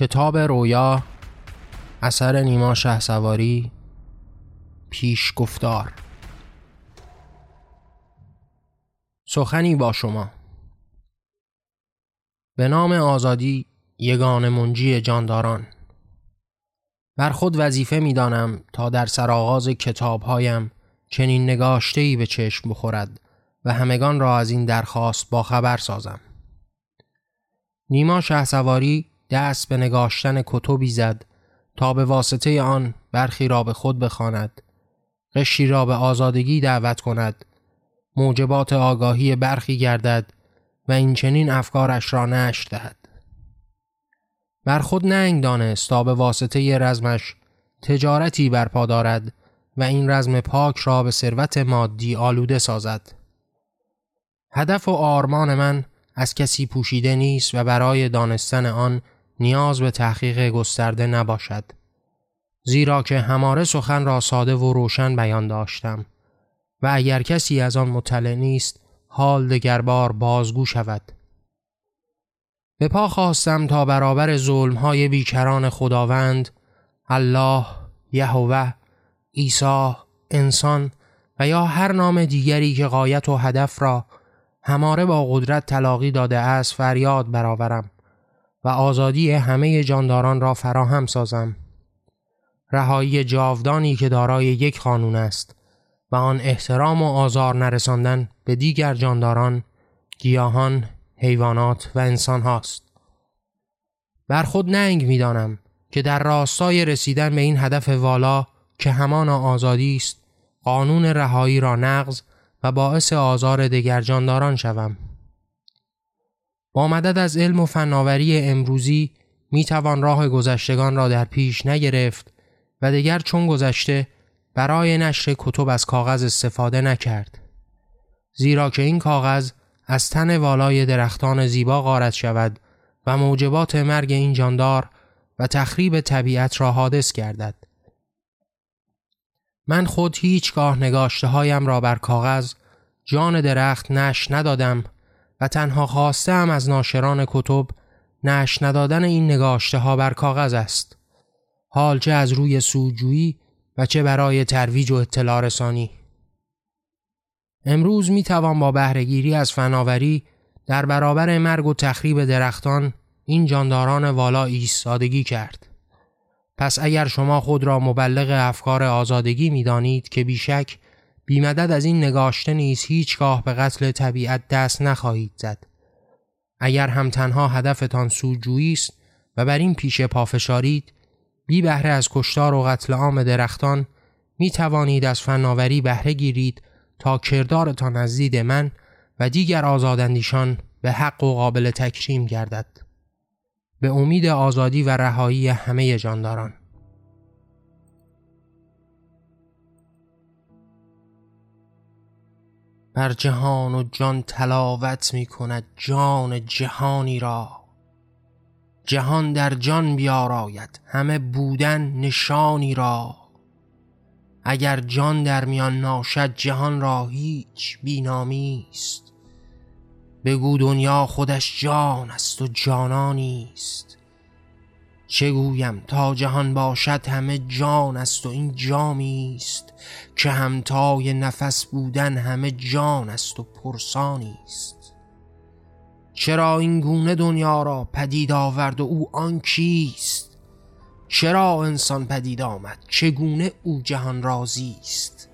کتاب رویا اثر نیما شه سواری پیش گفتار. سخنی با شما. به نام آزادی یگان منجی جانداران. بر خود وظیفه می دانم تا در سرآغاز کتابهایم چنین نگاشته به چشم بخورد و همگان را از این درخواست با خبر سازم. نیما شهسواری دست به نگاشتن کتبی زد تا به واسطه آن برخی را به خود بخواند قشری را به آزادگی دعوت کند موجبات آگاهی برخی گردد و این چنین افکارش را نشر دهد. بر خود ننگ دانست تا به واسطه رزمش تجارتی برپا دارد و این رزم پاک را به ثروت مادی آلوده سازد. هدف و آرمان من از کسی پوشیده نیست و برای دانستن آن نیاز به تحقیق گسترده نباشد. زیرا که هماره سخن را ساده و روشن بیان داشتم و اگر کسی از آن مطلع نیست حال دگربار بازگو شود. به پا خواستم تا برابر ظلم های بیکران خداوند الله یهوه عیسی انسان و یا هر نام دیگری که قایت و هدف را هماره با قدرت تلاقی داده است فریاد برآورم. و آزادی همه جانداران را فراهم سازم. رهایی جاودانی که دارای یک قانون است و آن احترام و آزار نرساندن به دیگر جانداران گیاهان حیوانات و انسان هاست. بر خود ننگ می‌دانم که در راستای رسیدن به این هدف والا که همان آزادی است قانون رهایی را نقض و باعث آزار دیگر جانداران شوم. با مدد از علم و فناوری امروزی می توان راه گذشتگان را در پیش نگرفت و دیگر چون گذشته برای نشر کتب از کاغذ استفاده نکرد. زیرا که این کاغذ از تن والای درختان زیبا غارت شود و موجبات مرگ این جاندار و تخریب طبیعت را حادث گردد. من خود هیچگاه نگاشته هایم را بر کاغذ جان درخت نش ندادم و تنها خواستم از ناشران کتب نش ندادن این نگاشته ها بر کاغذ است. حال چه از روی سوجویی و چه برای ترویج و اطلاع رسانی. امروز می توان با بهرهگیری از فناوری در برابر مرگ و تخریب درختان این جانداران والا ایستادگی کرد. پس اگر شما خود را مبلغ افکار آزادگی می دانید که بیشک بیمدد از این نگاشته نیز هیچگاه به قتل طبیعت دست نخواهید زد. اگر هم تنها هدفتان سوجویی است و بر این پیش پافشارید بی بهره از کشتار و قتل عام درختان می توانید از فناوری بهره گیرید تا کردارتان از دید من و دیگر آزاداندیشان به حق و قابل تکریم گردد. به امید آزادی و رهایی همه جانداران. بر جهان و جان تلاوت می کند جان جهانی را. جهان در جان بیاراید همه بودن نشانی را. اگر جان در میان ناشد جهان را هیچ بینامی است بگو دنیا خودش جان است و جانانی است چه گویم تا جهان باشد همه جان است و این جامی است که همتای نفس بودن همه جان است و پرسانی است. چرا این گونه دنیا را پدید آورد و او آن کیست؟ چرا انسان پدید آمد؟ چگونه او جهان رازی است؟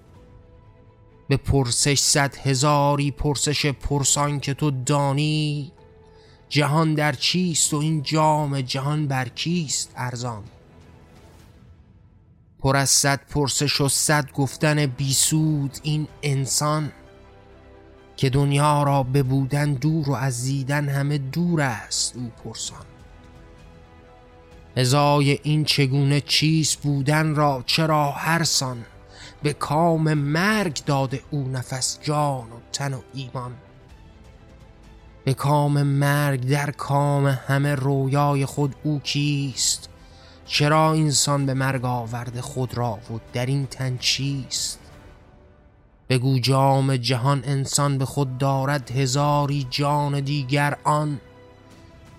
به پرسش صد هزاری پرسش پرسان که تو دانی جهان در چیست و این جام جهان بر کیست ارزان؟ پر از صد پرسش و صد گفتن بیسود این انسان که دنیا را ببودن دور و از دیدن همه دور است او پرسان. ازای این چگونه چیز بودن را چرا هر سان به کام مرگ داده او نفس جان و تن و ایمان؟ به کام مرگ در کام همه رویای خود او کیست؟ چرا انسان به مرگ آورده خود را و در این تن چیست؟ بگو جام جهان انسان به خود دارد هزاری جان دیگر آن.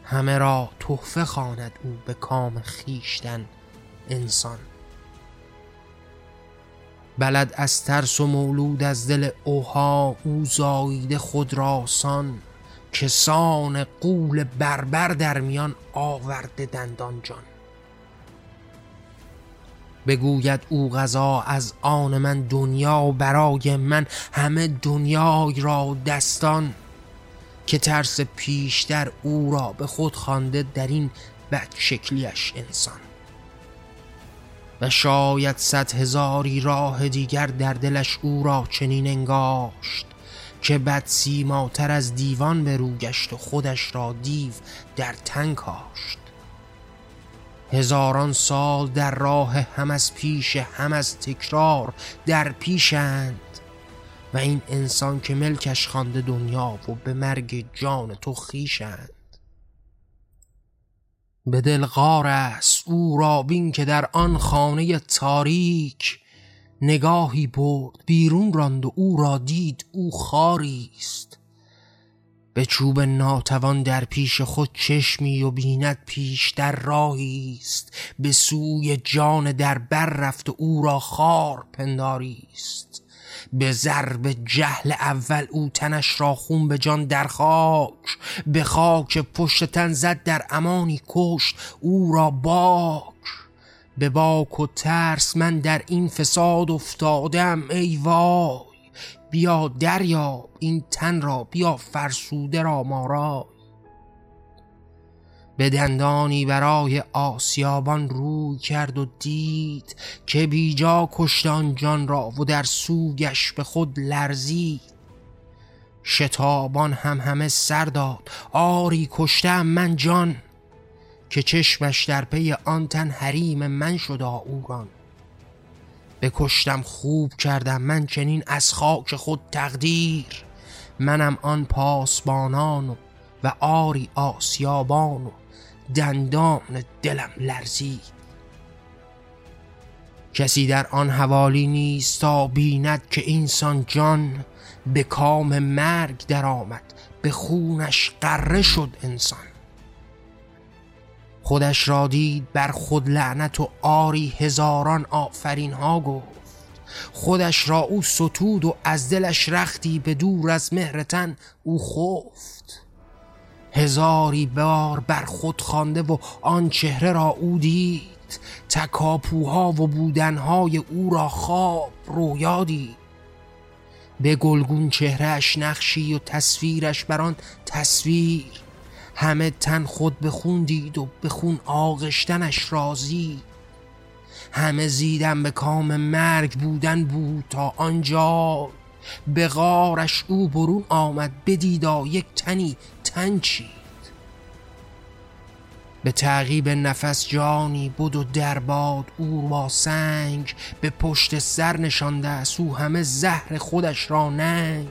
همه را تحفه خواند او به کام خیشتن انسان. بلد از ترس و مولود از دل اوها او زاییده خود را سان. که سان قول بربر در میان آورده دندان جان. بگوید او غذا از آن من دنیا برای من همه دنیای را دستان که ترس پیشتر او را به خود خوانده در این بد شکلیش انسان. و شاید صد هزاری راه دیگر در دلش او را چنین انگاشت. که بد سیماتر از دیوان به رو گشت و خودش را دیو در تن کاشت. هزاران سال در راه هم از پیش هم از تکرار در پیشند و این انسان که ملکش خوانده دنیا و به مرگ جان تو خیشند به دل غار است او را بین که در آن خانه تاریک نگاهی برد بیرون راند و او را دید او خاری است به چوب ناتوان در پیش خود چشمی و بیند پیش در راهی است به سوی جان در بر رفت و او را خار پنداری است به ضرب جهل اول او تنش را خون به جان در خاک. به خاک پشت تن زد در امانی کشت. او را باک. به باک و ترس من در این فساد افتادم ای وای. بیا دریا این تن را بیا فرسوده را مارای به دندانی برای آسیابان روی کرد و دید که بیجا کشتان جان را و در سوگش به خود لرزید. شتابان هم همه سر داد آری کشتم من جان. که چشمش در پی آن تن حریم من شد آوران بکشتم خوب کردم من چنین از خاک خود تقدیر. منم آن پاسبانان و, و آری آسیابان و دندان دلم لرزید. کسی در آن حوالی نیست تا بیند که اینسان جان به کام مرگ درآمد به خونش قره شد انسان. خودش را دید بر خود لعنت و آری هزاران آفرین ها گفت. خودش را او ستود و از دلش رختی به دور از مهرتن او خفت. هزاری بار بر خود خوانده و آن چهره را او دید. تکاپوها و بودنهای او را خواب رویا دید. به گلگون چهرهش نقشی و تصویرش بر آن تصویر همه تن خود به خون دید و به خون آغشتنش رازی همه زیدن به کام مرگ بودن بود تا آنجا. به غارش او برون آمد بدیدا یک تنی تن چید. به تعقیب نفس جانی بود و درباد او با سنگ به پشت سر نشانده است او همه زهر خودش را ننگ.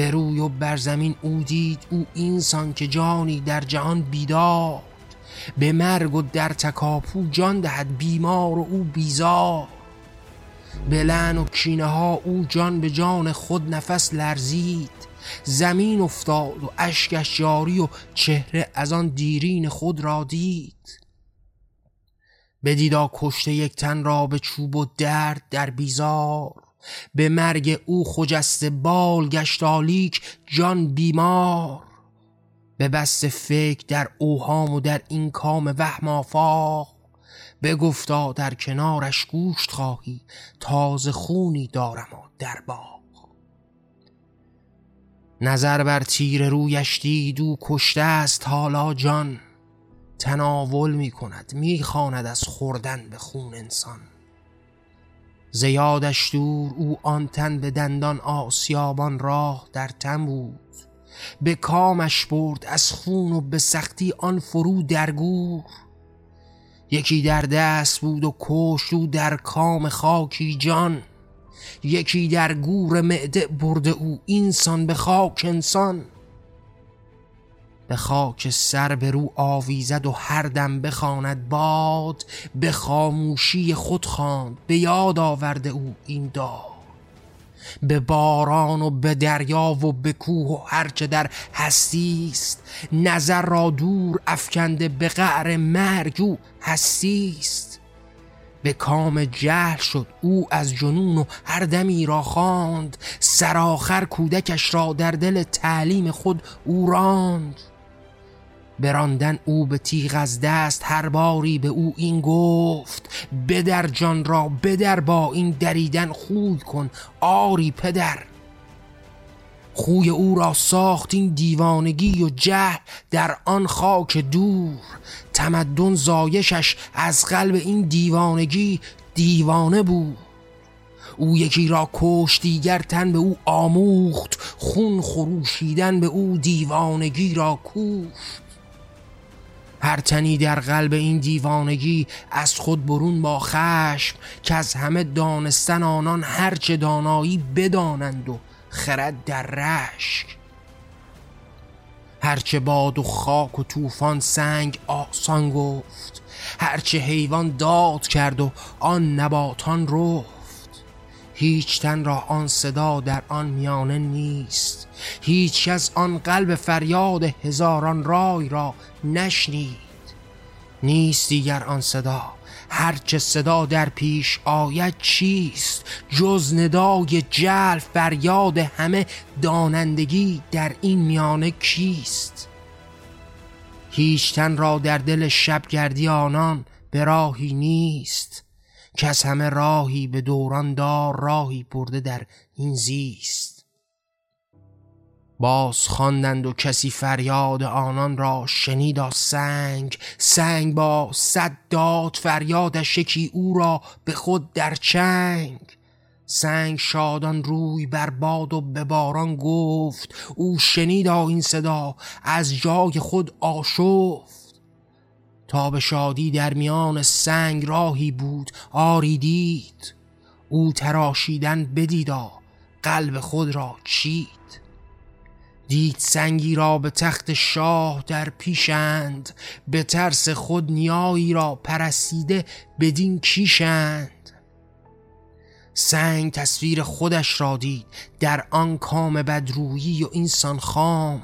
به روی و بر زمین او دید او اینسان که جانی در جهان بیداد. به مرگ و در تکاپو جان دهد بیمار و او بیزار. به لعن و کینه ها او جان به جان خود نفس لرزید. زمین افتاد و اشکش جاری و چهره از آن دیرین خود را دید. بدیدا کشته یک تن را به چوب و درد در بیزار. به مرگ او خجست بال گشتالیک جان بیمار. به بست فکر در اوهام و در این کام وهم آفاق. بگفتا در کنارش گوشت خواهی تازه خونی دارم و در باغ. نظر بر تیر رویش دید او کشته است حالا جان. تناول می کند می خاند از خوردن به خون انسان. زیادش دور او آن تن به دندان آسیابان راه در تن بود. به کامش برد از خون و به سختی آن فرو درگور. یکی در دست بود و کشت او در کام خاکی جان. یکی در گور معده برده او اینسان به خاک انسان. به خاک سر به رو آویزد و هر دم بخواند باد به خاموشی خود خواند. به یاد آورده او این داد. به باران و به دریا و به کوه و هرچه در هستیست نظر را دور افکنده به قعر مرگ او هستیست به کام جهل شد او از جنون و هر دمی را خواند. سرآخر کودکش را در دل تعلیم خود او راند. براندن او به تیغ از دست هر باری به او این گفت بدر جان را بدر با این دریدن خوی کن آری پدر. خوی او را ساخت این دیوانگی و جه در آن خاک دور. تمدن زایشش از قلب این دیوانگی دیوانه بود. او یکی را کش دیگر تن به او آموخت خون خروشیدن به او دیوانگی را کوفت. هر تنی در قلب این دیوانگی از خود برون با خشم که از همه دانستن آنان هرچه دانایی بدانند و خرد در رشک. هرچه باد و خاک و طوفان سنگ آسان گفت هرچه حیوان داد کرد و آن نباتان رفت. هیچ تن را آن صدا در آن میانه نیست. هیچ از آن قلب فریاد هزاران رای را نشنید. نیست دیگر آن صدا. هرچه صدا در پیش آید چیست؟ جز ندای جل فریاد همه دانندگی در این میانه کیست؟ هیچ تن را در دل شب گردی آنان به راهی نیست. کس همه راهی به دوران دار راهی برده در این زیست. باز خواندند و کسی فریاد آنان را شنید سنگ سنگ با صد داد فریادش یکی او را به خود در چنگ. سنگ شادان روی بر باد و به باران گفت او شنید این صدا از جای خود آشفت. تا به شادی در میان سنگ راهی بود آری دید. او تراشیدن بدیدا قلب خود را چید. دید سنگی را به تخت شاه در پیشند به ترس خود نیایی را پرسیده بدین کیشند. سنگ تصویر خودش را دید در آن کام بدرویی و اینسان خام.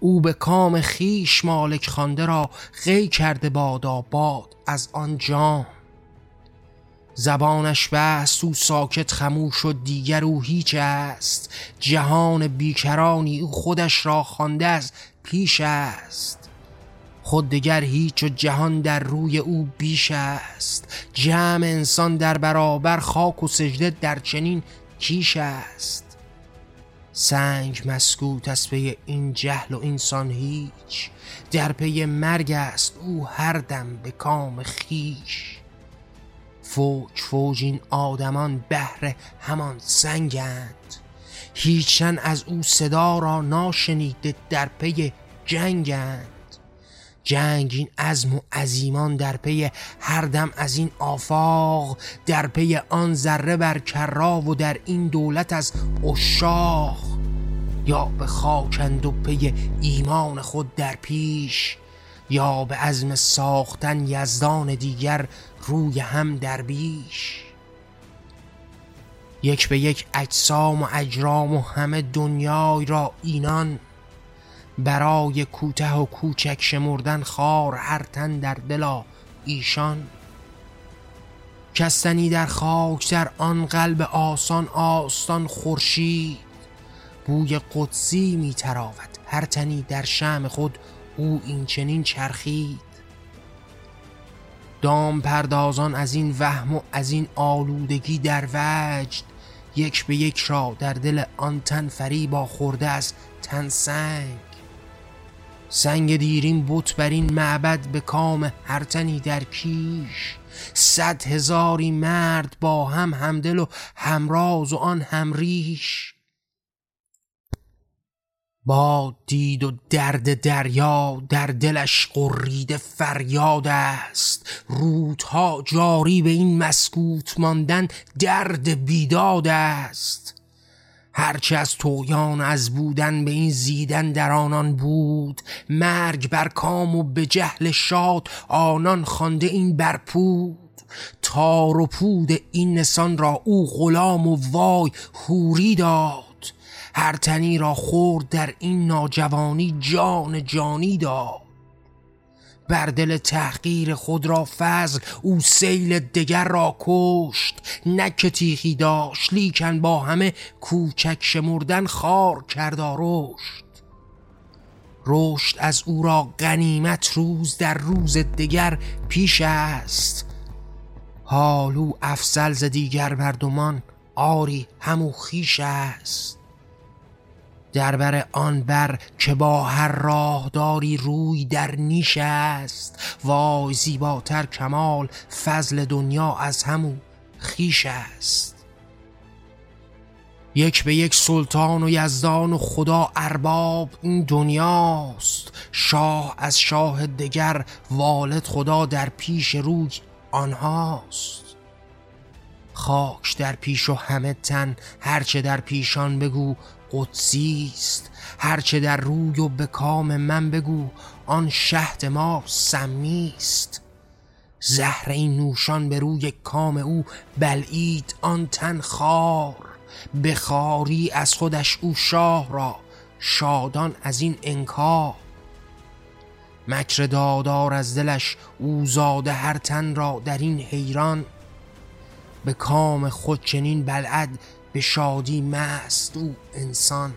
او به کام خیش مالک خانده را غی کرده باد باد از آن جام. زبانش بست او ساکت خموش شد دیگر او هیچ است. جهان بیکرانی او خودش را خوانده از پیش است. خود دگر هیچ و جهان در روی او بیش است. جمع انسان در برابر خاک و سجده در چنین کیش است. سنگ مسکوت از پی این جهل و انسان هیچ. در پی مرگ است او هر دم به کام خویش فوج فوج این آدمان بهر همان سنگند. هیچند از او صدا را ناشنیده در پی جنگند. جنگ این عزم و عزیمان در پی هر دم از این آفاق در پی آن ذره بر کرا و در این دولت از اشاق یا به خاکند و پی ایمان خود در پیش یا به عزم ساختن یزدان دیگر روی هم در بیش. یک به یک اجسام و اجرام و همه دنیای را اینان برای کوته و کوچک شمردن خار هر تن در دلا ایشان. کستنی در خاک در آن قلب آسان آستان خورشید بوی قدسی می تراود. هر تنی در شم خود او این چنین چرخید. دام پردازان از این وهم و از این آلودگی در وجد یک به یک را در دل آن تن فریبا خورده از تن سنگ. سنگ دیرین بت بر این معبد به کام هر تنی در کیش. صد هزاری مرد با هم همدل و همراز و آن همریش. با دید و درد دریا در دلش قریده فریاد است. رودها جاری به این مسکوت ماندن درد بیداد است. هرچه از تویان از بودن به این زیدن در آنان بود مرگ بر کام و به جهل شاد آنان خوانده این برپود. تار و پود این نسان را او غلام و وای هوری داد. هر تنی را خورد در این ناجوانی جان جانی داد. بر دل تحقیر خود را فضل او سیل دگر را کشت. نک تیخی داشت لیکن با همه کوچک شمردن خار کردا رشد رشد از او را غنیمت روز در روز دگر پیش است. حالو افسل ز دیگر مردمان آری همو خیش است. دربر آن بر که با هر راه داری روی در نیش است. وای زیباتر کمال فضل دنیا از همو خیش است. یک به یک سلطان و یزدان و خدا ارباب این دنیاست. شاه از شاه دگر والد خدا در پیش روی آنهاست. خاک در پیش و همه تن هرچه در پیشان بگو قدسی است هرچه در روی و به کام من بگو آن شهد ما سمی است زهر این نوشان به روی کام او بلعید آن تن خار. بخاری از خودش او شاه را شادان از این انکار. مکر دادار از دلش او زاده هر تن را در این حیران. به کام خود چنین بلعد به شادی مست او انسان.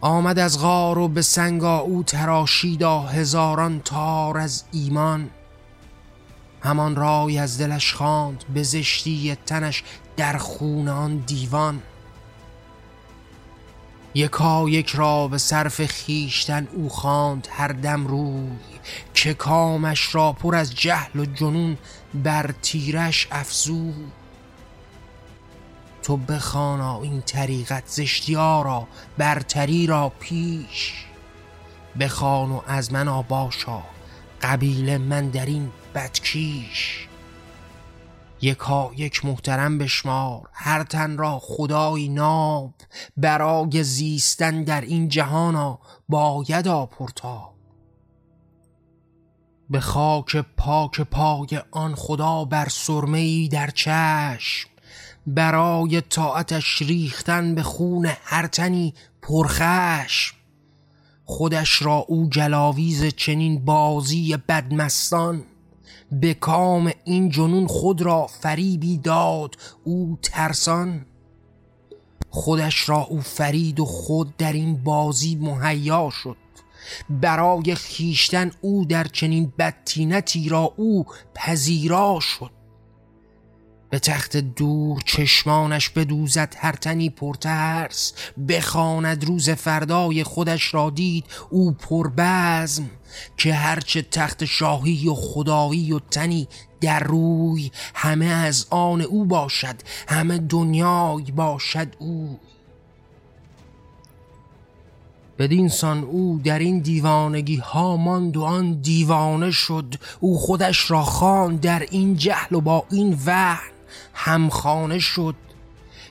آمد از غار و به سنگا او تراشیدا هزاران تار از ایمان. همان رای از دلش خواند به زشتی تنش در خون آن دیوان. یکا یک را به صرف خیشتن او خواند هر دم روی که کامش را پر از جهل و جنون بر تیرش افزود. تو بخوانا این طریقت زشتیا را برتری را پیش. بخوان و از من آباشا قبیل من در این بدکیش یکا یک محترم بشمار هر تن را خدای ناب. برای زیستن در این جهانا باید آپرتا. به خاک پاک پای آن خدا بر سرمه در چشم. برای طاعتش ریختن به خون هر تنی پرخشم. خودش را او جلاویز چنین بازی بدمستان. به کام این جنون خود را فریبی داد او ترسان. خودش را او فرید و خود در این بازی مهیا شد. برای خیشتن او در چنین بدتینتی را او پذیرا شد. به تخت دور چشمانش بدوزد هر تنی پرترس. بخواند روز فردای خودش را دید او پربزم که هرچه تخت شاهی و خدایی و تنی در روی همه از آن او باشد همه دنیای باشد او. بدین سان او در این دیوانگی ها ماند و آن دیوانه شد او خودش را خان در این جهل و با این وحن همخانه شد.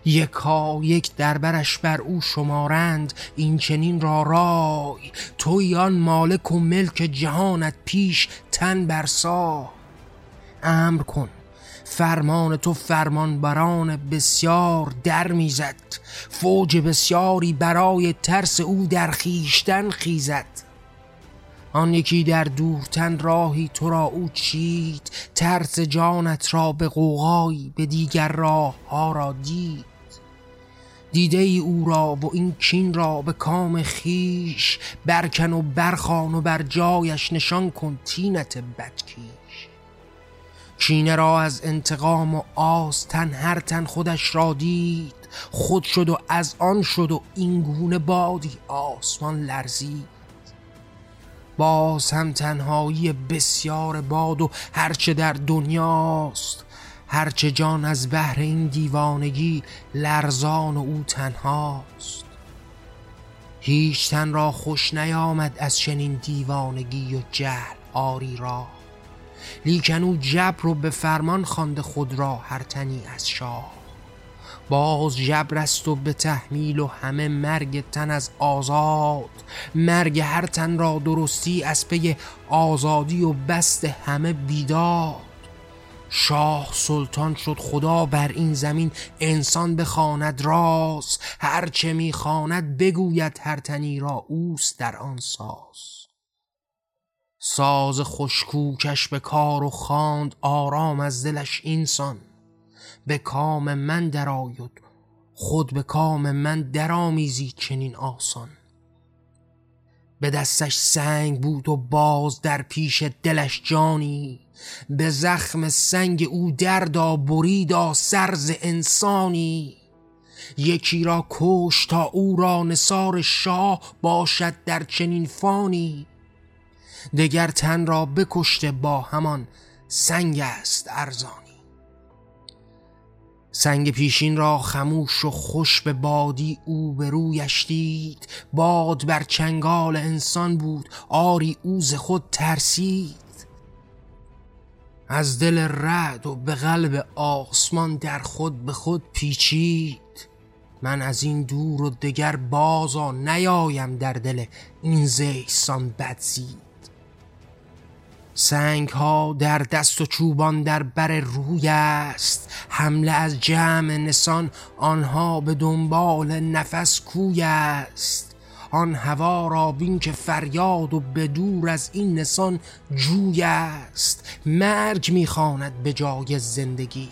یکا یک دربرش بر او شمارند این چنین را رای. توی آن مالک و ملک جهانت پیش تن برسا امر کن فرمان تو فرمان بران بسیار در می‌زد. فوج بسیاری برای ترس او در خیشتن خیزد. آن یکی در دورتن راهی تو را او چید ترس جانت را به قوقایی به دیگر راه ها را دید. دیده ای او را و این کین را به کام خیش برکن و برخان و بر جایش نشان کن تینت بدکیش. کینه را از انتقام و آز تن هر تن خودش را دید. خود شد و از آن شد و این گونه بادی آسمان لرزید. باز هم تنهایی بسیار باد و هرچه در دنیاست. هرچه جان از بهر این دیوانگی لرزان و او تنهاست. هیچ تن را خوش نیامد از چنین دیوانگی و جهل آری را. لیکن او جبر رو به فرمان خوانده خود را هر تنی از شاه. باز جبر است و به تحمیل و همه مرگ تن از آزاد. مرگ هر تن را درستی از پی آزادی و بست همه بیداد. شاه سلطان شد خدا بر این زمین انسان بخواند راز هرچه می‌خواند بگوید هر تنی را اوست در آن ساز. ساز خوشکوکش به کار و خواند آرام از دلش اینسان به کام من درآید. خود به کام من درآمیزی چنین آسان. به دستش سنگ بود و باز در پیش دلش جانی. به زخم سنگ او دردا بریدا سرز انسانی. یکی را کش تا او را نصار شاه باشد در چنین فانی. دگر تن را بکشته با همان سنگ است ارزانی سنگ پیشین را خموش و خوش به بادی او به رویش دید. باد بر چنگال انسان بود آری اوز خود ترسید. از دل رعد و به قلب آسمان در خود به خود پیچید. من از این دور و دگر بازا نیایم در دل این زیسان بدزید. سنگ ها در دست و چوبان در بر روی است. حمله از جمع نسان آنها به دنبال نفس کوی است. آن هوا را بین که فریاد و به دور از این نسان جوی است. مرگ می‌خواند به جای زندگی.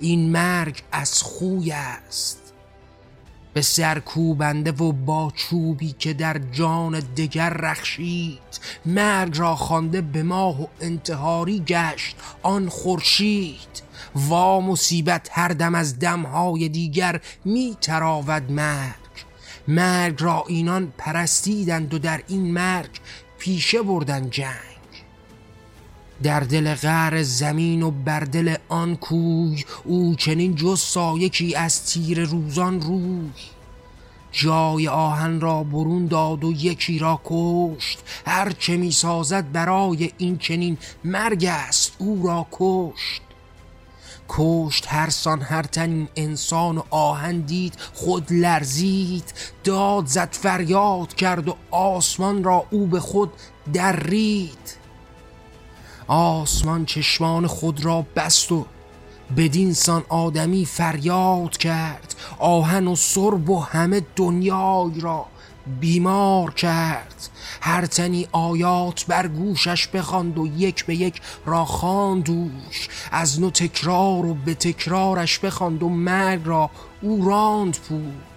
این مرگ از خوی است. به سرکوبنده و با چوبی که در جان دگر رخشید مرگ را خوانده به ماه و انتحاری گشت آن خورشید. وا مصیبت هر دم از دمهای دیگر می تراود مرگ. مرگ را اینان پرستیدند و در این مرگ پیشه بردن جنگ. در دل غر زمین و بر دل آن کوی او چنین جز سایکی از تیر روزان روی. جای آهن را برون داد و یکی را کشت هرچه می سازد برای این چنین مرگ است او را کشت. کشت هر سان هر تن انسان و آهن دید خود لرزید. داد زد فریاد کرد و آسمان را او به خود درید آسمان چشمان خود را بست و بدینسان آدمی فریاد کرد آهن و سرب و همه دنیای را بیمار کرد. هر تنی آیات بر گوشش بخواند و یک به یک را خواندوش از نو تکرار و به تکرارش بخواند و مرگ را او راند پود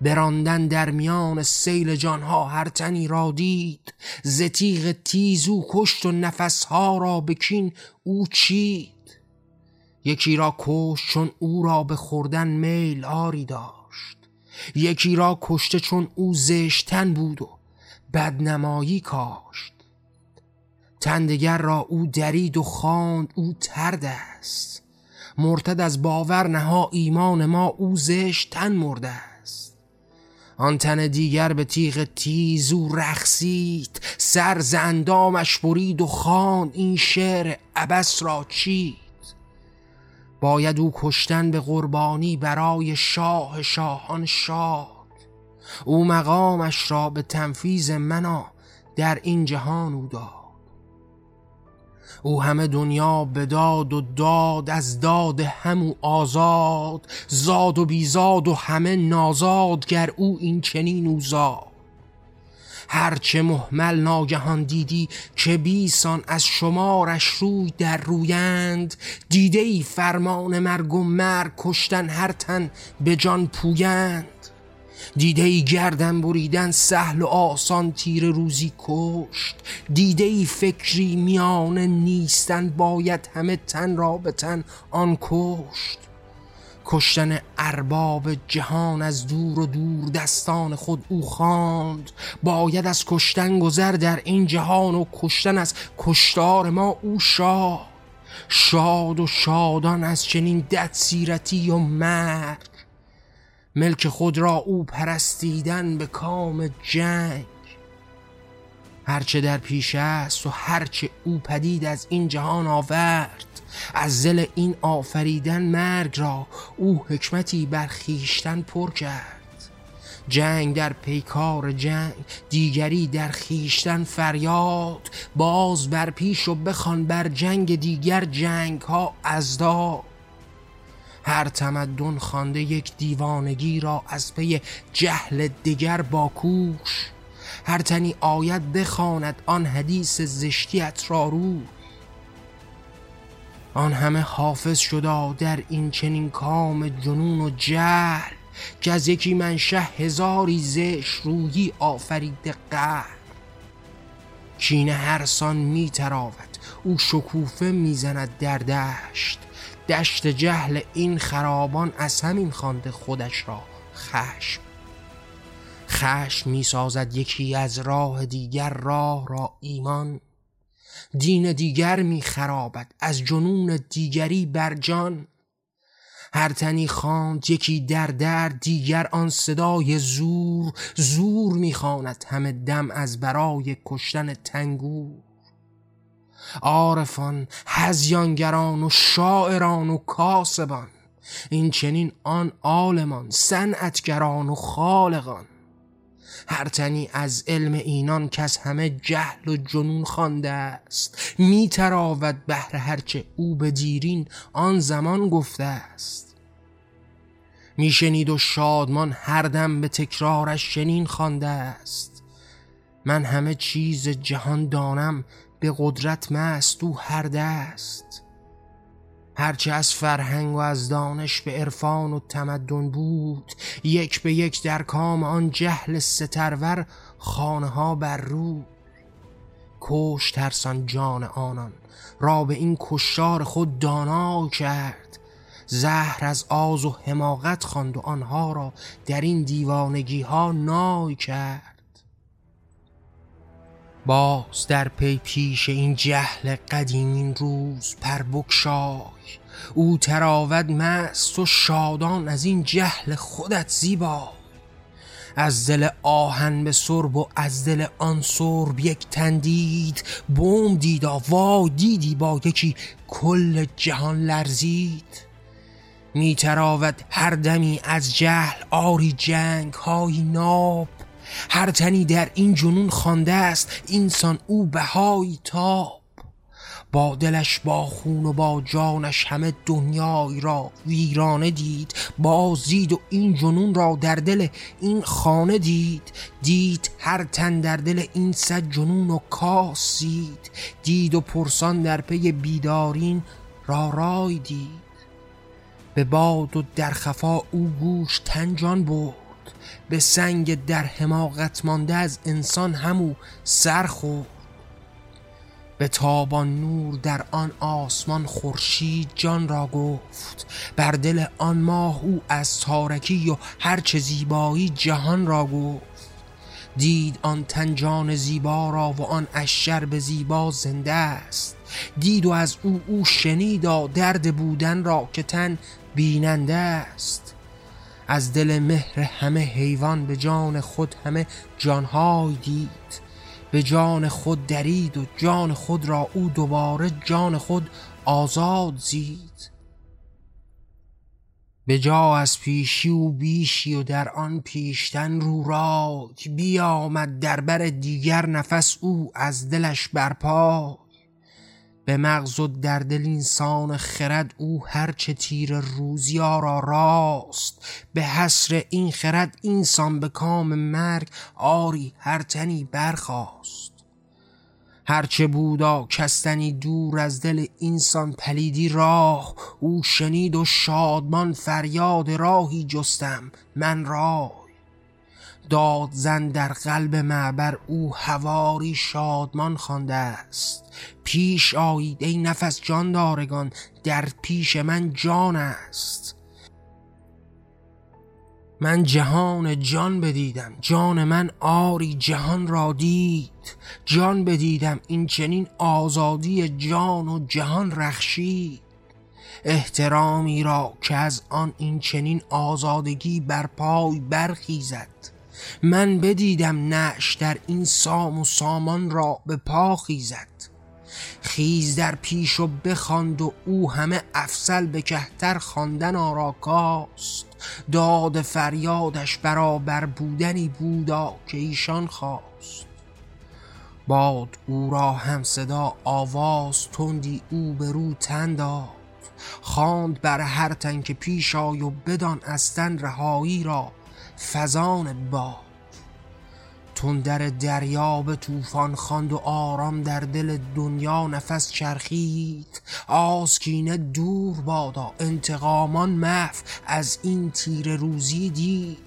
براندن در میان سیل جانها هر تنی را دید زتیغ تیزو کشت و نفسها را بکین او چید. یکی را کشت چون او را به خوردن میل آری داشت. یکی را کشته چون او زشتن بود و بدنمایی کاشت. تندگر را او درید و خواند او ترد است. مرتد از باور نها ایمان ما او زشتن مرده آن تن دیگر به تیغ تیزو رخصید سر زندامش برید و خواند این شعر عبس را چید. باید او کشتن به قربانی برای شاه شاهان شاد. او مقامش را به تنفیز منا در این جهان او داد. او همه دنیا به داد و داد از داد همو آزاد زاد و بیزاد و همه نازاد گر او این چنین او زاد. هرچه محمل ناگهان دیدی که بیسان از شمارش روی در رویند دیده ای فرمان مرگ و مرگ کشتن هر تن به جان پویند. دیده ای گردن بریدن سهل و آسان تیر روزی کشت؟ دیده ای فکری میان نیستن باید همه تن را به تن آن کشت؟ کشتن ارباب جهان از دور و دور دستان خود او خواند. باید از کشتن گذر در این جهان و کشتن از کشتار ما او شاد. شاد و شادان از چنین دد سیرتی و مرگ ملک خود را او پرستیدن به کام جنگ. هرچه در پیش است و هرچه او پدید از این جهان آورد از زل این آفریدن مرگ را او حکمتی بر خیشتن پر کرد. جنگ در پیکار جنگ دیگری در خیشتن فریاد. باز بر پیش و بخوان بر جنگ دیگر جنگ ها از داد. هر تمدن خوانده یک دیوانگی را از پی جهل دیگر با کوش هر تنی آید بخواند آن حدیث زشتیت را رو آن همه حافظ شدا در این چنین کام جنون و جهل که از یکی منشه هزاری زش رویی آفرید قهر. کینه هرسان می تراود او شکوفه می‌زند در دشت. دشت جهل این خرابان از همین خوانده خودش را خشم. خشم می سازد یکی از راه دیگر راه را ایمان. دین دیگر می خرابد از جنون دیگری بر جان. هر تنی خواند یکی در در دیگر آن صدای زور. زور می‌خواند همه دم از برای کشتن تنگور. عارفان هزیانگران و شاعران و کاسبان. این چنین آن عالمان صنعتگران و خالقان. هر تنی از علم اینان کس همه جهل و جنون خوانده است. می تراود بهر هرچه او به دیرین آن زمان گفته است. میشنید و شادمان هر دم به تکرارش شنین خوانده است. من همه چیز جهان دانم به قدرت مست او هر دست. هرچه از فرهنگ و از دانش به عرفان و تمدن بود یک به یک در کام آن جهل سترور خانه ها بر رو کش ترسان جان آنان را به این کشار خود دانا کرد. زهر از آز و حماقت خواند و آنها را در این دیوانگی ها نای کرد. باز در پی پیش این جهل قدیمین روز پر بکشای او تراود مست و شادان از این جهل خودت زیبا از دل آهن به سرب و از دل آن سرب یک تندید بوم دیدا وا دیدی با یکی کل جهان لرزید. می تراود هر دمی از جهل آری جنگ های ناب هر تنی در این جنون خوانده است اینسان او بهای تاب. با دلش با خون و با جانش همه دنیای را ویرانه دید بازید و این جنون را در دل این خانه دید. دید هر تن در دل این صد جنون و کاسید دید. و پرسان در پی بیدارین را رای دید. به باد و در خفا او گوش تنجان بود به سنگ در حماقت مانده از انسان همو سر خورد. به تابان نور در آن آسمان خورشید جان را گفت. بر دل آن ماه او از تارکی و هرچه زیبایی جهان را گفت. دید آن تنجان زیبا را و آن اشر به زیبا زنده است. دید و از او او شنیدا درد بودن را که تن بیننده است. از دل مهر همه حیوان به جان خود همه جانهای دید. به جان خود درید و جان خود را او دوباره جان خود آزاد زید. به جا از پیشی و بیشی و در آن پیشتن رو را بیامد در بر دیگر نفس او از دلش برپا به مغز و در دل اینسان خرد او هرچه تیر روزیا را راست. به حسر این خرد اینسان به کام مرگ آری هر تنی برخواست هرچه بودا کستنی دور از دل اینسان پلیدی راه. او شنید و شادمان فریاد راهی جستم من راه. داد زن در قلب معبر او هواری شادمان خوانده است. پیش آیید ای نفس جان دارگان در پیش من جان است. من جهان جان بدیدم جان من آری جهان را دید. جان بدیدم این چنین آزادی جان و جهان رخشید. احترامی را که از آن این چنین آزادگی بر پای برخیزد. من بدیدم نش در این سام و سامان را به پا خیزد. خیز در پیش و بخواند و او همه افسل به کهتر خواندن آراکاست. داد فریادش برابر بودنی بودا که ایشان خواست. باد او را هم صدا آواز تندی او به رو تن داد. خواند بر هر تن که پیش آی و بدان از تن رهایی را. فزان باد. تندر دریا به طوفان خواند و آرام در دل دنیا نفس چرخید. آسکینه دور بادا انتقامان مف از این تیر روزی دید.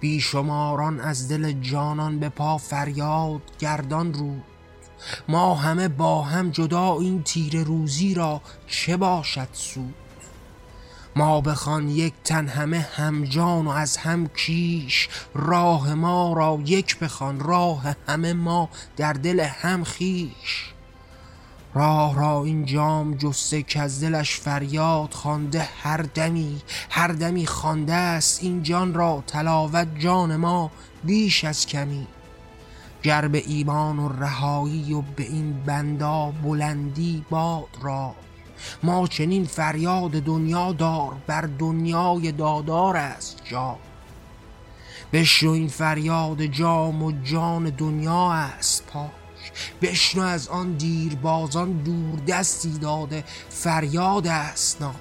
بیشماران از دل جانان به پا فریاد گردان رود. ما همه با هم جدا این تیر روزی را چه باشد سود؟ ما بخوان یک تن همه همجان و از هم کیش. راه ما را یک بخوان راه همه ما در دل هم خیش راه را این جام جسته که از دلش فریاد خوانده هر دمی هر دمی خوانده است. این جان را تلاوت جان ما بیش از کمی. گر به ایمان و رهایی و به این بندا بلندی باد را. ما چنین فریاد دنیا دار بر دنیای دادار است جا. بشنو این فریاد جام و جان دنیا است پاک. بشنو از آن دیربازان دور دستی داده فریاد است نام.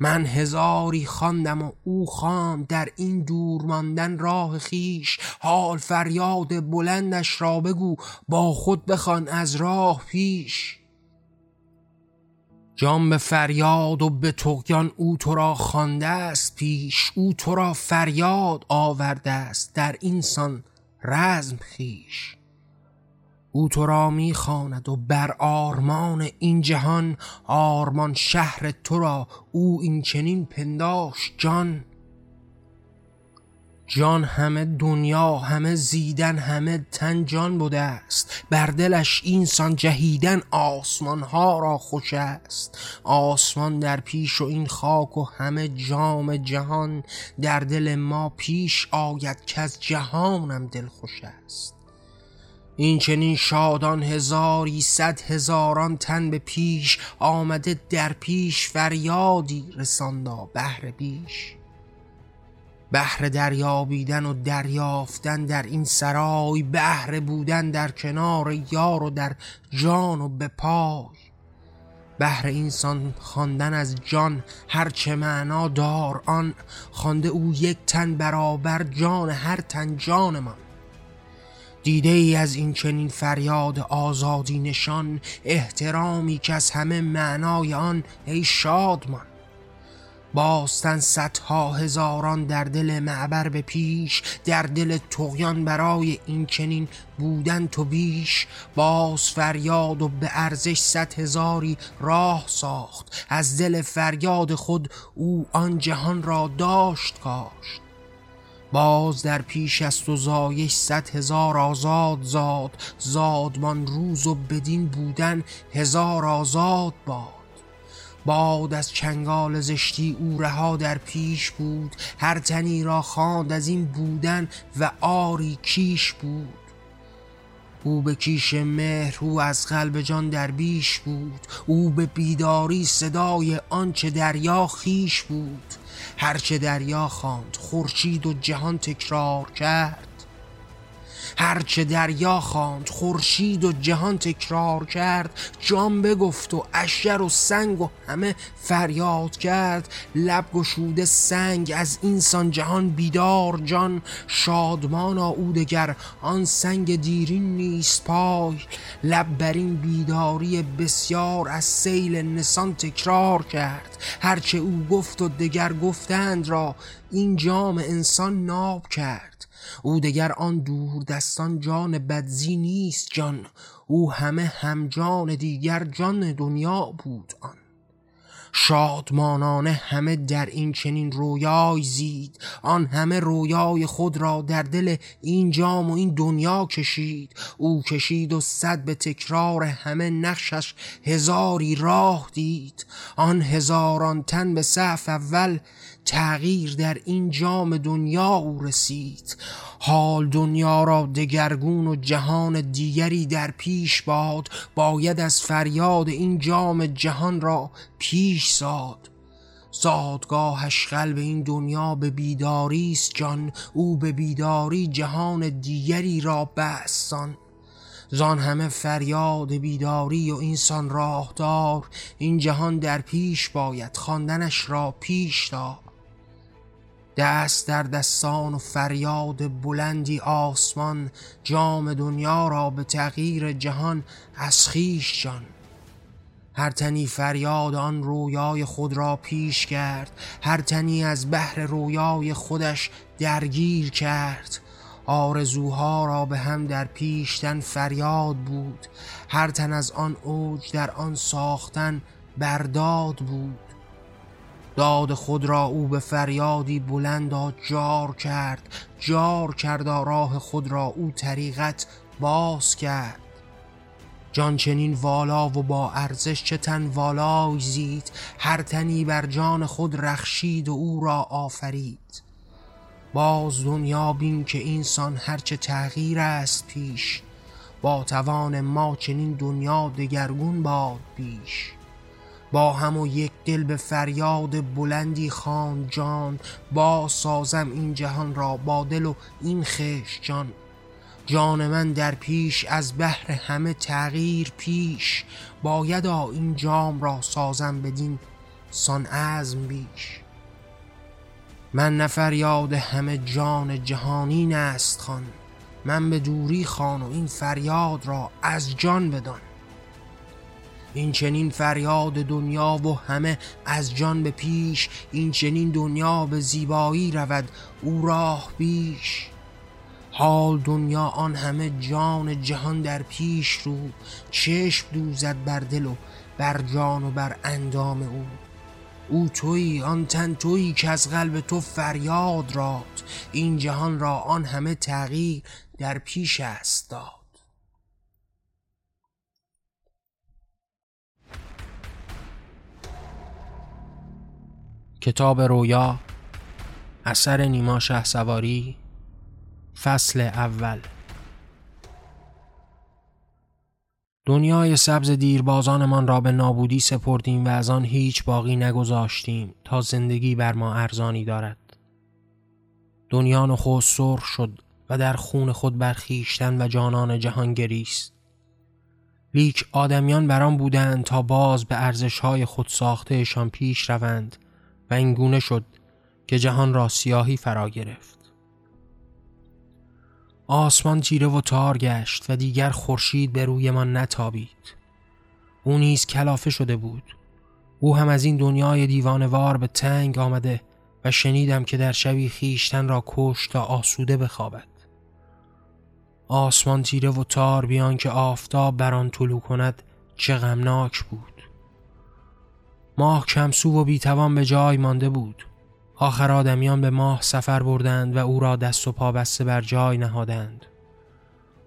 من هزاری خواندم و او خواند در این دور ماندن راه خیش حال فریاد بلندش را بگو با خود بخوان از راه پیش. جام به فریاد و به تقیان او تو را خوانده است پیش او تو را فریاد آورده است در اینسان رزم خیش او تو را می‌خواند و بر آرمان این جهان آرمان شهر تو را او این چنین پنداش جان. جان همه دنیا همه زیدن همه تن جان بوده است. بر دلش اینسان جهیدن آسمان ها را خوش است. آسمان در پیش و این خاک و همه جام جهان در دل ما پیش آید که از جهانم دل خوش است. این چنین شادان هزاری صد هزاران تن به پیش آمده در پیش فریادی رساندا بهر بیش. بهر دریابیدن و دریافتن در این سرای بهر بودن در کنار یار و در جان و به پای. بهر اینسان خواندن از جان هر چه معنا دار آن خوانده او یک تن برابر جان هر تن جان من. دیده ای از این چنین فریاد آزادی نشان احترامی که از همه معنای آن ای شادمان. باستن صدها هزاران در دل معبر به پیش در دل تقیان برای این چنین بودن تو بیش. باز فریاد و به ارزش صد هزاری راه ساخت. از دل فریاد خود او آن جهان را داشت کاشت. باز در پیش است و زایش صد هزار آزاد زاد. زادمان روز و بدین بودن هزار آزاد باد. باد از چنگال زشتی او رها در پیش بود هر تنی را خواند از این بودن و آری کیش بود. او به کیش مهر او از قلب جان در بیش بود. او به بیداری صدای آنچه دریا خیش بود. هرچه دریا خواند خورشید و جهان تکرار کرد. هرچه دریا خواند خورشید و جهان تکرار کرد جام بگفت و اشر و سنگ و همه فریاد کرد. لب گشوده سنگ از اینسان جهان بیدار جان. شادمان او دگر آن سنگ دیرین نیست پای. لب بر این بیداری بسیار از سیل نسان تکرار کرد. هرچه او گفت و دگر گفتند را این جام انسان ناب کرد. او دگر آن دور دستان جان بدزی نیست جان. او همه هم جان دیگر جان دنیا بود آن. شادمانانه همه در این چنین رویای زید. آن همه رویای خود را در دل این جام و این دنیا کشید. او کشید و صد به تکرار همه نقشش هزاری راه دید. آن هزاران تن به صف اول تغییر در این جام دنیا او رسید. حال دنیا را دگرگون و جهان دیگری در پیش باد. باید از فریاد این جام جهان را پیش زاد زادگاهش قلب این دنیا به بیداری است جان. او به بیداری جهان دیگری را بستان زان همه فریاد بیداری و اینسان راهدار. این جهان در پیش باید خواندنش را پیش دار. دست در دستان و فریاد بلندی آسمان جام دنیا را به تغییر جهان از خیش جان. هر تنی فریاد آن رویای خود را پیش کرد هر تنی از بحر رویای خودش درگیر کرد. آرزوها را به هم در پیشتن فریاد بود هر تن از آن اوج در آن ساختن برداد بود. داد خود را او به فریادی بلند جار کرد. جار کرد راه خود را او طریقت باز کرد. جان چنین والا و با ارزش چه تن والای زید. هر تنی بر جان خود رخشید و او را آفرید. باز دنیا بین که اینسان هرچه تغییر است پیش. با توان ما چنین دنیا دگرگون باد بیش با هم و یک دل به فریاد بلندی خان جان. با سازم این جهان را با دل و این خش جان. جان من در پیش از بحر همه تغییر پیش. باید این جام را سازم بدین سان ازم بیش. من نفریاد همه جان جهانی نست خان. من به دوری خان و این فریاد را از جان بدان. این چنین فریاد دنیا و همه از جان به پیش این چنین دنیا به زیبایی رود او راه بیش. حال دنیا آن همه جان جهان در پیش رو چشم دوزد بر دل و بر جان و بر اندام او. او توی آن تن توی که از قلب تو فریاد راد این جهان را آن همه تغییر در پیش است داد. کتاب رویا اثر نیما شه سواری فصل اول دنیای سبز دیربازانمان را به نابودی سپردیم و از آن هیچ باقی نگذاشتیم تا زندگی بر ما ارزانی دارد. دنیا نخو سرخ شد و در خون خود برخیشتن و جانان جهان گریست. لیک آدمیان بران بودند تا باز به ارزشهای خود ساختهشان پیش روند و اینگونه شد که جهان را سیاهی فرا گرفت. آسمان تیره و تار گشت و دیگر خورشید به روی ما نتابید. او نیز کلافه شده بود. او هم از این دنیای دیوانوار به تنگ آمده و شنیدم که در شبی خیشتن را کشت تا آسوده بخوابد. آسمان تیره و تار بیان که آفتاب بر آن طلوع کند چه غمناک بود. ماه کمسو و بیتوان به جای مانده بود. آخر آدمیان به ماه سفر بردند و او را دست و پا بسته بر جای نهادند.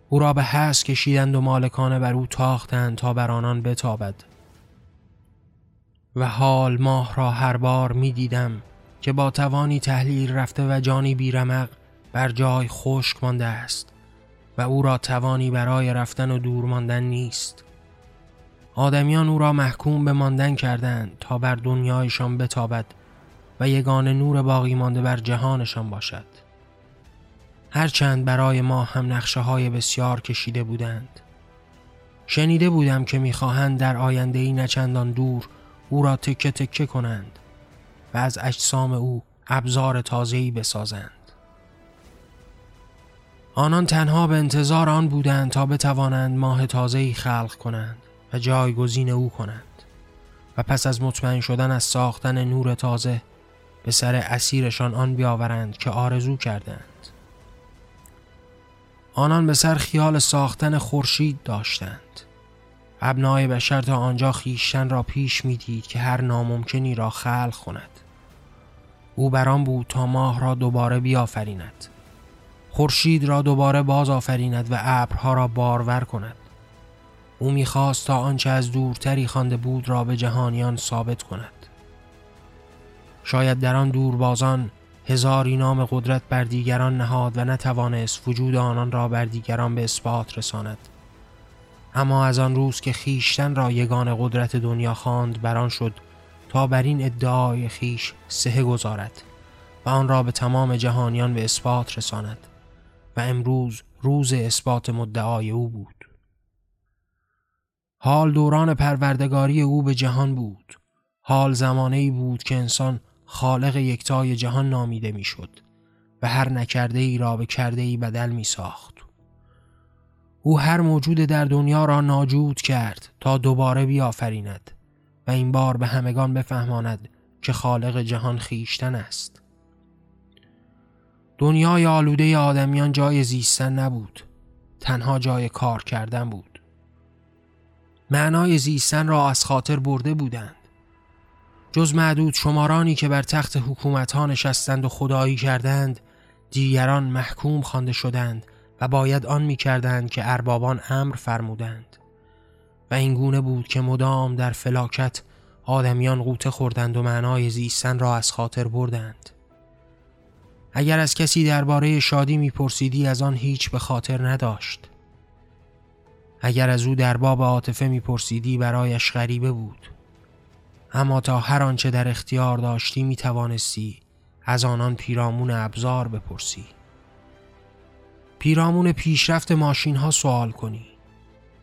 او را به حس کشیدند و مالکانه بر او تاختند تا بر آنان بتابد. و حال ماه را هر بار می دیدم که با توانی تحلیل رفته و جانی بیرمق بر جای خشک مانده است و او را توانی برای رفتن و دور ماندن نیست. آدمیان او را محکوم به ماندن کردند تا بر دنیایشان بتابد و یگان نور باقی مانده بر جهانشان باشد. هرچند برای ما هم نقشه های بسیار کشیده بودند. شنیده بودم که می‌خواهند در آینده ای نچندان دور او را تکه تکه کنند و از اجسام او ابزار تازه‌ای بسازند. آنان تنها به انتظار آن بودند تا بتوانند ماه تازه‌ای خلق کنند. و جایگزین او کنند. و پس از مطمئن شدن از ساختن نور تازه به سر اسیرشان آن بیاورند که آرزو کردند. آنان به سر خیال ساختن خورشید داشتند. ابنای بشر تا آنجا خیشتن را پیش می‌دید که هر ناممکنی را خلق کند. او بران بود تا ماه را دوباره بیافریند. خورشید را دوباره باز آفریند و ابرها را بارور کند. او می‌خواست تا آنچه از دورتری خوانده بود را به جهانیان ثابت کند. شاید در آن دوربازان هزاری نام قدرت بر دیگران نهاد و نتوانست وجود آنان را بر دیگران به اثبات رساند. اما از آن روز که خیشتن را یگان قدرت دنیا خواند بر آن شد تا بر این ادعای خیش سه گذارد و آن را به تمام جهانیان به اثبات رساند و امروز روز اثبات مدعای او بود. حال دوران پروردگاری او به جهان بود حال زمانه ای بود که انسان خالق یکتای جهان نامیده می‌شد و هر نکرده ای را به کرده ای بدل می ساخت. او هر موجود در دنیا را ناجود کرد تا دوباره بیافریند و این بار به همگان بفهماند که خالق جهان خیشتن است. دنیای آلوده آدمیان جای زیستن نبود تنها جای کار کردن بود معنای زیستن را از خاطر برده بودند. جز معدود شمارانی که بر تخت حکومت ها نشستند و خدایی کردند دیگران محکوم خوانده شدند و باید آن می کردند که اربابان امر فرمودند. و این گونه بود که مدام در فلاکت آدمیان قوطه خوردند و معنای زیستن را از خاطر بردند. اگر از کسی درباره شادی میپرسیدی از آن هیچ به خاطر نداشت. اگر از او در باب عاطفه میپرسیدی برایش غریبه بود. اما تا هر آنچه در اختیار داشتی می توانستی از آنان پیرامون ابزار بپرسی. پیرامون پیشرفت ماشین ها سوال کنی.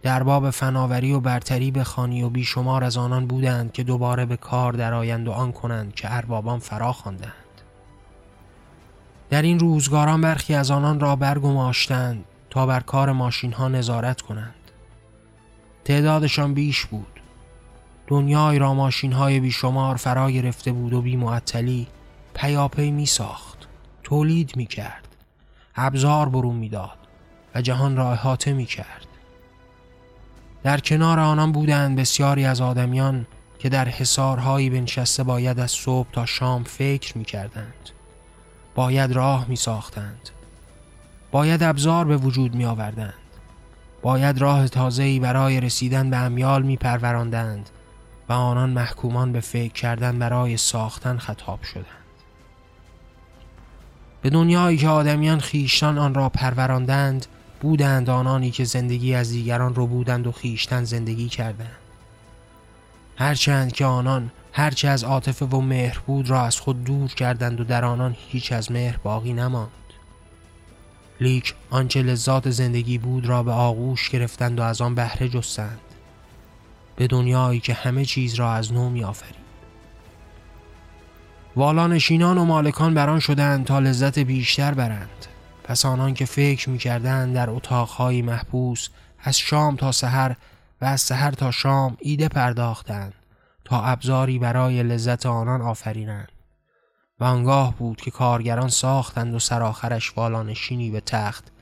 در باب فناوری و برتری بخوانی و بیشمار از آنان بودند که دوباره به کار درآیند و آن کنند که اربابان فرا خواندند. در این روزگاران برخی از آنان را برگماشتند تا بر کار ماشین ها نظارت کنند. تعدادشان بیش بود. دنیای را ماشین های بیشمار فرا گرفته بود و بی معطلی پیاپی می ساخت تولید می کرد ابزار برون می‌داد و جهان را احاطه می کرد در کنار آنان بودند بسیاری از آدمیان که در حسارهایی بنشسته باید از صبح تا شام فکر می کردند باید راه می ساختند باید ابزار به وجود می آوردند باید راه تازه‌ای برای رسیدن به امیال می پروراندند و آنان محکومان به فکر کردن برای ساختن خطاب شدند. به دنیایی که آدمیان خیشتن آن را پروراندند بودند آنانی که زندگی از دیگران رو بودند و خیشتن زندگی کردند. هرچند که آنان هرچه از عاطفه و مهر بود را از خود دور کردند و در آنان هیچ از مهر باقی نماند. لیک آنچه لذات زندگی بود را به آغوش گرفتند و از آن بهره جستند. به دنیایی که همه چیز را از نو آفرید والانشینان و مالکان بران شدند تا لذت بیشتر برند. پس آنان که فکر می کردند در اتاقهای محبوس از شام تا سحر و از سحر تا شام ایده پرداختند تا ابزاری برای لذت آنان آفرینند. و آنگاه بود که کارگران ساختند و سراخرش والانشینی به تخت.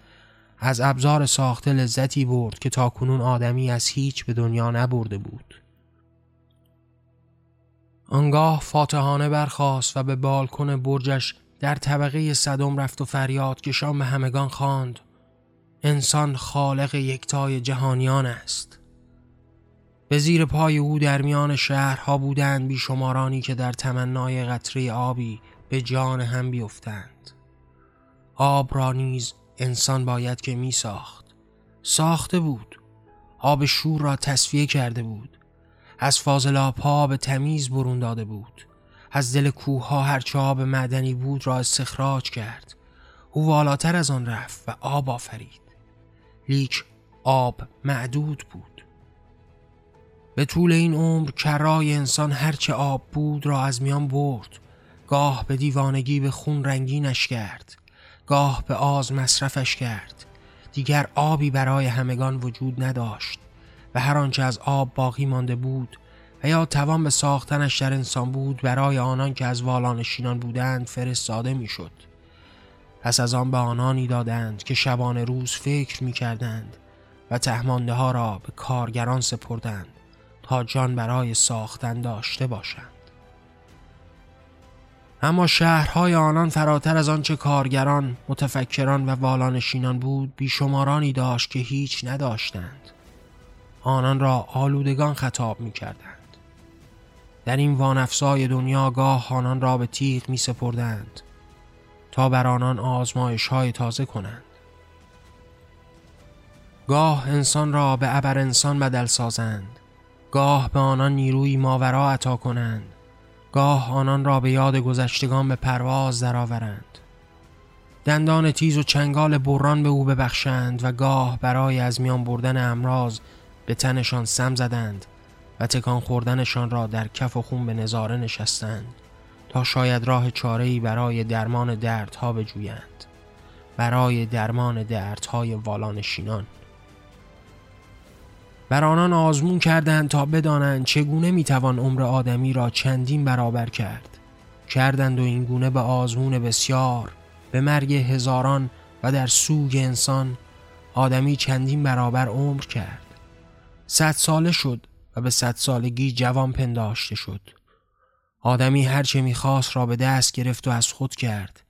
از ابزار ساخته لذتی برد که تا کنون آدمی از هیچ به دنیا نبرده بود. آنگاه فاتحانه برخاست و به بالکن برجش در طبقه صدم رفت و فریاد کشان به همگان خواند. انسان خالق یکتای جهانیان است. به زیر پای او در میان شهرها بودند بیشمارانی که در تمنای قطره آبی به جان هم بیفتند. آب را نیز انسان باید که می ساخت ساخته بود. آب شور را تصفیه کرده بود. از فاضلاب ها به تمیز برون داده بود. از دل کوه ها هرچه آب معدنی بود را استخراج کرد. او والاتر از آن رفت و آب آفرید. لیک آب معدود بود. به طول این عمر کرای انسان هرچه آب بود را از میان برد. گاه به دیوانگی به خون رنگینش کرد. گاه به آز مصرفش کرد. دیگر آبی برای همگان وجود نداشت. و هر آنچه از آب باقی مانده بود و یا توان به ساختنش در انسان بود برای آنان که از والانشینان بودند فرستاده می‌شد. پس از آن به آنانی دادند که شبان روز فکر می کردند و تهمانده ها را به کارگران سپردند. تا جان برای ساختن داشته باشند. اما شهرهای آنان فراتر از آنچه کارگران، متفکران و والانشینان بود بیشمارانی داشت که هیچ نداشتند. آنان را آلودگان خطاب می کردند. در این وانفسای دنیا گاه آنان را به تیغ می سپردند تا بر آنان آزمایش های تازه کنند گاه انسان را به ابر انسان بدل سازند گاه به آنان نیروی ماورا عطا کنند. گاه آنان را به یاد گذشتگان به پرواز درآورند. دندان تیز و چنگال بران به او ببخشند و گاه برای از میان بردن امراض به تنشان سم زدند و تکان خوردنشان را در کف و خون به نظاره نشستند تا شاید راه چاره‌ای برای درمان دردها بجویند. برای درمان دردهای والانشینان. بر آنان آزمون کردند تا بدانند چگونه می‌توان عمر آدمی را چندین برابر کرد. کردند و این گونه به آزمون بسیار به مرگ هزاران و در سوگ انسان آدمی چندین برابر عمر کرد. صد ساله شد و به صد سالگی جوان پنداشته شد. آدمی هرچه می‌خواست را به دست گرفت و از خود کرد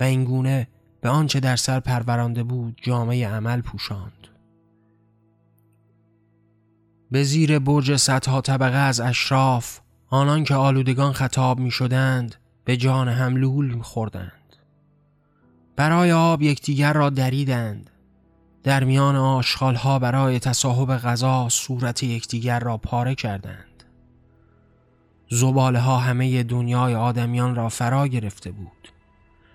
و این گونه به آنچه در سر پرورانده بود جامعه عمل پوشاند. به زیر برج صدها طبقه از اشراف آنان که آلودگان خطاب می شدند به جان هم لول می خوردند. برای آب یکدیگر را دریدند. در میان آشغالها برای تصاحب غذا صورت یکدیگر را پاره کردند. زباله ها همه دنیای آدمیان را فرا گرفته بود.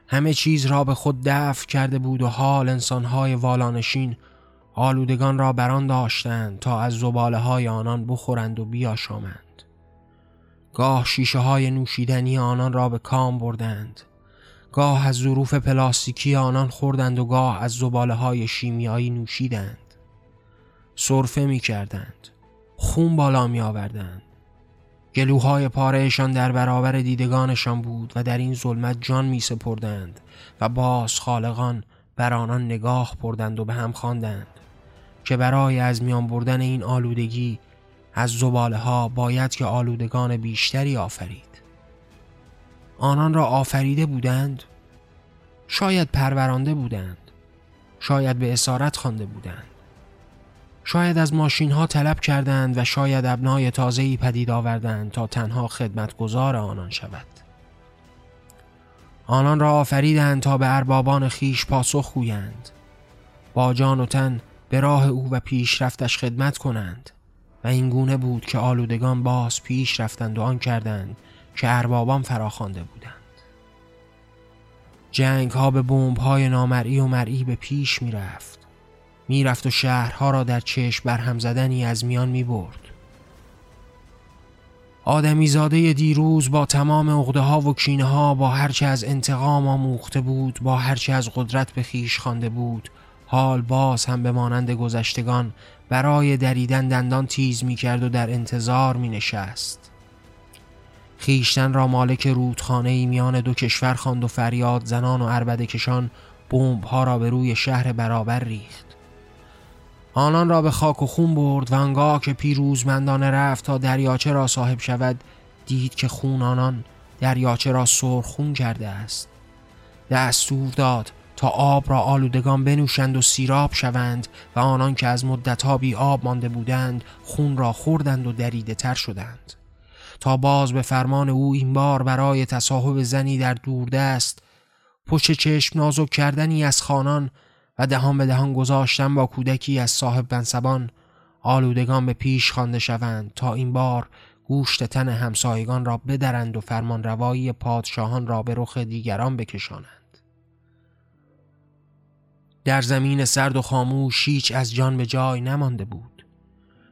همه چیز را به خود دفع کرده بود و حال انسانهای والانشین آلودگان را بران داشتند تا از زباله های آنان بخورند و بیاشامند. گاه شیشه های نوشیدنی آنان را به کام بردند. گاه از ظروف پلاستیکی آنان خوردند و گاه از زباله های شیمیایی نوشیدند. صرفه می کردند خون بالا می آوردند گلوهای پارهشان در برابر دیدگانشان بود و در این ظلمت جان می سپردند و باز خالقان بر آنان نگاه بردند و به هم خواندند. که برای از میان بردن این آلودگی از زباله ها باید که آلودگان بیشتری آفرید. آنان را آفریده بودند شاید پرورانده بودند شاید به اسارت خوانده بودند. شاید از ماشین ها طلب کردند و شاید ابنای تازه‌ای پدید آوردند تا تنها خدمتگزار آنان شود. آنان را آفریدند تا به اربابان خیش پاسخ گویند. با جان و تن به راه او و پیشرفتش خدمت کنند. و این گونه بود که آلودگان باز پیش رفتند و آن کردند که اربابان فراخوانده بودند. جنگ ها به بمب های نامرئی و مرئی به پیش می رفت می رفت و شهرها را در چشم برهم زدنی از میان می برد آدمی زاده دیروز با تمام اغده ها و کینه ها با هرچه از انتقام آموخته بود با هرچه از قدرت به خیش خوانده بود حال باز هم به مانند گذشتگان برای دریدن دندان تیز می کرد و در انتظار می نشست خیشتن را مالک رودخانه ای میان دو کشور خواند و فریاد زنان و عربده کشان بمب ها را به روی شهر برابر ریخت. آنان را به خاک و خون برد و انگاه که پیروزمندانه رفت تا دریاچه را صاحب شود دید که خون آنان دریاچه را سرخون کرده است. دستور داد تا آب را آلودگان بنوشند و سیراب شوند و آنان که از مدتها بی آب مانده بودند خون را خوردند و دریده تر شدند. تا باز به فرمان او این بار برای تصاحب زنی در دوردست پشت چشم نازک کردنی از خانان و دهان به دهان گذاشتن با کودکی از صاحب بنسبان آلودگان به پیش خوانده شوند تا این بار گوشت تن همسایگان را بدرند و فرمان روایی پادشاهان را به رخ دیگران بکشانند. در زمین سرد و خاموش هیچ از جان به جای نمانده بود.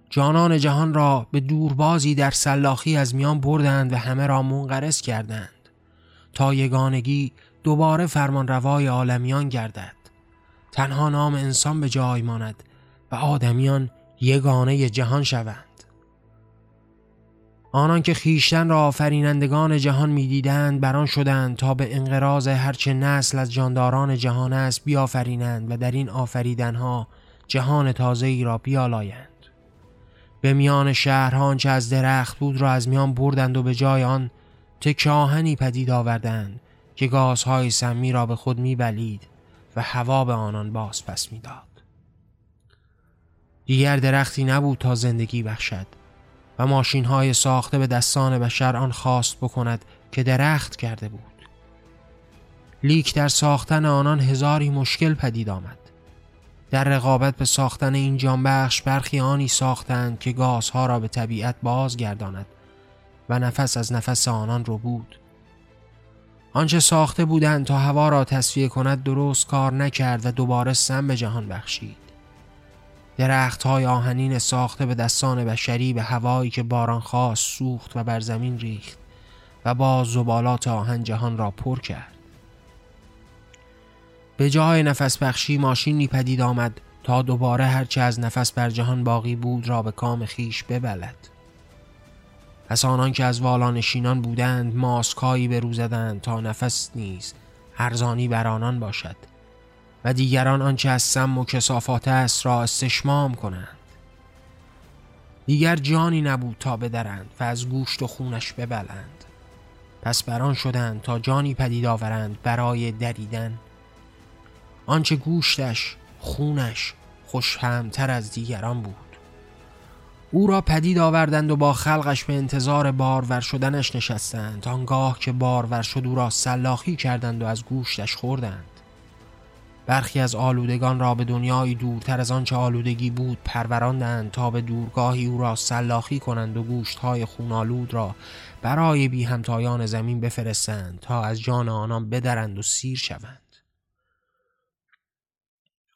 جانان جهان را به دوربازی در سلاخی از میان بردند و همه را منقرض کردند. تا یگانگی دوباره فرمان روای عالمیان گردد. تنها نام انسان به جای ماند و آدمیان یگانه جهان شوند. آنان که خیشتن را آفرینندگان جهان می‌دیدند بران شدند تا به انقراض هرچه نسل از جانداران جهان است بیافرینند و در این آفریدنها جهان تازه ای را بیالایند. به میان شهرها آنچه از درخت بود را از میان بردند و به جای آن تکاهنی پدید آوردند که گازهای سمی را به خود میبلید و هوا به آنان باز پس می‌داد. دیگر درختی نبود تا زندگی بخشد. و ماشین های ساخته به دستان بشر آن خواست بکند که درخت کرده بود. لیک در ساختن آنان هزاری مشکل پدید آمد. در رقابت به ساختن این جانبخش برخی آنی ساختند که گازها را به طبیعت بازگرداند و نفس از نفس آنان رو بود. آنچه ساخته بودند تا هوا را تصفیه کند درست کار نکرد و دوباره سم به جهان بخشید. درخت های آهنین ساخته به دستان بشری به هوایی که باران خواست سوخت و بر زمین ریخت و با زبالات آهن جهان را پر کرد. به جای نفس بخشی ماشینی پدید آمد تا دوباره هرچه از نفس بر جهان باقی بود را به کام خیش ببلد. پس آنان که از والانشینان بودند ماسکایی به رو زدند تا نفس نیز ارزانی بر آنان باشد. و دیگران آنچه از سم و کسافات است را استشمام کنند. دیگر جانی نبود تا بدرند و از گوشت و خونش ببلند. پس بران شدند تا جانی پدید آورند برای دریدن. آنچه گوشتش خونش خوشهمتر از دیگران بود. او را پدید آوردند و با خلقش به انتظار بارور شدنش نشستند. آنگاه که بارور شد او را سلاخی کردند و از گوشتش خوردند. برخی از آلودگان را به دنیایی دورتر از آنچه آلودگی بود پروراندند تا به دورگاهی او را سلاخی کنند و گوشتهای خونالود را برای بی همتایان زمین بفرستند تا از جان آنان بدرند و سیر شوند.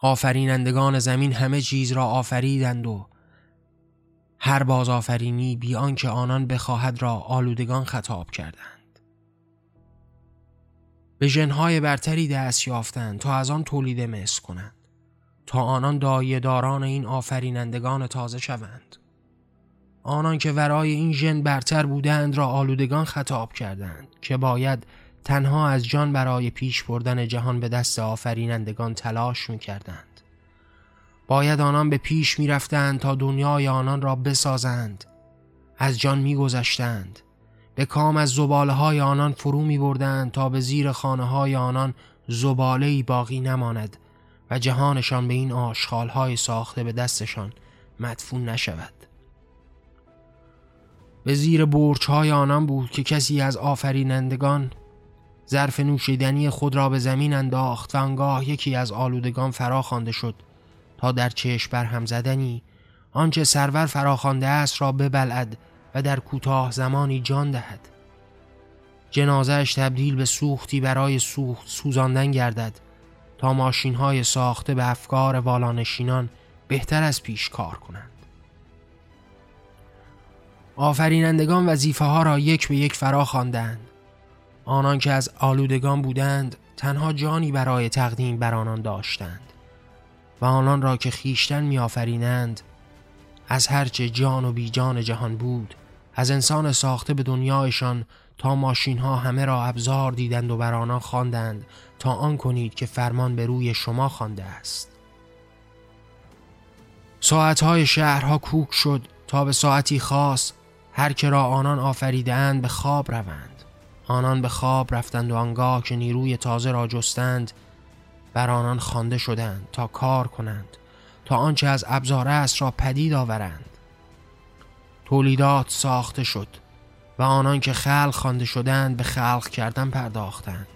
آفرینندگان زمین همه چیز را آفریدند و هر باز آفرینی بیان که آنان بخواهد را آلودگان خطاب کردند. به جنهای برتری دست یافتند تا از آن تولید مثل کنند تا آنان دایه داران این آفرینندگان تازه شوند آنان که ورای این ژن برتر بودند را آلودگان خطاب کردند که باید تنها از جان برای پیش بردن جهان به دست آفرینندگان تلاش می کردند. باید آنان به پیش می رفتند تا دنیای آنان را بسازند. از جان می گذشتند. به کام از زباله های آنان فرو می بردند تا به زیر خانه های آنان زباله باقی نماند و جهانشان به این آشخال های ساخته به دستشان مدفون نشود. به زیر برچ های آنان بود که کسی از آفرینندگان ظرف نوشیدنی خود را به زمین انداخت و انگاه یکی از آلودگان فرا خوانده شد تا در چشم بر هم زدنی آنچه سرور فراخوانده است را ببلعد و در کوتاه زمانی جان دهد. جنازهش تبدیل به سوختی برای سوخت سوزاندن گردد تا ماشین های ساخته به افکار والانشینان بهتر از پیش کار کنند. آفرینندگان وظیفه ها را یک به یک فرا خواندند. آنان که از آلودگان بودند تنها جانی برای تقدیم بر آنان داشتند و آنان را که خیشتن میآفرینند از هرچه جان و بی جان جهان بود از انسان ساخته به دنیایشان تا ماشین ها همه را ابزار دیدند و بر آنان خواندند تا آن کنید که فرمان به روی شما خوانده است. ساعتهای شهرها کوک شد تا به ساعتی خاص هر که را آنان آفریدهاند به خواب روند. آنان به خواب رفتند و آنگاه که نیروی تازه را جستند بر آنان خوانده شدند تا کار کنند تا آنچه از ابزار است را پدید آورند. تولیدات ساخته شد و آنان که خلق خوانده شدند به خلق کردن پرداختند.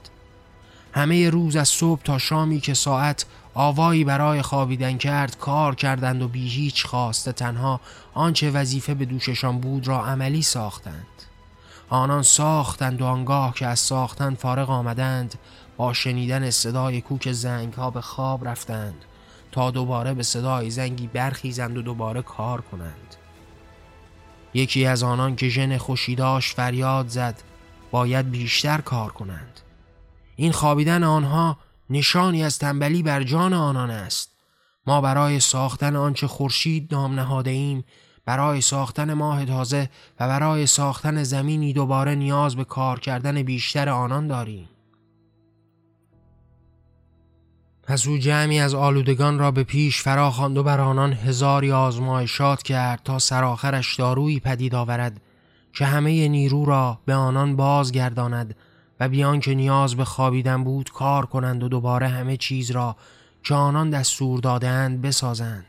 همه روز از صبح تا شامی که ساعت آوایی برای خوابیدن کرد کار کردند و بی هیچ خواسته تنها آنچه وظیفه به دوششان بود را عملی ساختند. آنان ساختند و آنگاه که از ساختن فارغ آمدند با شنیدن صدای کوک زنگ ها به خواب رفتند تا دوباره به صدای زنگی برخیزند و دوباره کار کنند. یکی از آنان که ژن خوشی داشت فریاد زد باید بیشتر کار کنند این خوابیدن آنها نشانی از تنبلی بر جان آنان است ما برای ساختن آنچه خورشید نام نهاده ایم برای ساختن ماه تازه و برای ساختن زمینی دوباره نیاز به کار کردن بیشتر آنان داریم. پس او جمعی از آلودگان را به پیش فرا خواند و بر آنان هزاری آزمایشات کرد تا سرآخرش دارویی پدید آورد که همه نیرو را به آنان بازگرداند و بیان که نیاز به خوابیدن بود کار کنند و دوباره همه چیز را که آنان دستور دادند بسازند.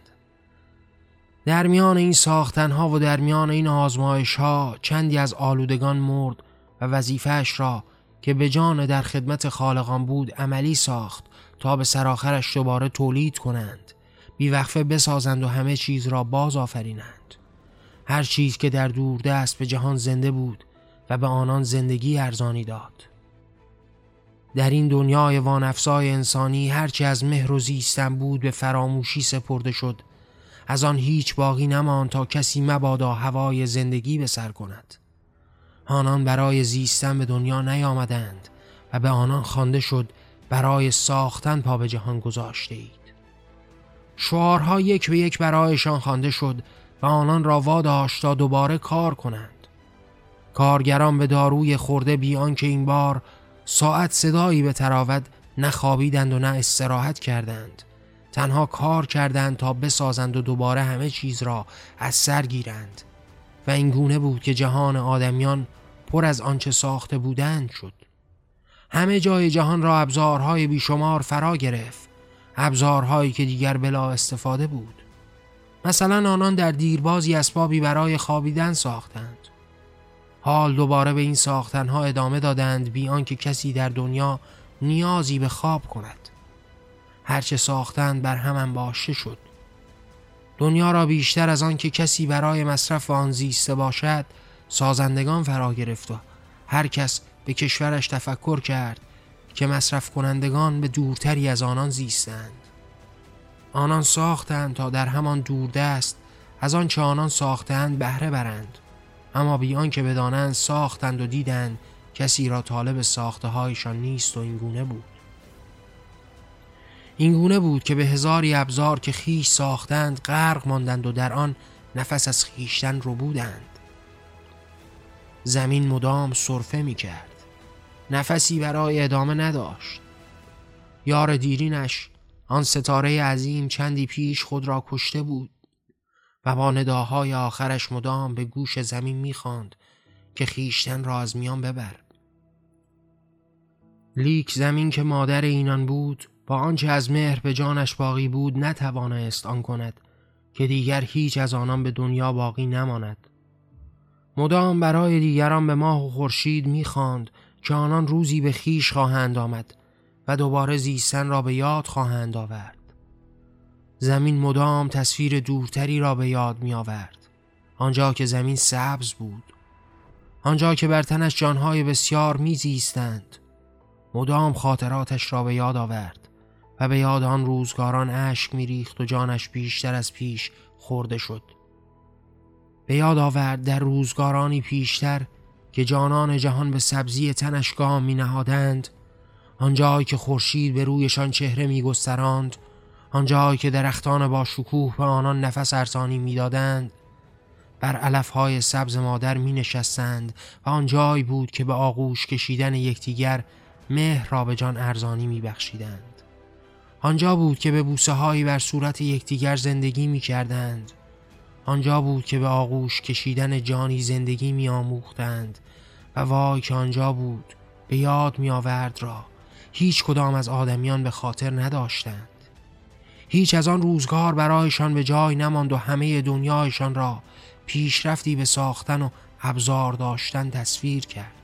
در میان این ساختنها و در میان این آزمایش ها چندی از آلودگان مرد و وظیفهش را که به جان در خدمت خالقان بود عملی ساخت تا به سراخرش دوباره تولید کنند. بیوقفه بسازند و همه چیز را باز آفرینند. هر چیز که در دوردست به جهان زنده بود و به آنان زندگی ارزانی داد. در این دنیای وانفسای انسانی هرچی از مهر و زیستن بود به فراموشی سپرده شد. از آن هیچ باقی نمان تا کسی مبادا هوای زندگی به سر کند. آنان برای زیستن به دنیا نیامدند و به آنان خوانده شد برای ساختن پا به جهان گذاشته اید. شعارها یک به یک برایشان خوانده شد و آنان را واداشت تا دوباره کار کنند. کارگران به داروی خورده بیان که این بار ساعت صدایی به تراود نخوابیدند و نه استراحت کردند. تنها کار کردند تا بسازند و دوباره همه چیز را از سر گیرند. و این گونه بود که جهان آدمیان پر از آنچه ساخته بودند شد. همه جای جهان را ابزارهای بیشمار فرا گرفت. ابزارهایی که دیگر بلا استفاده بود. مثلا آنان در دیربازی اسبابی برای خوابیدن ساختند. حال دوباره به این ساختنها ادامه دادند بی آنکه کسی در دنیا نیازی به خواب کند. هرچه ساختند بر هم انباشته شد. دنیا را بیشتر از آن که کسی برای مصرف آن زیسته باشد سازندگان فرا گرفت و هر کس به کشورش تفکر کرد که مصرف کنندگان به دورتری از آنان زیستند. آنان ساختند تا در همان دوردست از آنچه آنان ساختند بهره برند. اما بیان که بدانند ساختند و دیدند کسی را طالب ساخته هایشان نیست و اینگونه بود. اینگونه بود که به هزاری ابزار که خیش ساختند غرق ماندند و در آن نفس از خیشتن رو بودند. زمین مدام صرفه می کرد نفسی برای ادامه نداشت. یار دیرینش آن ستاره عظیم چندی پیش خود را کشته بود و با نداهای آخرش مدام به گوش زمین می‌خواند که خیشتن را از میان ببر لیک زمین که مادر اینان بود با آنچه از مهر به جانش باقی بود نتوانست آن کند که دیگر هیچ از آنان به دنیا باقی نماند. مدام برای دیگران به ماه و خورشید می‌خواند که آنان روزی به خیش خواهند آمد و دوباره زیستن را به یاد خواهند آورد. زمین مدام تصویر دورتری را به یاد می آورد آنجا که زمین سبز بود. آنجا که بر تنش جانهای بسیار میزیستند. مدام خاطراتش را به یاد آورد و به یاد آن روزگاران اشک میریخت و جانش بیشتر از پیش خورده شد. به یاد آورد در روزگارانی پیشتر که جانان جهان به سبزی تنش گام می نهادند آنجایی که خورشید به رویشان چهره می گستراند آنجایی که درختان با شکوه به آنان نفس ارزانی می‌دادند بر علفهای سبز مادر می نشستند و آنجایی بود که به آغوش کشیدن یکدیگر مهر را به جان ارزانی می بخشیدند. آنجا بود که به بوسه هایی بر صورت یکدیگر زندگی می کردند. آنجا بود که به آغوش کشیدن جانی زندگی می آموختند و وای که آنجا بود به یاد می آورد را. هیچ کدام از آدمیان به خاطر نداشتند. هیچ از آن روزگار برایشان به جای نماند و همه دنیایشان را پیشرفتی به ساختن و ابزار داشتن تصویر کرد.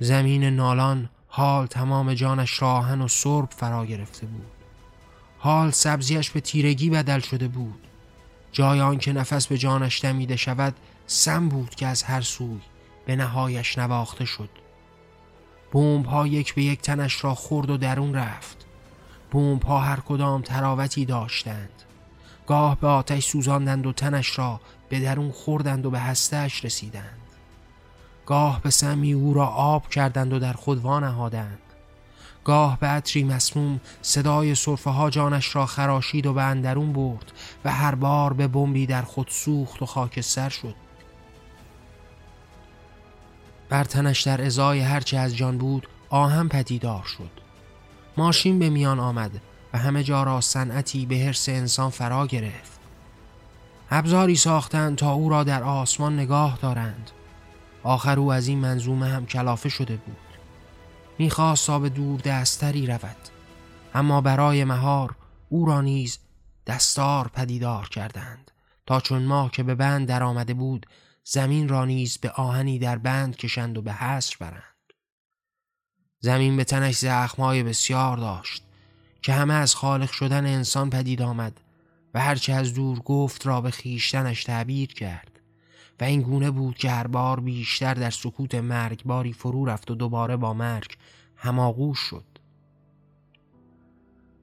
زمین نالان حال تمام جانش راهن و سرب فرا گرفته بود. حال سبزیش به تیرگی بدل شده بود. جای آن که نفس به جانش دمیده شود سم بود که از هر سوی به نهایش نواخته شد. بومب ها یک به یک تنش را خورد و درون رفت. بومب ها هر کدام تراوتی داشتند. گاه به آتش سوزاندند و تنش را به درون خوردند و به هستهش رسیدند. گاه به سمی او را آب کردند و در خود وانهادند. گاه به عطری مسموم صدای صرفه ها جانش را خراشید و به اندرون برد و هر بار به بمبی در خود سوخت و خاکستر شد. بر تنش در ازای هرچه از جان بود آهم پدیدار شد. ماشین به میان آمد و همه جا را صنعتی به حرس انسان فرا گرفت. ابزاری ساختند تا او را در آسمان نگاه دارند. آخر او از این منظومه هم کلافه شده بود. می‌خواست تا به دور دستری رود. اما برای مهار او را نیز دستار پدیدار کردند. تا چون ماه که به بند در آمده بود زمین را نیز به آهنی در بند کشند و به حصر برند. زمین به تنش زخمهای بسیار داشت که همه از خالق شدن انسان پدید آمد و هرچه از دور گفت را به خیشتنش تعبیر کرد. و این گونه بود که هر بار بیشتر در سکوت مرگباری فرو رفت و دوباره با مرگ هماغوش شد.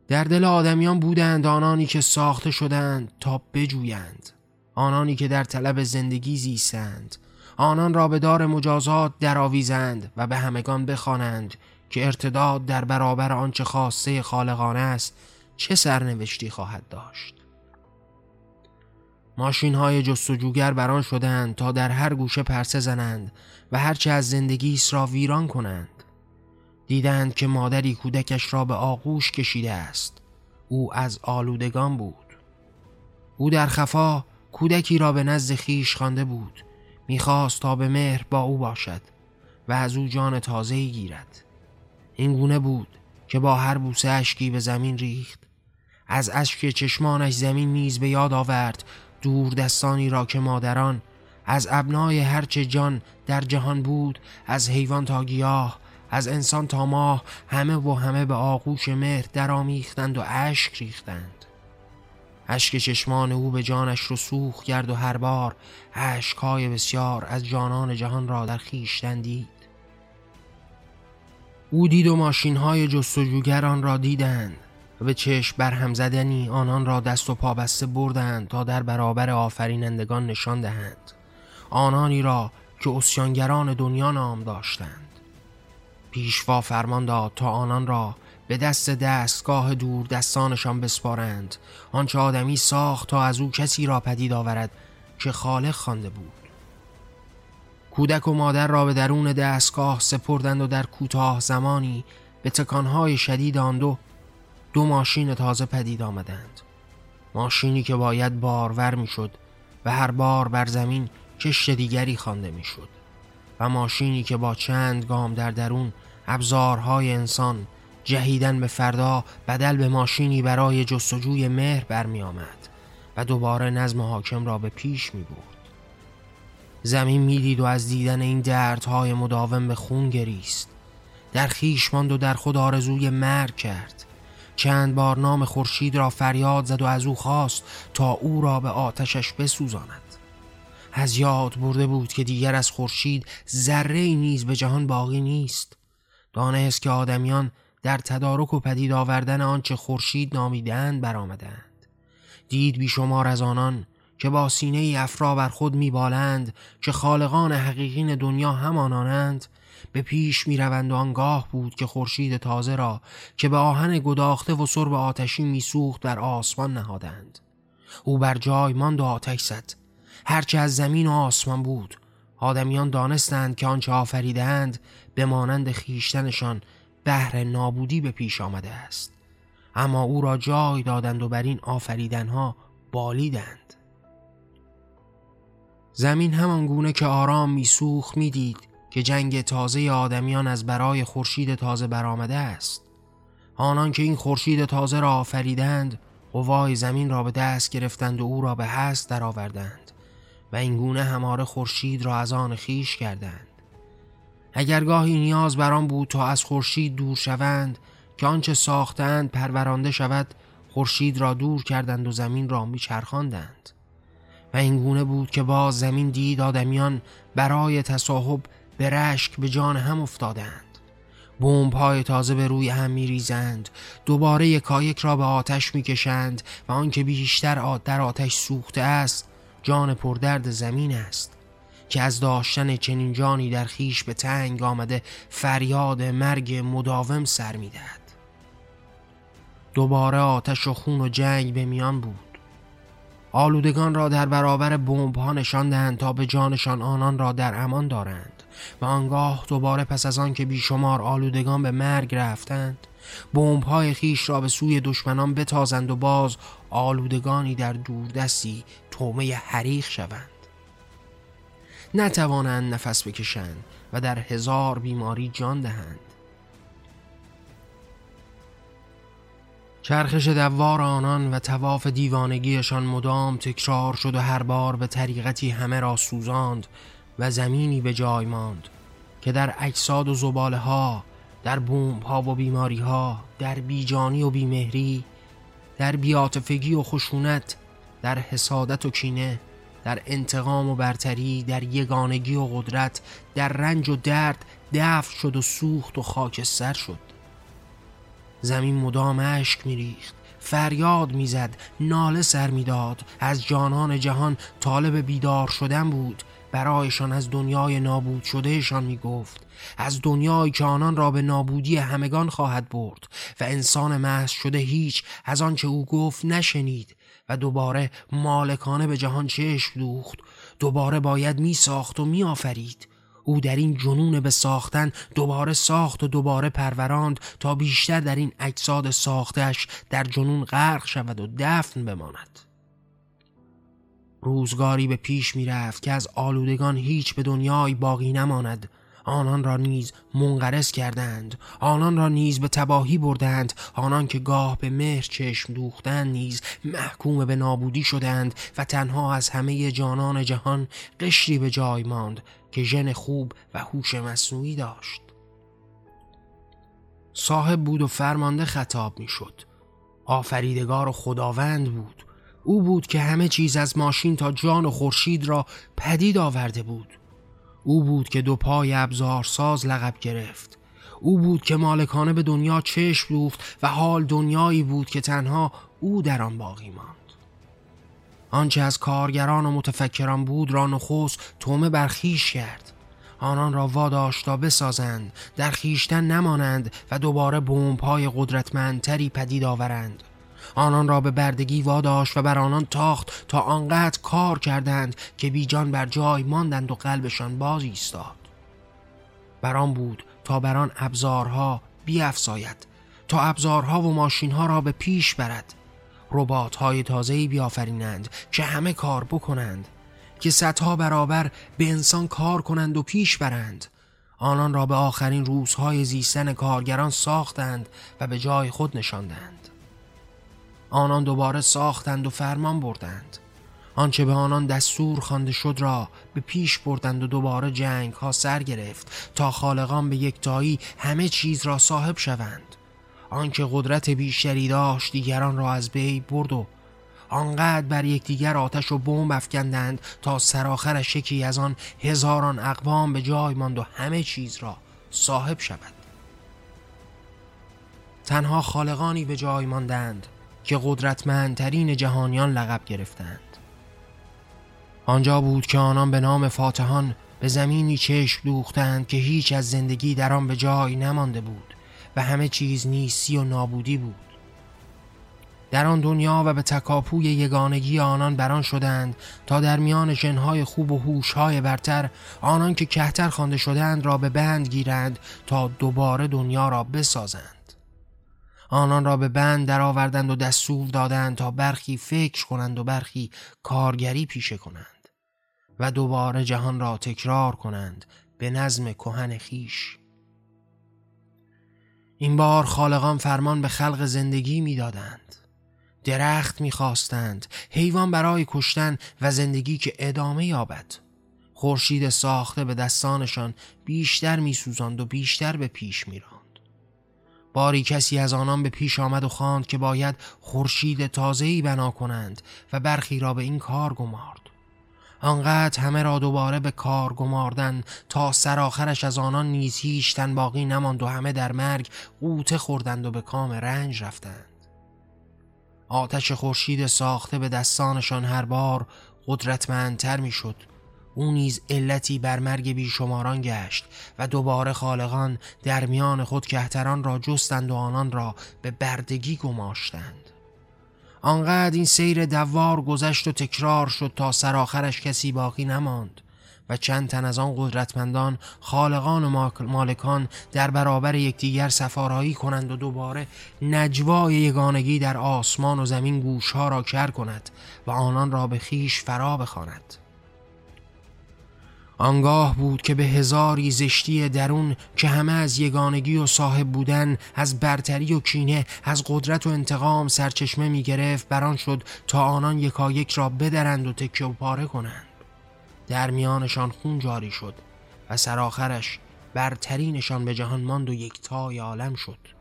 در دل آدمیان بودند آنانی که ساخته شدند تا بجویند آنانی که در طلب زندگی زیستند آنان را به دار مجازات درآویزند و به همگان بخوانند که ارتداد در برابر آنچه خواسته خالقانه است چه سرنوشتی خواهد داشت. ماشین های جستجوگر بران شدند تا در هر گوشه پرسه زنند و هرچه از زندگی را ویران کنند. دیدند که مادری کودکش را به آغوش کشیده است. او از آلودگان بود. او در خفا کودکی را به نزد خیش خوانده بود. می‌خواست تا به مهر با او باشد و از او جان تازه گیرد. این گونه بود که با هر بوسه اشکی به زمین ریخت. از اشک چشمانش زمین نیز به یاد آورد دور دستانی را که مادران از ابنای هرچه جان در جهان بود از حیوان تا گیاه از انسان تا ماه همه و همه به آغوش مهر درآمیختند و اشک ریختند. اشک چشمان او به جانش رسوخ کرد و هر بار اشکهای بسیار از جانان جهان را در خیشتن دید او دید و ماشین های جستجوگران را دیدند. و به چشم برهم زدنی آنان را دست و پا بسته بردند تا در برابر آفرینندگان نشان دهند. آنانی را که اسیانگران دنیا نام داشتند. پیشوا فرمان داد تا آنان را به دست دستگاه دور دستانشان بسپارند. آنچه آدمی ساخت تا از او کسی را پدید آورد که خالق خوانده بود. کودک و مادر را به درون دستگاه سپردند و در کوتاه زمانی به تکانهای شدید آن دو دو ماشین تازه پدید آمدند. ماشینی که باید بارور می‌شد و هر بار بر زمین کشت دیگری خوانده می‌شد و ماشینی که با چند گام در درون ابزارهای انسان جهیدن به فردا بدل به ماشینی برای جستجوی مهر برمی آمد و دوباره نظم حاکم را به پیش می بود. زمین می‌دید و از دیدن این دردهای مداوم به خون گریست. در خیش ماند و در خود آرزوی مرگ کرد. چند بار نام خورشید را فریاد زد و از او خواست تا او را به آتشش بسوزاند. از یاد برده بود که دیگر از خورشید ذره نیز به جهان باقی نیست. دانست که آدمیان در تدارک و پدید آوردن آنچه خورشید نامیدند برآمدند. دید بیشمار از آنان که با سینه افرا بر خود میبالند که خالقان حقیقین دنیا همانانند به پیش می روند و آنگاه بود که خورشید تازه را که به آهن گداخته و سرب آتشی میسوخت در آسمان نهادند. او بر جای ماند و آتش زد. هرچه از زمین و آسمان بود. آدمیان دانستند که آنچه آفریدند به مانند خیشتنشان بهر نابودی به پیش آمده است. اما او را جای دادند و بر این آفریدنها بالیدند. زمین همان گونه که آرام میسوخ می‌دید. که جنگ تازه آدمیان از برای خورشید تازه برآمده است. آنان که این خورشید تازه را آفریدند قوای زمین را به دست گرفتند و او را به هست درآوردند و این گونه هماره خورشید را از آن خیش کردند. اگر گاهی نیاز بر آن بود تا از خورشید دور شوند که آنچه ساختند پرورانده شود خورشید را دور کردند و زمین را میچرخاندند. و این گونه بود که باز زمین دید آدمیان برای تصاحب به رشک به جان هم افتادند. بومب های تازه به روی هم می ریزند دوباره یکایک را به آتش می کشند و آنکه بیشتر در آتش سوخته است جان پردرد زمین است. که از داشتن چنین جانی در خیش به تنگ آمده فریاد مرگ مداوم سر می‌دهد. دوباره آتش و خون و جنگ به میان بود. آلودگان را در برابر بمب ها نشاندند تا به جانشان آنان را در امان دارند. و آنگاه دوباره پس از آن که بیشمار آلودگان به مرگ رفتند بمب های خیش را به سوی دشمنان بتازند و باز آلودگانی در دوردستی تومه حریق شوند. نتوانند نفس بکشند و در هزار بیماری جان دهند. چرخش دوار آنان و تواف دیوانگیشان مدام تکرار شد و هر بار به طریقتی همه را سوزاند و زمینی به جای ماند که در اجساد و زباله ها در بوم ها و بیماری ها در بیجانی و بیمهری در بیاتفگی و خشونت در حسادت و کینه در انتقام و برتری در یگانگی و قدرت در رنج و درد دفع شد و سوخت و خاکستر شد. زمین مدام اشک میریخت فریاد می‌زد ناله سر می‌داد از جانان جهان طالب بیدار شدن بود. برایشان از دنیای نابود شدهشان می گفت از دنیای که آنان را به نابودی همگان خواهد برد و انسان محض شده هیچ از آنچه او گفت نشنید و دوباره مالکانه به جهان چشم دوخت. دوباره باید می ساخت و می آفرید او در این جنون به ساختن دوباره ساخت و دوباره پروراند تا بیشتر در این اجساد ساختش در جنون غرق شود و دفن بماند. روزگاری به پیش می رفت که از آلودگان هیچ به دنیای باقی نماند. آنان را نیز منقرض کردند. آنان را نیز به تباهی بردند. آنان که گاه به مهر چشم دوختند نیز محکوم به نابودی شدند و تنها از همه جانان جهان قشری به جای ماند که ژن خوب و هوش مصنوعی داشت. صاحب بود و فرمانده خطاب می‌شد. آفریدگار و خداوند بود. او بود که همه چیز از ماشین تا جان و خورشید را پدید آورده بود. او بود که دو پای ابزار ساز لقب گرفت. او بود که مالکانه به دنیا چشم دوخت و حال دنیایی بود که تنها او در آن باقی ماند. آنچه از کارگران و متفکران بود را نخست تومه برخیش کرد. آنان را واداشت تا بسازند در خیشتن نمانند و دوباره بومپای قدرتمندتری پدید آورند. آنان را به بردگی واداشت و بر آنان تاخت تا آنقدر کار کردند که بیجان بر جای ماندند و قلبشان باز ایستاد. بر آن بود تا بر آن ابزارها بیافزاید تا ابزارها و ماشینها را به پیش برد. ربات های تازه‌ای بیافرینند که همه کار بکنند که صدها برابر به انسان کار کنند و پیش برند. آنان را به آخرین روزهای زیستن کارگران ساختند و به جای خود نشاندند. آنان دوباره ساختند و فرمان بردند. آنچه به آنان دستور خوانده شد را به پیش بردند و دوباره جنگ ها سر گرفت تا خالقان به یکتایی همه چیز را صاحب شوند. آنکه قدرت بیشتری داشت دیگران را از بی برد و آنقدر بر یکدیگر آتش و بمب افکندند تا سرآخرش یکی از آن هزاران اقوام به جای ماند و همه چیز را صاحب شود. تنها خالقانی به جای ماندند. که قدرتمندترین جهانیان لقب گرفتند. آنجا بود که آنان به نام فاتحان به زمینی چشم دوختند که هیچ از زندگی در آن به جای نمانده بود و همه چیز نیستی و نابودی بود. در آن دنیا و به تکاپوی یگانگی آنان بران شدند تا در میان جنهای خوب و هوشهای برتر آنان که کهتر خوانده شدند را به بند گیرند تا دوباره دنیا را بسازند. آنان را به بند درآوردند و دستور دادند تا برخی فکر کنند و برخی کارگری پیشه کنند و دوباره جهان را تکرار کنند به نظم کهن خیش این بار خالقان فرمان به خلق زندگی می‌دادند. درخت می‌خواستند. حیوان برای کشتن و زندگی که ادامه یابد. خورشید ساخته به دستانشان بیشتر میسوزاند و بیشتر به پیش میراند باری کسی از آنان به پیش آمد و خواند که باید خورشید تازه‌ای بنا کنند و برخی را به این کار گمارد. آنقدر همه را دوباره به کار گماردن تا سرآخرش از آنان نیز هیچ تن باقی نماند و همه در مرگ قوطه خوردند و به کام رنج رفتند. آتش خورشید ساخته به دستانشان هر بار قدرتمندتر می‌شد. او نیز علتی بر مرگ بیشماران گشت و دوباره خالقان در میان خود کهتران را جستند و آنان را به بردگی گماشتند. آنقدر این سیر دوار گذشت و تکرار شد تا سرآخرش کسی باقی نماند و چند تن از آن قدرتمندان خالقان و مالکان در برابر یکدیگر سفارایی کنند و دوباره نجوای یگانگی در آسمان و زمین گوشها را کر کند و آنان را به خیش فرا بخواند. آنگاه بود که به هزاری زشتی درون که همه از یگانگی و صاحب بودن از برتری و کینه از قدرت و انتقام سرچشمه می گرفت بران شد تا آنان یکایک را بدرند و تکه و پاره کنند. در میانشان خون جاری شد و سرآخرش برترینشان به جهان ماند و یکتای عالم شد.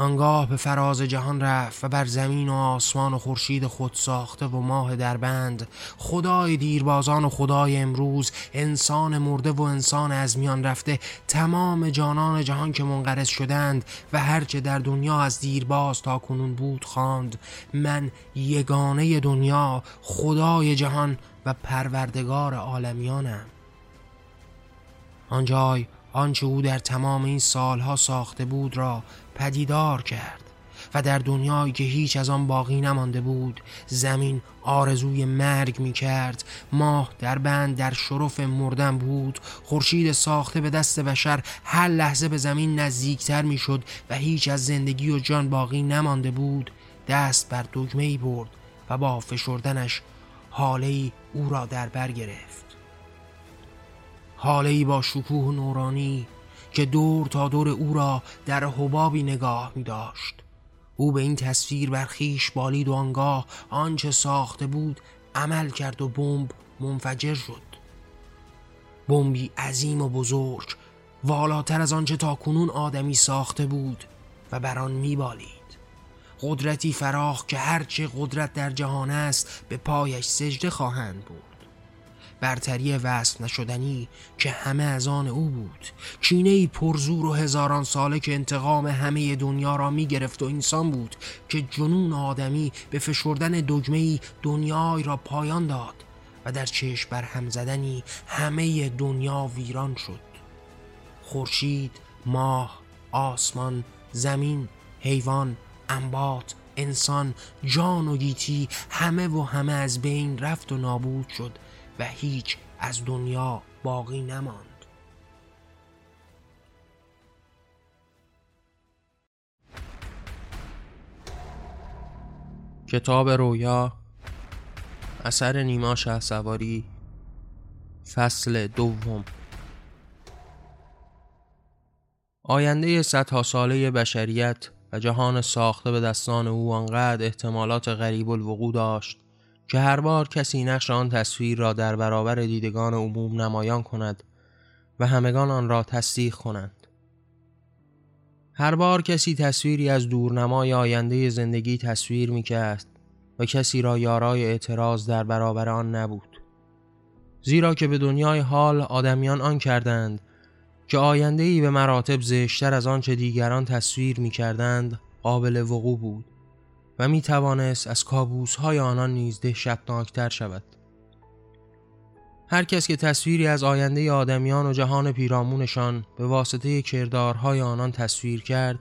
آنگاه به فراز جهان رفت و بر زمین و آسمان و خورشید خود ساخته و ماه دربند. خدای دیربازان و خدای امروز انسان مرده و انسان از میان رفته تمام جانان جهان که منقرض شدند و هرچه در دنیا از دیرباز تا کنون بود خواند. من یگانه دنیا خدای جهان و پروردگار عالمیانم. آنجای آنچه او در تمام این سالها ساخته بود را پدیدار کرد و در دنیایی که هیچ از آن باقی نمانده بود زمین آرزوی مرگ می کرد ماه در بند در شرف مردن بود. خورشید ساخته به دست بشر هر لحظه به زمین نزدیکتر می شد و هیچ از زندگی و جان باقی نمانده بود. دست بر دگمه برد و با فشردنش حاله او را در بر گرفت. حاله با شکوه نورانی که دور تا دور او را در حبابی نگاه می داشت او به این تصویر برخیش بالید و آنگاه آنچه ساخته بود عمل کرد و بمب منفجر شد. بمبی عظیم و بزرگ والاتر از آنچه تا کنون آدمی ساخته بود و بر آن میبالید. قدرتی فراخ که هرچه قدرت در جهان است به پایش سجده خواهند بود. برتری وصف نشدنی که همه از آن او بود. کینه پرزور و هزاران ساله که انتقام همه دنیا را می گرفت و انسان بود که جنون آدمی به فشردن دگمه دنیای را پایان داد و در چشم بر هم زدنی همه دنیا ویران شد. خورشید ماه آسمان زمین حیوان انبات انسان جان و گیتی همه و همه از بین رفت و نابود شد. و هیچ از دنیا باقی نماند. کتاب رویا اثر نیما شه سواری فصل دوم. آینده صدها ساله بشریت و جهان ساخته به دستان او آنقدر احتمالات غریب الوقوع داشت که هر بار کسی نقش آن تصویر را در برابر دیدگان عموم نمایان کند و همگان آن را تصدیق کنند. هر بار کسی تصویری از دورنمای آینده زندگی تصویر می کرد و کسی را یارای اعتراض در برابر آن نبود. زیرا که به دنیای حال آدمیان آن کردند که آینده ای به مراتب زشتر از آنچه دیگران تصویر می کردند قابل وقوع بود. و می توانست از کابوس های آنان نیز دهشتناکتر شود. هر کس که تصویری از آینده آدمیان و جهان پیرامونشان به واسطه کردارهای آنان تصویر کرد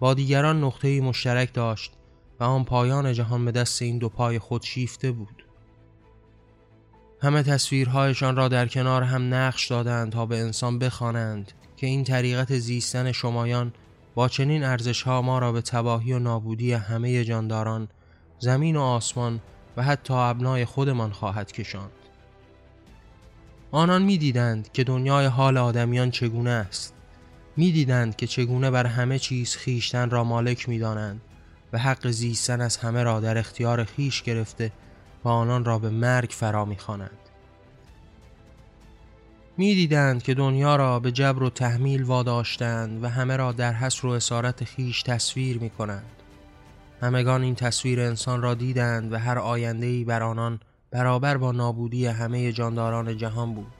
با دیگران نقطه مشترک داشت و آن پایان جهان به دست این دو پای خود شیفته بود. همه تصویرهایشان را در کنار هم نقش دادند تا به انسان بخوانند که این طریقت زیستن شمایان با چنین ارزش ها ما را به تباهی و نابودی همه جانداران زمین و آسمان و حتی ابنای خودمان خواهد کشاند. آنان می‌دیدند که دنیای حال آدمیان چگونه است. می‌دیدند که چگونه بر همه چیز خیشتن را مالک می‌دانند و حق زیستن از همه را در اختیار خیش گرفته و آنان را به مرگ فرا می‌خوانند. می‌دیدند که دنیا را به جبر و تحمیل واداشتند و همه را در حسر و اسارت خیش تصویر می کنند. همگان این تصویر انسان را دیدند و هر آیندهی بر آنان برابر با نابودی همه جانداران جهان بود.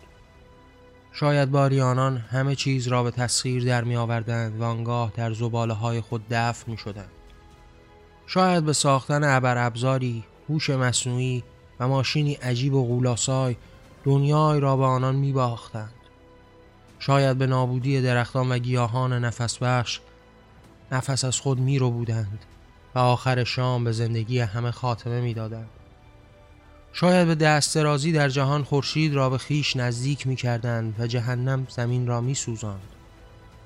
شاید باری آنان همه چیز را به تسخیر در می آوردند و آنگاه در زباله های خود دفن می شدند. شاید به ساختن ابر ابزاری، هوش مصنوعی و ماشینی عجیب و غولاسای دنیای را به آنان می باختند. شاید به نابودی درختان و گیاهان نفس بخش نفس از خود می رو بودند و آخر شام به زندگی همه خاتمه می دادند. شاید به دست رازی در جهان خورشید را به خیش نزدیک می کردند و جهنم زمین را می سوزند.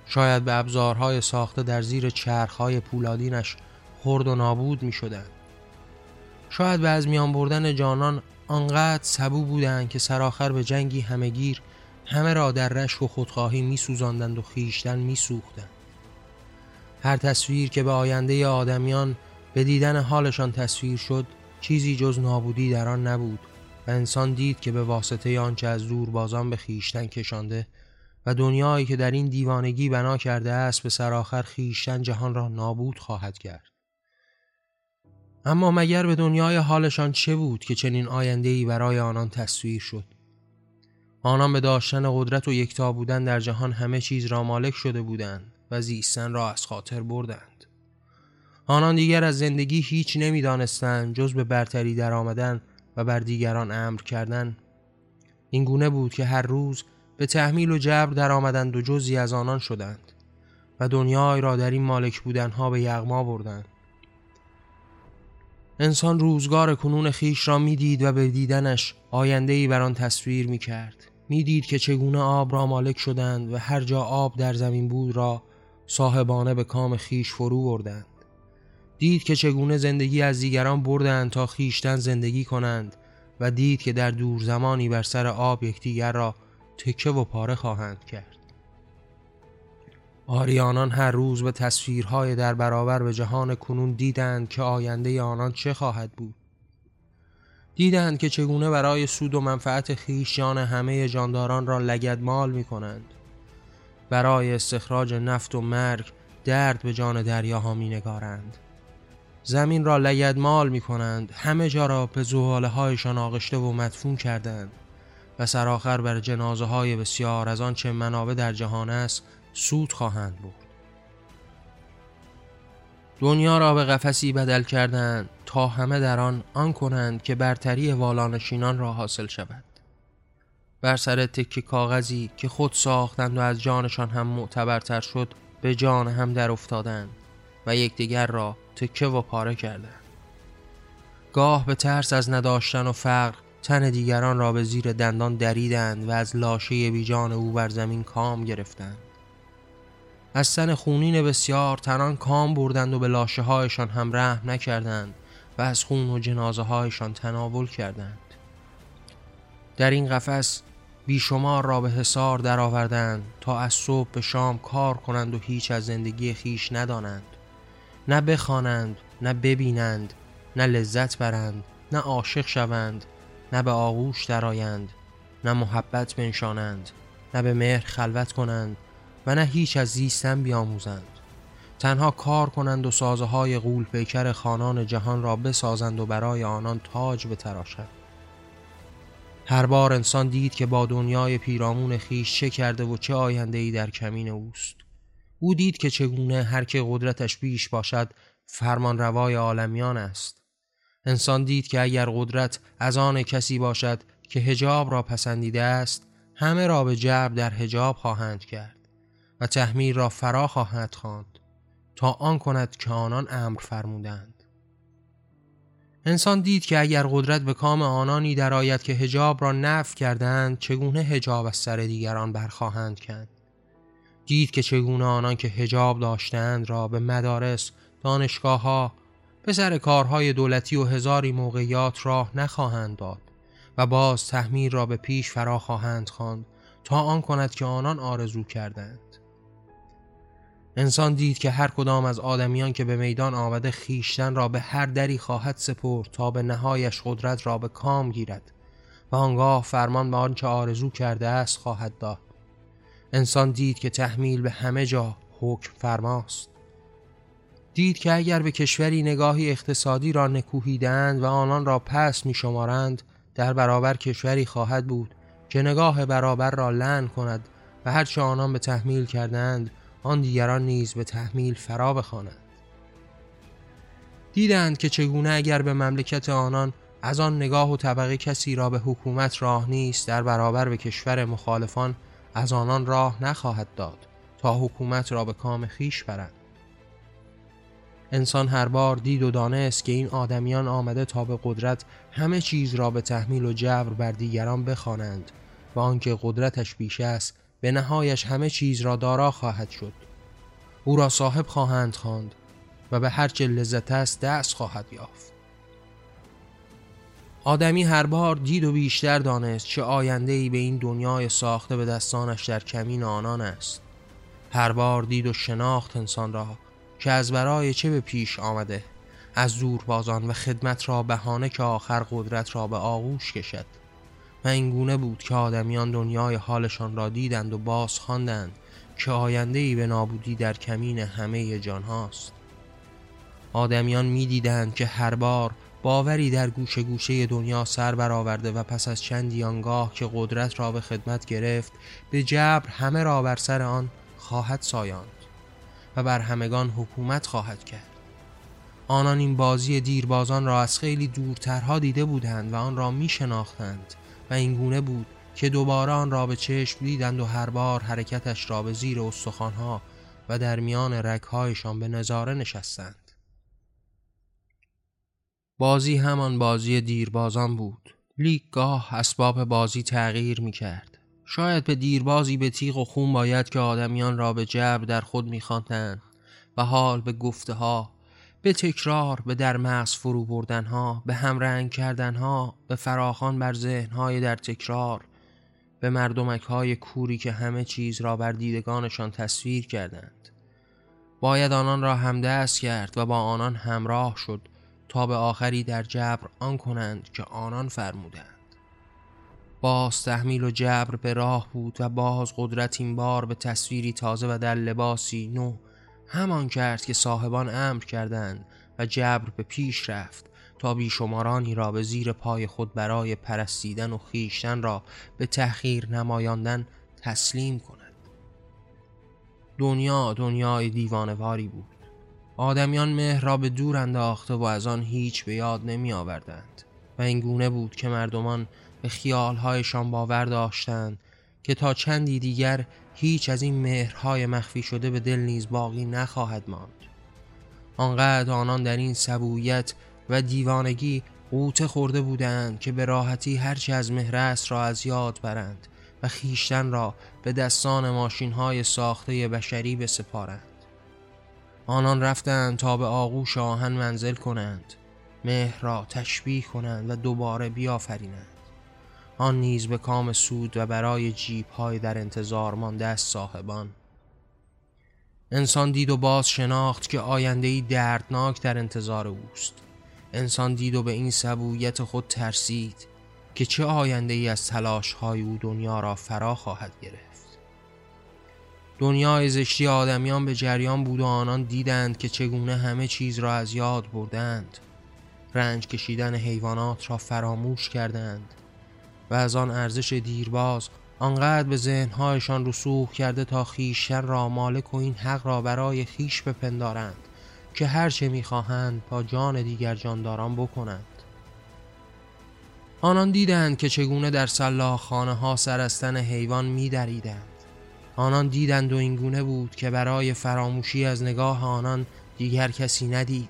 شاید به ابزارهای ساخته در زیر چرخهای پولادینش خرد و نابود می شدند. شاید به از میان بردن جانان آنقدر سبو بودند که سرآخر به جنگی همهگیر همه را در رشک و خودخواهی میسوزاندند و خیشتن میسوختند. هر تصویر که به آینده آدمیان به دیدن حالشان تصویر شد چیزی جز نابودی در آن نبود و انسان دید که به واسطه آنچه از دور بازان به خیشتن کشانده و دنیایی که در این دیوانگی بنا کرده است به سرآخر خیشتن جهان را نابود خواهد کرد. اما مگر به دنیای حالشان چه بود که چنین آینده‌ای برای آنان تصویر شد؟ آنان به داشتن قدرت و یکتا بودن در جهان همه چیز را مالک شده بودند و زیستن را از خاطر بردند. آنان دیگر از زندگی هیچ نمی‌دانستند جز به برتری در آمدن و بر دیگران امر کردن. این گونه بود که هر روز به تحمیل و جبر در آمدند و جزی از آنان شدند و دنیای را در این مالک بودنها به یغما بردند. انسان روزگار کنون خیش را می‌دید و به دیدنش آیندهی بر آن تصویر می می‌دید که چگونه آب را مالک شدند و هر جا آب در زمین بود را صاحبانه به کام خیش فرو بردند. دید که چگونه زندگی از دیگران بردند تا خیشتن زندگی کنند و دید که در دور زمانی بر سر آب یکدیگر را تکه و پاره خواهند کرد. آریانان هر روز به تصویرهای در برابر به جهان کنون دیدند که آینده آنان چه خواهد بود. دیدند که چگونه برای سود و منفعت خیش جان همه جانداران را لگدمال می کنند برای استخراج نفت و مرگ درد به جان دریاها می نگارند زمین را لگدمال می کنند همه جا را به زواله هایشان آغشته و مدفون کردند. و سرآخر بر جنازه های بسیار از آنچه منابع در جهان است سود خواهند بود دنیا را به قفسی بدل کردند تا همه در آن آن کنند که برتری والانشینان را حاصل شود. بر سر تکه کاغذی که خود ساختند و از جانشان هم معتبرتر شد به جان هم در افتادند و یکدیگر را تکه و پاره کردند. گاه به ترس از نداشتن و فقر تن دیگران را به زیر دندان دریدند و از لاشه بیجان او بر زمین کام گرفتند. از سن خونین بسیار تنان کام بردند و به لاشه هایشان هم رحم نکردند و از خون و جنازه هایشان تناول کردند. در این قفس بیشمار را به حصار درآوردند تا از صبح به شام کار کنند و هیچ از زندگی خیش ندانند. نه بخوانند نه ببینند نه لذت برند نه عاشق شوند نه به آغوش درآیند نه محبت بنشانند نه به مهر خلوت کنند. و نه هیچ از زیستن بیاموزند. تنها کار کنند و سازه های غول پیکر خانان جهان را بسازند و برای آنان تاج بتراشند. هر بار انسان دید که با دنیای پیرامون خیش چه کرده و چه آینده ای در کمین اوست. او دید که چگونه هر که قدرتش بیش باشد فرمان روای عالمیان است. انسان دید که اگر قدرت از آن کسی باشد که هجاب را پسندیده است همه را به جبر در هجاب خواهند کرد. و تحمیل را فرا خواهد خواند تا آن کند که آنان امر فرمودند. انسان دید که اگر قدرت به کام آنانی درآید که هجاب را نف کردند چگونه هجاب از سر دیگران برخواهند کند؟ دید که چگونه آنان که هجاب داشتند را به مدارس دانشگاه ها به سر کارهای دولتی و هزاری موقعیات راه نخواهند داد و باز تحمیل را به پیش فرا خواهند خواند تا آن کند که آنان آرزو کردند. انسان دید که هر کدام از آدمیان که به میدان آمده خیشتن را به هر دری خواهد سپرد تا به نهایش قدرت را به کام گیرد و آنگاه فرمان به آنچه آرزو کرده است خواهد داد. انسان دید که تحمیل به همه جا حکم فرماست. دید که اگر به کشوری نگاهی اقتصادی را نکوهیدند و آنان را پس می شمارند در برابر کشوری خواهد بود که نگاه برابر را لن کند و هرچه آنان به تحمیل کردند آن دیگران نیز به تحمیل فرا بخوانند. دیدند که چگونه اگر به مملکت آنان از آن نگاه و طبقه کسی را به حکومت راه نیست در برابر به کشور مخالفان از آنان راه نخواهد داد تا حکومت را به کام خیش برند. انسان هر بار دید و دانست که این آدمیان آمده تا به قدرت همه چیز را به تحمیل و جبر بر دیگران بخوانند و آنکه قدرتش بیش است به نهایش همه چیز را دارا خواهد شد. او را صاحب خواهند خواند و به هر چه لذت است دست خواهد یافت. آدمی هر بار دید و بیشتر دانست چه آینده ای به این دنیای ساخته به دستانش در کمین آنان است. هر بار دید و شناخت انسان را که از برای چه به پیش آمده از بازان و خدمت را بهانه که آخر قدرت را به آغوش کشد. و این گونه بود که آدمیان دنیای حالشان را دیدند و باز خواندند که آینده ای به نابودی در کمین همه جان هاست آدمیان می‌دیدند که هر بار باوری در گوشه گوشه دنیا سر برآورده و پس از چندی آنگاه که قدرت را به خدمت گرفت به جبر همه را بر سر آن خواهد سایاند و بر همگان حکومت خواهد کرد. آنان این بازی دیربازان را از خیلی دورترها دیده بودند و آن را می شناختند و این گونه بود که دوباره آن را به چشم دیدند و هر بار حرکتش را به زیر استخوانها و در میان رگهایشان به نظاره نشستند. بازی همان بازی دیربازان بود. لیک گاه اسباب بازی تغییر می کرد شاید به دیربازی به تیغ و خون باید که آدمیان را به جبر در خود می و حال به گفته ها به تکرار به در مغز فرو بردن ها به همرنگ کردن ها به فراخان بر ذهن های در تکرار به مردمک های کوری که همه چیز را بر دیدگانشان تصویر کردند. باید آنان را همدست کرد و با آنان همراه شد تا به آخری در جبر آن کنند که آنان فرمودند. باز تحمیل و جبر به راه بود و باز قدرت این بار به تصویری تازه و در لباسی نو همان کرد که صاحبان امر کردند و جبر به پیش رفت تا بیشمارانی را به زیر پای خود برای پرستیدن و خیشتن را به تحقیر نمایاندن تسلیم کند. دنیا دنیای دیوانواری بود. آدمیان مهر را به دور انداخته و از آن هیچ به یاد نمی آوردند. و این گونه بود که مردمان به خیالهایشان باور داشتند که تا چندی دیگر هیچ از این مهرهای مخفی شده به دل نیز باقی نخواهد ماند. آنقدر آنان در این سبویت و دیوانگی قوطه خورده بودند که به راحتی هرچی از مهرست را از یاد برند و خیشتن را به دستان ماشین های ساخته بشری بسپارند. آنان رفتند تا به آغوش آهن منزل کنند مهر را تشبیه کنند و دوباره بیافرینند. آن نیز به کام سود و برای جیب های در انتظار مانده از صاحبان. انسان دید و باز شناخت که آینده دردناک در انتظار اوست. انسان دید و به این سبویت خود ترسید که چه آینده ای از تلاش های او دنیا را فرا خواهد گرفت. دنیای زشتی آدمیان به جریان بود و آنان دیدند که چگونه همه چیز را از یاد بردند. رنج کشیدن حیوانات را فراموش کردند. و از آن ارزش دیرباز آنقدر به ذهنهایشان رسوخ کرده تا خیشتن را مالک و این حق را برای خیش بپندارند که هرچه می‌خواهند با جان دیگر جانداران بکنند. آنان دیدند که چگونه در سلاح خانه ها سرستن حیوان میدریدند. آنان دیدند و اینگونه بود که برای فراموشی از نگاه آنان دیگر کسی ندید.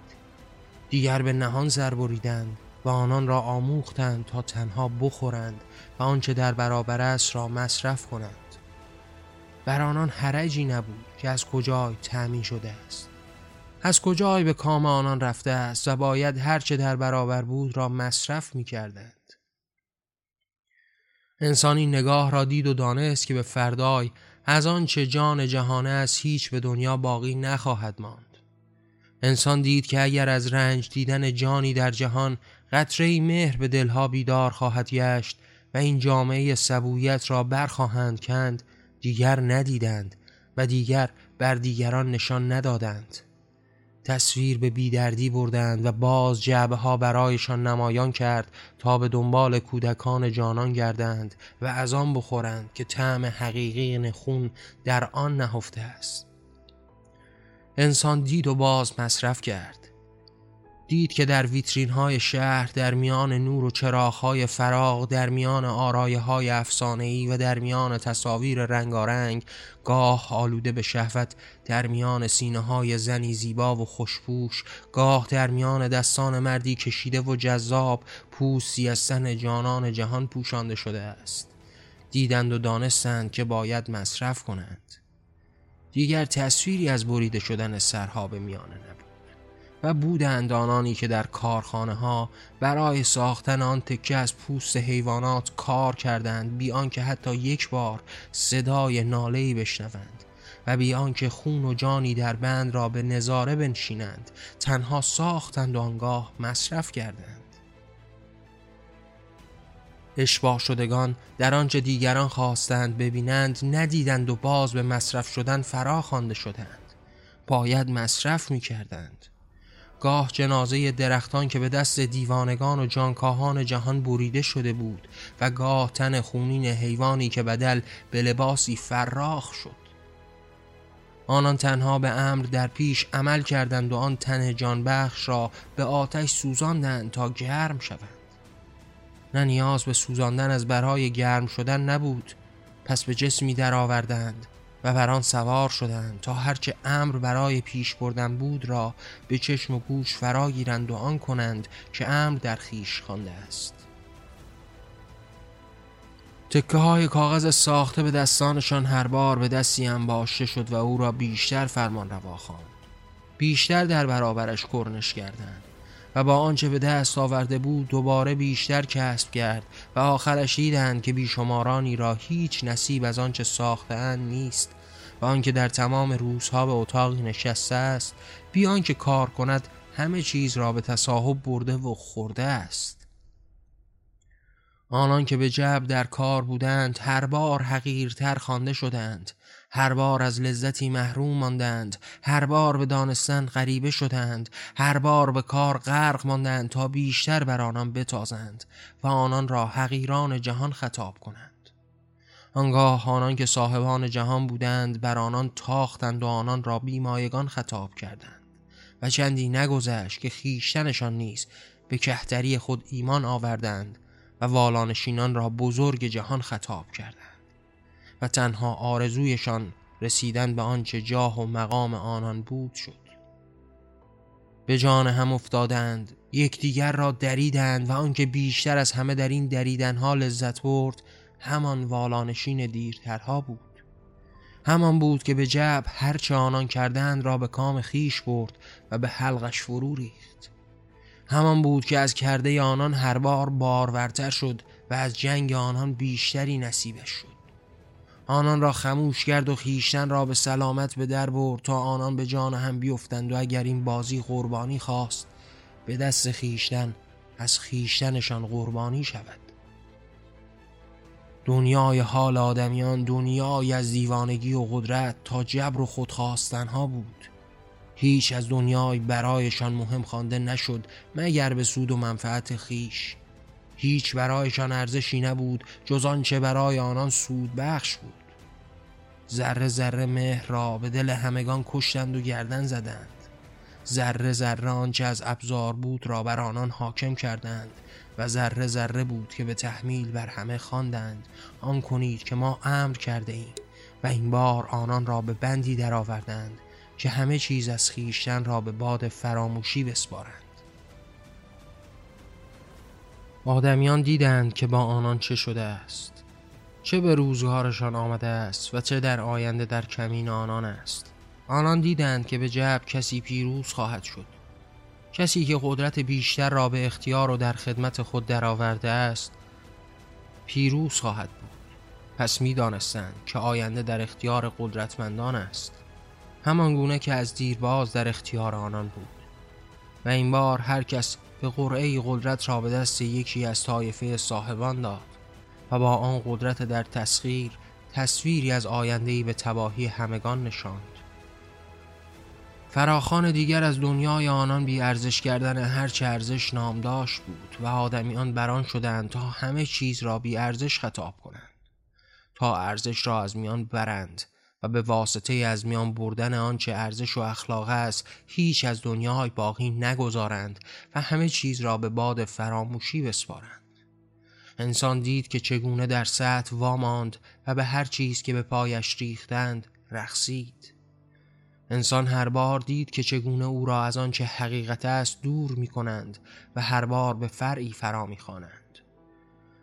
دیگر به نهان سر بریدند. و آنان را آموختند تا تنها بخورند و آنچه در برابر است را مصرف کنند بر آنان حرجی نبود که از کجای تأمین شده است از کجای به کام آنان رفته است و باید هرچه در برابر بود را مصرف می کردند. انسانی نگاه را دید و دانست که به فردای از آنچه جان جهانه از هیچ به دنیا باقی نخواهد ماند. انسان دید که اگر از رنج دیدن جانی در جهان قطره مهر به دلها بیدار خواهد گشت و این جامعه سبویت را برخواهند کند دیگر ندیدند و دیگر بر دیگران نشان ندادند. تصویر به بیدردی بردند و باز جعبه ها برایشان نمایان کرد تا به دنبال کودکان جانان گردند و از آن بخورند که طعم حقیقی نخون در آن نهفته است. انسان دید و باز مصرف کرد. دید که در ویترین های شهر در میان نور و چراغ فراغ در میان آرایه های ای و در میان تصاویر رنگارنگ گاه آلوده به شهوت در میان سینه های زنی زیبا و خوشپوش گاه در میان دستان مردی کشیده و جذاب پوستی از سن جانان جهان پوشانده شده است. دیدند و دانستند که باید مصرف کنند. دیگر تصویری از بریده شدن سرها به میانه نبود. و بودند آنانی که در کارخانه ها برای ساختن آن تکه از پوست حیوانات کار کردند بی آنکه حتی یک بار صدای ناله‌ای بشنوند و بی آنکه خون و جانی در بند را به نظاره بنشینند تنها ساختند و آنگاه مصرف کردند. اشباه شدگان در آنچه دیگران خواستند ببینند ندیدند و باز به مصرف شدن فرا خوانده شدند. باید مصرف می کردند گاه جنازه درختان که به دست دیوانگان و جانکاهان جهان بریده شده بود و گاه تن خونین حیوانی که بدل به لباسی فراخ شد. آنان تنها به امر در پیش عمل کردند و آن تن جانبخش را به آتش سوزاندند تا گرم شوند. نه نیاز به سوزاندن از برای گرم شدن نبود پس به جسمی در آوردند و بر آن سوار شدند تا هرچه امر برای پیش بردن بود را به چشم و گوش فرا گیرند و آن کنند که امر در خیش خوانده است. تکه های کاغذ ساخته به دستانشان هر بار به دستی انباشته شد و او را بیشتر فرمان روا خواند. بیشتر در برابرش کرنش کردند و با آنچه به دست آورده بود دوباره بیشتر کسب کرد و آخرش دیدند که بیشمارانی را هیچ نصیب از آنچه ساختهاند نیست و آنکه در تمام روزها به اتاقی نشسته است بی آنکه کار کند همه چیز را به تصاحب برده و خورده است. آنان که به جب در کار بودند هر بار حقیرتر خوانده شدند. هر بار از لذتی محروم ماندند. هر بار به دانستن غریبه شدند. هر بار به کار غرق ماندند تا بیشتر بر آنان بتازند و آنان را حقیران جهان خطاب کنند. آنگاه آنان که صاحبان جهان بودند بر آنان تاختند و آنان را بیمایگان خطاب کردند. و چندی نگذشت که خیشتنشان نیز به کهتری خود ایمان آوردند و والانشینان را بزرگ جهان خطاب کردند. و تنها آرزویشان رسیدن به آنچه جاه و مقام آنان بود شد. به جان هم افتادند یکدیگر را دریدند و آنکه بیشتر از همه در این دریدنها لذت برد همان والانشین دیرترها بود. همان بود که به جب هرچه آنان کردند را به کام خیش برد و به حلقش فرو ریخت. همان بود که از کرده آنان هر بار بارورتر شد و از جنگ آنان بیشتری نصیبش شد. آنان را خموش کرد و خیشتن را به سلامت به در برد تا آنان به جان هم بیفتند و اگر این بازی قربانی خواست به دست خیشتن از خیشتنشان قربانی شود. دنیای حال آدمیان دنیای از دیوانگی و قدرت تا جبر و خودخواستنها بود. هیچ از دنیای برایشان مهم خوانده نشد مگر به سود و منفعت خیش. هیچ برایشان ارزشی نبود جز آنچه برای آنان سود بخش بود. ذره ذره مهر را به دل همگان کشتند و گردن زدند. ذره ذره آنچه از ابزار بود را بر آنان حاکم کردند. و ذره ذره بود که به تحمیل بر همه خواندند. آن کنید که ما امر کرده ایم و این بار آنان را به بندی درآوردند که همه چیز از خیشتن را به باد فراموشی بسپارند. آدمیان دیدند که با آنان چه شده است چه به روزگارشان آمده است و چه در آینده در کمین آنان است. آنان دیدند که به جب کسی پیروز خواهد شد. کسی که قدرت بیشتر را به اختیار و در خدمت خود درآورده است پیروز خواهد بود. پس می دانستند که آینده در اختیار قدرتمندان است. همان گونه که از دیرباز در اختیار آنان بود. و این بار هر کس به قرعه قدرت را به دست یکی از طایفه صاحبان داد و با آن قدرت در تسخیر تصویری از آیندهی به تباهی همگان نشاند. فراخان دیگر از دنیای آنان بی ارزش کردن هرچه ارزش نام داشت بود و آدمیان بران شدند تا همه چیز را بی ارزش خطاب کنند. تا ارزش را از میان برند و به واسطه از میان بردن آنچه ارزش و اخلاق است هیچ از دنیای باقی نگذارند و همه چیز را به باد فراموشی بسپارند. انسان دید که چگونه در سطح واماند و به هر چیز که به پایش ریختند رقصید. انسان هر بار دید که چگونه او را از آنچه حقیقت است دور می کنند و هر بار به فرعی فرا می خوانند.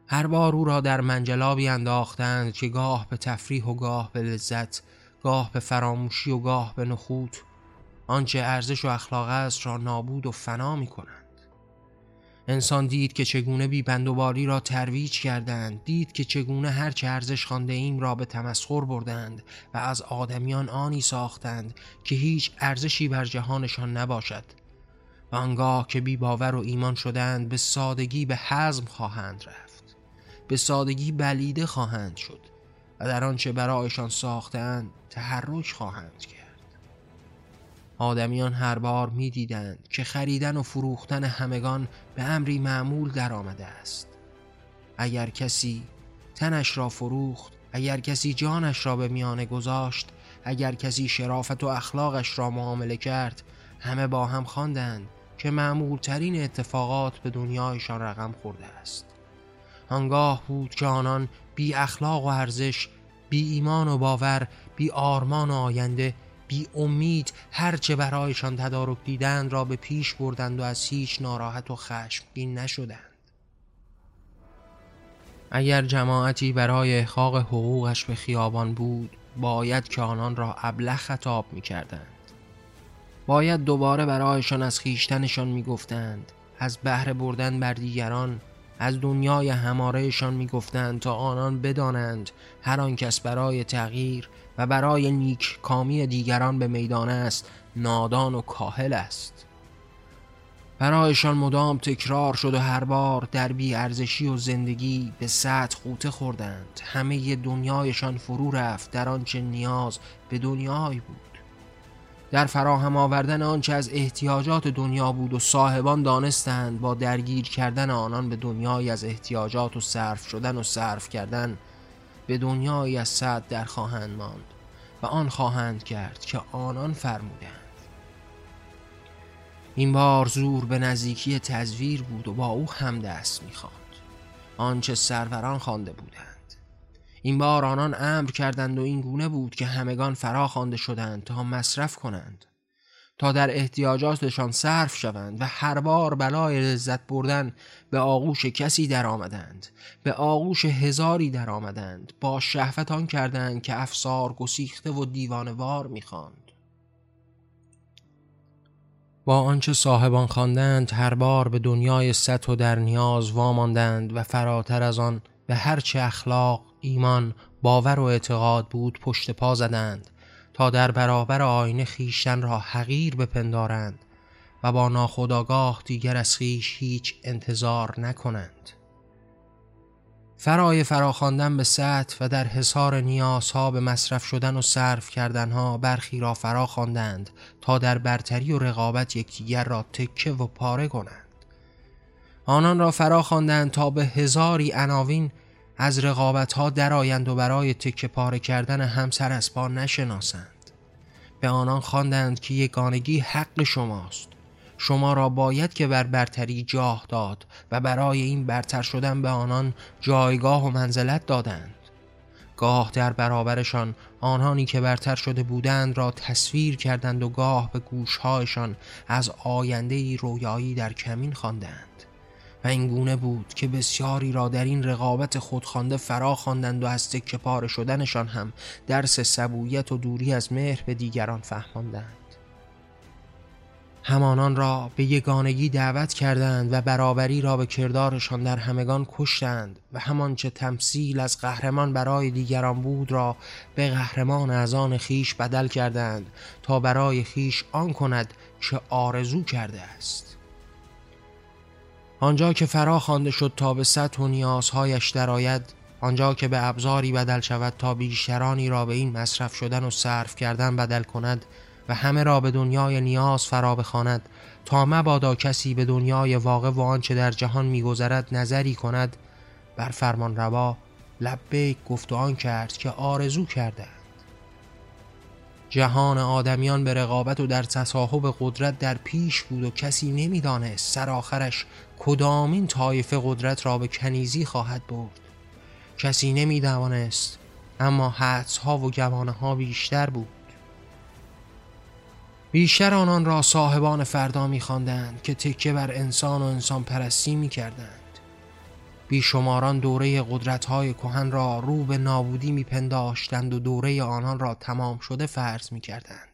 هر بار او را در منجلابی انداختند که گاه به تفریح و گاه به لذت گاه به فراموشی و گاه به نخوت آنچه ارزش و اخلاق است را نابود و فنا می کنند انسان دید که چگونه بی بندوباری را ترویج کردند دید که چگونه هرچه ارزش خانده ایم را به تمسخر بردند و از آدمیان آنی ساختند که هیچ ارزشی بر جهانشان نباشد و آنگاه که بی باور و ایمان شدند به سادگی به حزم خواهند رفت به سادگی بلیده خواهند شد و در آنچه برایشان ساختند تحرک خواهند کرد. آدمیان هر بار می دیدند که خریدن و فروختن همگان به امری معمول در آمده است. اگر کسی تنش را فروخت اگر کسی جانش را به میانه گذاشت اگر کسی شرافت و اخلاقش را معامله کرد همه با هم خواندند که معمول ترین اتفاقات به دنیایشان رقم خورده است. آنگاه بود که آنان بی اخلاق و ارزش بی ایمان و باور بی آرمان و آینده بی امید هرچه برایشان تدارک دیدند را به پیش بردند و از هیچ ناراحت و خشمگین نشدند اگر جماعتی برای احقاق حقوقش به خیابان بود باید که آنان را ابله خطاب می کردند. باید دوباره برایشان از خیشتنشان می گفتند از بهره بردن بر دیگران از دنیای همارهشان می گفتند تا آنان بدانند هر آن کس برای تغییر و برای نیک کامی دیگران به میدان است نادان و کاهل است. برایشان مدام تکرار شد و هر بار در بی ارزشی و زندگی به سطح قوطه خوردند. همه دنیایشان فرو رفت در آنچه نیاز به دنیای بود. در فراهم آوردن آنچه از احتیاجات دنیا بود و صاحبان دانستند با درگیر کردن آنان به دنیای از احتیاجات و صرف شدن و صرف کردن به دنیای از صد در خواهند ماند و آن خواهند کرد که آنان فرمودند این بار زور به نزدیکی تزویر بود و با او هم دست می‌خواند. آنچه سروران خوانده بودند. این بار آنان امر کردند و این گونه بود که همگان فرا خوانده شدند تا مصرف کنند. تا در احتیاجاتشان صرف شوند و هر بار بلای لذت بردن به آغوش کسی در آمدند به آغوش هزاری در آمدند با شهوت کردند که افسار گسیخته و دیوانوار می‌خواند. با آنچه صاحبان خواندند هر بار به دنیای سطح و در نیاز واماندند و فراتر از آن به هرچه اخلاق، ایمان، باور و اعتقاد بود پشت پا زدند. تا در برابر آینه خیشتن را حقیر بپندارند و با ناخداگاه دیگر از خیش هیچ انتظار نکنند. فرای فراخواندن به سطح و در حصار نیازها به مصرف شدن و صرف کردنها برخی را فرا خواندند تا در برتری و رقابت یکدیگر را تکه و پاره کنند. آنان را فرا خواندند تا به هزاری عناوین از رقابت ها درآیند و برای تکه پاره کردن همسر از پا نشناسند. به آنان خواندند که یگانگی حق شماست. شما را باید که بر برتری جاه داد و برای این برتر شدن به آنان جایگاه و منزلت دادند. گاه در برابرشان آنانی که برتر شده بودند را تصویر کردند و گاه به گوشهایشان از آینده رویایی در کمین خواندند. و این گونه بود که بسیاری را در این رقابت خودخوانده فرا خواندند و از تکه شدنشان هم درس سبویت و دوری از مهر به دیگران فهماندند. همانان را به یگانگی دعوت کردند و برابری را به کردارشان در همگان کشتند و همان چه تمثیل از قهرمان برای دیگران بود را به قهرمان از آن خیش بدل کردند تا برای خیش آن کند که آرزو کرده است. آنجا که فرا خوانده شد تا به سطح و نیازهایش درآید آنجا که به ابزاری بدل شود تا بیشترانی را به این مصرف شدن و صرف کردن بدل کند و همه را به دنیای نیاز فرا بخواند تا مبادا کسی به دنیای واقع و آنچه در جهان میگذرد نظری کند بر فرمان روا لبیک گفت و آن کرد که آرزو کرده جهان آدمیان به رقابت و در تصاحب قدرت در پیش بود و کسی نمی‌دانست سر آخرش کدامین طایفه قدرت را به کنیزی خواهد برد؟ کسی نمی‌دانست اما حدس ها و گمانه ها بیشتر بود. بیشتر آنان را صاحبان فردا میخواندند که تکه بر انسان و انسان پرستی می‌کردند. بیشماران دوره قدرت‌های کهن را رو به نابودی میپنداشتند و دوره آنان را تمام شده فرض می‌کردند.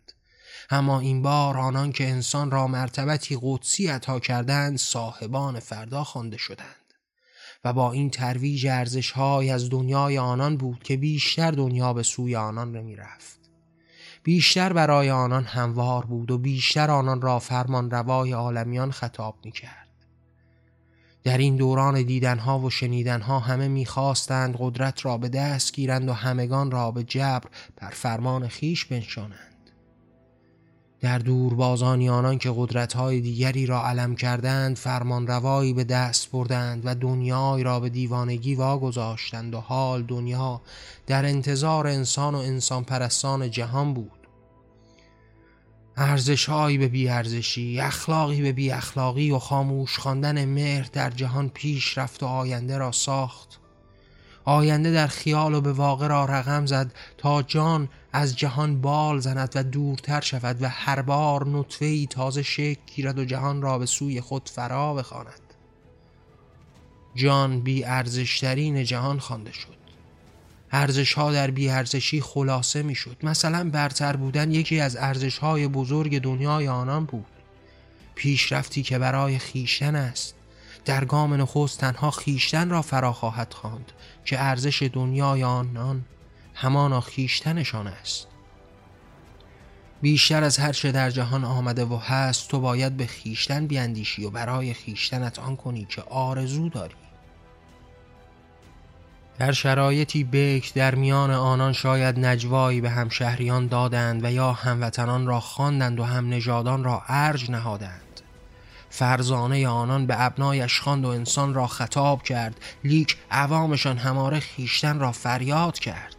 اما این بار آنان که انسان را مرتبتی قدسی عطا کردند صاحبان فردا خوانده شدند. و با این ترویج ارزش های از دنیای آنان بود که بیشتر دنیا به سوی آنان می رفت. بیشتر برای آنان هموار بود و بیشتر آنان را فرمان روای عالمیان خطاب می کرد. در این دوران دیدنها و شنیدنها همه می‌خواستند قدرت را به دست گیرند و همگان را به جبر بر فرمان خیش بنشانند. در دور آنان که قدرتهای دیگری را علم کردند فرمان روایی به دست بردند و دنیای را به دیوانگی واگذاشتند و حال دنیا در انتظار انسان و انسان پرستان جهان بود. ارزشهایی به بیارزشی اخلاقی به بی اخلاقی و خاموش خواندن مهر در جهان پیش رفت و آینده را ساخت. آینده در خیال و به واقع را رقم زد تا جان از جهان بال زند و دورتر شود و هر بار نطفه تازه شکل گیرد و جهان را به سوی خود فرا بخواند. جان بی ارزشترین جهان خوانده شد. ارزش ها در بیارزشی خلاصه می شد. مثلا برتر بودن یکی از ارزش های بزرگ دنیای آنان بود. پیشرفتی که برای خیشتن است. در گام نخست تنها خیشتن را فرا خواهد خواند. که ارزش دنیای آنان همانا خیشتنشان است. بیشتر از هر چه در جهان آمده و هست تو باید به خیشتن بیاندیشی و برای خیشتنت آن کنی که آرزو داری. در شرایطی بک در میان آنان شاید نجوایی به همشهریان دادند و یا هموطنان را خواندند و هم نژادان را ارج نهادند. فرزانه آنان به ابنایش خواند و انسان را خطاب کرد. لیک عوامشان هماره خیشتن را فریاد کرد.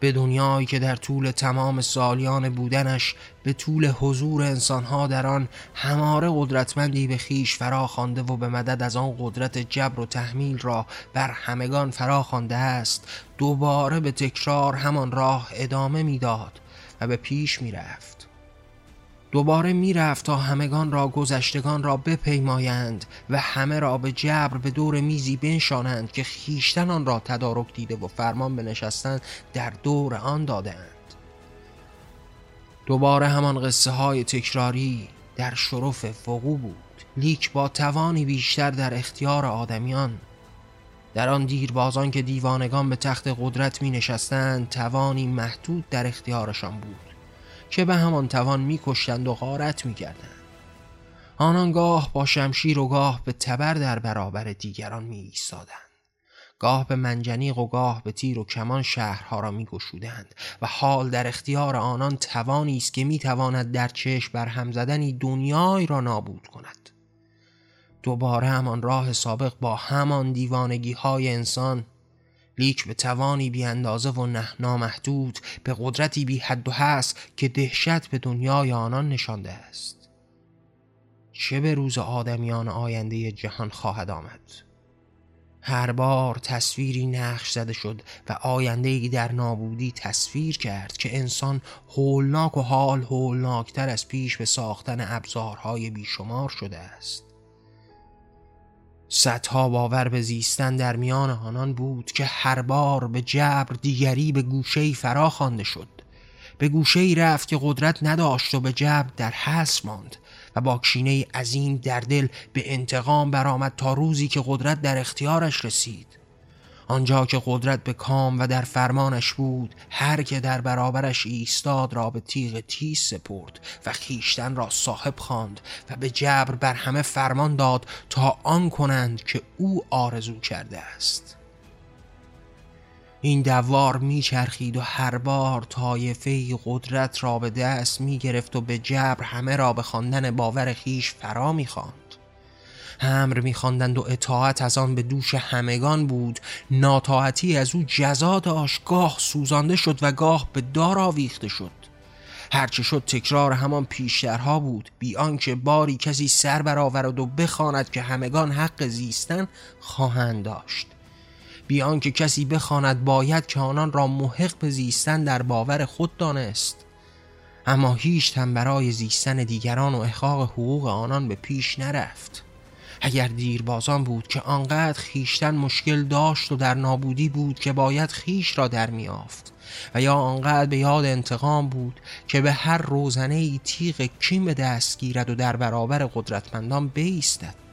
به دنیایی که در طول تمام سالیان بودنش به طول حضور انسانها در آن هماره قدرتمندی به خیش فرا خوانده و به مدد از آن قدرت جبر و تحمیل را بر همگان فرا خوانده است دوباره به تکرار همان راه ادامه می‌داد و به پیش می‌رفت. دوباره می‌رفت تا همگان را گذشتگان را بپیمایند و همه را به جبر به دور میزی بنشانند که خیشتن آن را تدارک دیده و فرمان بنشستن در دور آن دادند دوباره همان قصه های تکراری در شرف وقوع بود. لیک با توانی بیشتر در اختیار آدمیان. در آن دیربازان که دیوانگان به تخت قدرت می نشستند توانی محدود در اختیارشان بود. که به همان توان میکشتند و غارت می‌کردند آنان گاه با شمشیر و گاه به تبر در برابر دیگران می ایستادند. گاه به منجنیق و گاه به تیر و کمان شهرها را می گشودند و حال در اختیار آنان توانی است که می تواند در چشم بر هم زدنی دنیای را نابود کند دوباره همان راه سابق با همان دیوانگی های انسان لیک به توانی بی اندازه و نه نامحدود به قدرتی بی حد و هست که دهشت به دنیای آنان نشانده است. چه به روز آدمیان آینده جهان خواهد آمد؟ هر بار تصویری نقش زده شد و آینده ای در نابودی تصویر کرد که انسان هولناک و حال هولناکتر از پیش به ساختن ابزارهای بیشمار شده است. صدها باور به زیستن در میان آنان بود که هر بار به جبر دیگری به گوشه فرا خوانده شد. به گوشه ای رفت که قدرت نداشت و به جبر در حس ماند و با کینه عظیم در دل به انتقام برآمد تا روزی که قدرت در اختیارش رسید. آنجا که قدرت به کام و در فرمانش بود هر که در برابرش ایستاد را به تیغ تیز سپرد و خیشتن را صاحب خواند و به جبر بر همه فرمان داد تا آن کنند که او آرزو کرده است. این دوار میچرخید و هر بار طایفه قدرت را به دست می‌گرفت و به جبر همه را به خواندن باور خیش فرا می‌خواند امر میخواندند و اطاعت از آن به دوش همگان بود. ناطاعتی از او جزا داشت گاه سوزانده شد و گاه به دار آویخته شد. هرچه شد تکرار همان پیشترها بود. بی آنکه باری کسی سر برآورد و بخواند که همگان حق زیستن خواهند داشت. بی آنکه کسی بخواند باید که آنان را محق به زیستن در باور خود دانست. اما هیچ تن برای زیستن دیگران و احقاق حقوق آنان به پیش نرفت. اگر دیربازان بود که آنقدر خیشتن مشکل داشت و در نابودی بود که باید خیش را در میافت و یا آنقدر به یاد انتقام بود که به هر روزنه ای تیغ کیم به دست گیرد و در برابر قدرتمندان بیستد.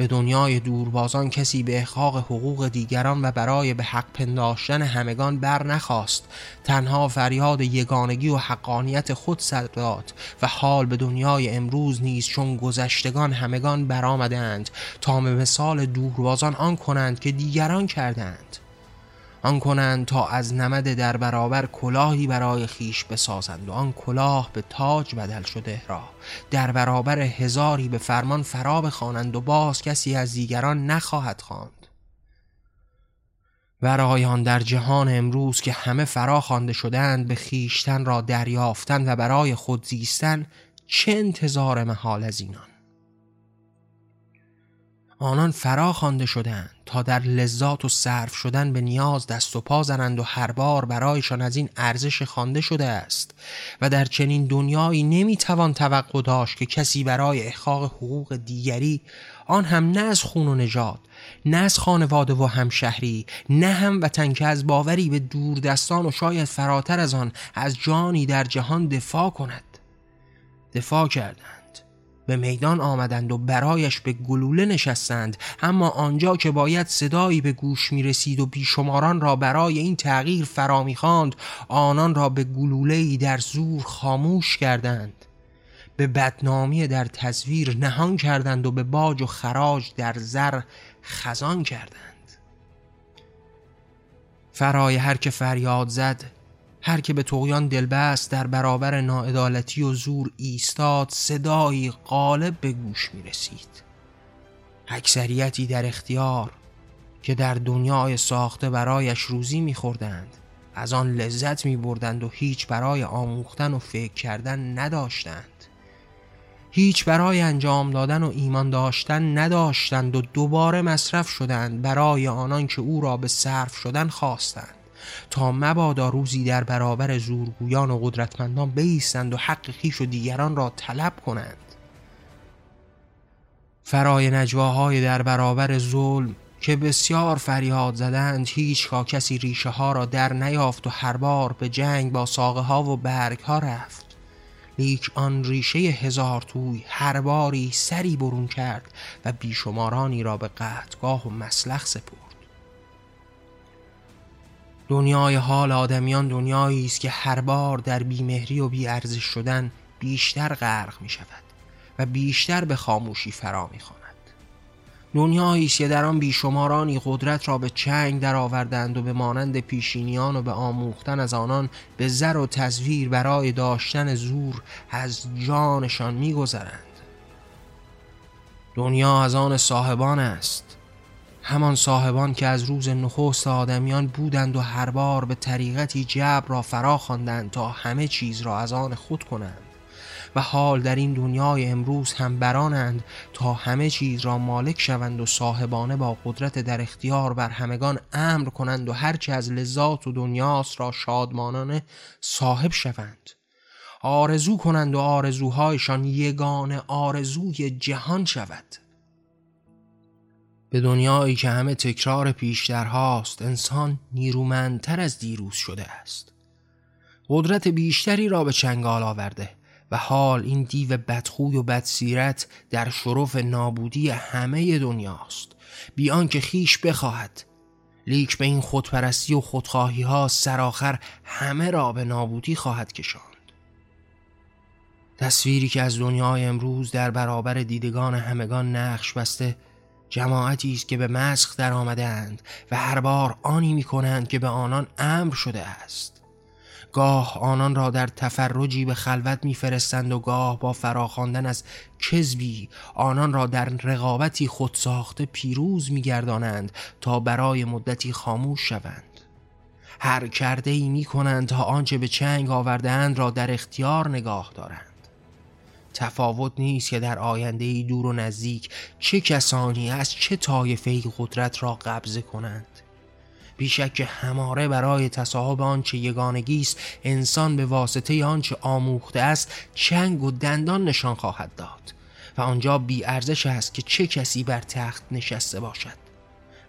به دنیای دوربازان کسی به احقاق حقوق دیگران و برای به حق پنداشتن همگان بر نخواست. تنها فریاد یگانگی و حقانیت خود داد و حال به دنیای امروز نیز چون گذشتگان همگان برآمدند تا به مثال دوربازان آن کنند که دیگران کردند. آن کنند تا از نمد در برابر کلاهی برای خیش بسازند و آن کلاه به تاج بدل شده را. در برابر هزاری به فرمان فرا بخوانند و باز کسی از دیگران نخواهد خواند. برای آن در جهان امروز که همه فرا خوانده شدند به خیشتن را دریافتن و برای خود زیستن چه انتظار محال از اینان؟ آنان فرا خوانده شدند تا در لذات و صرف شدن به نیاز دست و پا زنند و هر بار برایشان از این ارزش خوانده شده است و در چنین دنیایی نمی‌توان توقع داشت که کسی برای احقاق حقوق دیگری آن هم نه از خون و نژاد نه از خانواده و همشهری نه هم وطن که از باوری به دور دستان و شاید فراتر از آن از جانی در جهان دفاع کند. دفاع کردند به میدان آمدند و برایش به گلوله نشستند. اما آنجا که باید صدایی به گوش می رسید و بیشماران را برای این تغییر فرا خواند آنان را به گلوله در زور خاموش کردند. به بدنامی در تصویر نهان کردند و به باج و خراج در زر خزان کردند. فرای هر که فریاد زد هر که به تویان دلبست در برابر ناعدالتی و زور ایستاد صدایی غالب به گوش می رسید اکثریتی در اختیار که در دنیای ساخته برایش روزی می خوردند از آن لذت می بردند و هیچ برای آموختن و فکر کردن نداشتند. هیچ برای انجام دادن و ایمان داشتن نداشتند و دوباره مصرف شدند برای آنان که او را به صرف شدن خواستند. تا مبادا روزی در برابر زورگویان و قدرتمندان بیستند و حق خیش و دیگران را طلب کنند. فرای نجواهای در برابر ظلم که بسیار فریاد زدند هیچ کسی ریشه ها را در نیافت و هر بار به جنگ با ساقه ها و برگ ها رفت. لیک آن ریشه هزار توی هر باری سری برون کرد و بیشمارانی را به قطگاه و مسلخ سپرد. دنیای حال آدمیان دنیایی است که هر بار در بیمهری و بیارزش شدن بیشتر غرق می شود و بیشتر به خاموشی فرا می خواند. دنیایی است که در آن بیشمارانی قدرت را به چنگ درآوردند و به مانند پیشینیان و به آموختن از آنان به زر و تصویر برای داشتن زور از جانشان میگذرند دنیا از آن صاحبان است همان صاحبان که از روز نخست آدمیان بودند و هر بار به طریقتی جبر را فرا خواندند تا همه چیز را از آن خود کنند و حال در این دنیای امروز هم برانند تا همه چیز را مالک شوند و صاحبانه با قدرت در اختیار بر همگان امر کنند و هرچه از لذات و دنیاست را شادمانانه صاحب شوند. آرزو کنند و آرزوهایشان یگان آرزوی جهان شود. به دنیایی که همه تکرار پیشترهاست انسان نیرومندتر از دیروز شده است. قدرت بیشتری را به چنگال آورده و حال این دیو بدخوی و بدسیرت در شرف نابودی همه دنیاست. بیان که خیش بخواهد. لیک به این خودپرستی و خودخواهی ها سرآخر همه را به نابودی خواهد کشاند. تصویری که از دنیای امروز در برابر دیدگان همگان نقش بسته جماعتی است که به مسخ در آمدند و هر بار آنی می کنند که به آنان امر شده است. گاه آنان را در تفرجی به خلوت میفرستند و گاه با فراخواندن از کذبی آنان را در رقابتی خود ساخته پیروز میگردانند تا برای مدتی خاموش شوند. هر کرده ای می کنند تا آنچه به چنگ آوردهاند را در اختیار نگاه دارند. تفاوت نیست که در آینده ای دور و نزدیک چه کسانی از چه طایفه قدرت را قبضه کنند. بیشک که هماره برای تصاحب آنچه یگانگی است انسان به واسطه آنچه آموخته است چنگ و دندان نشان خواهد داد و آنجا بی ارزش است که چه کسی بر تخت نشسته باشد.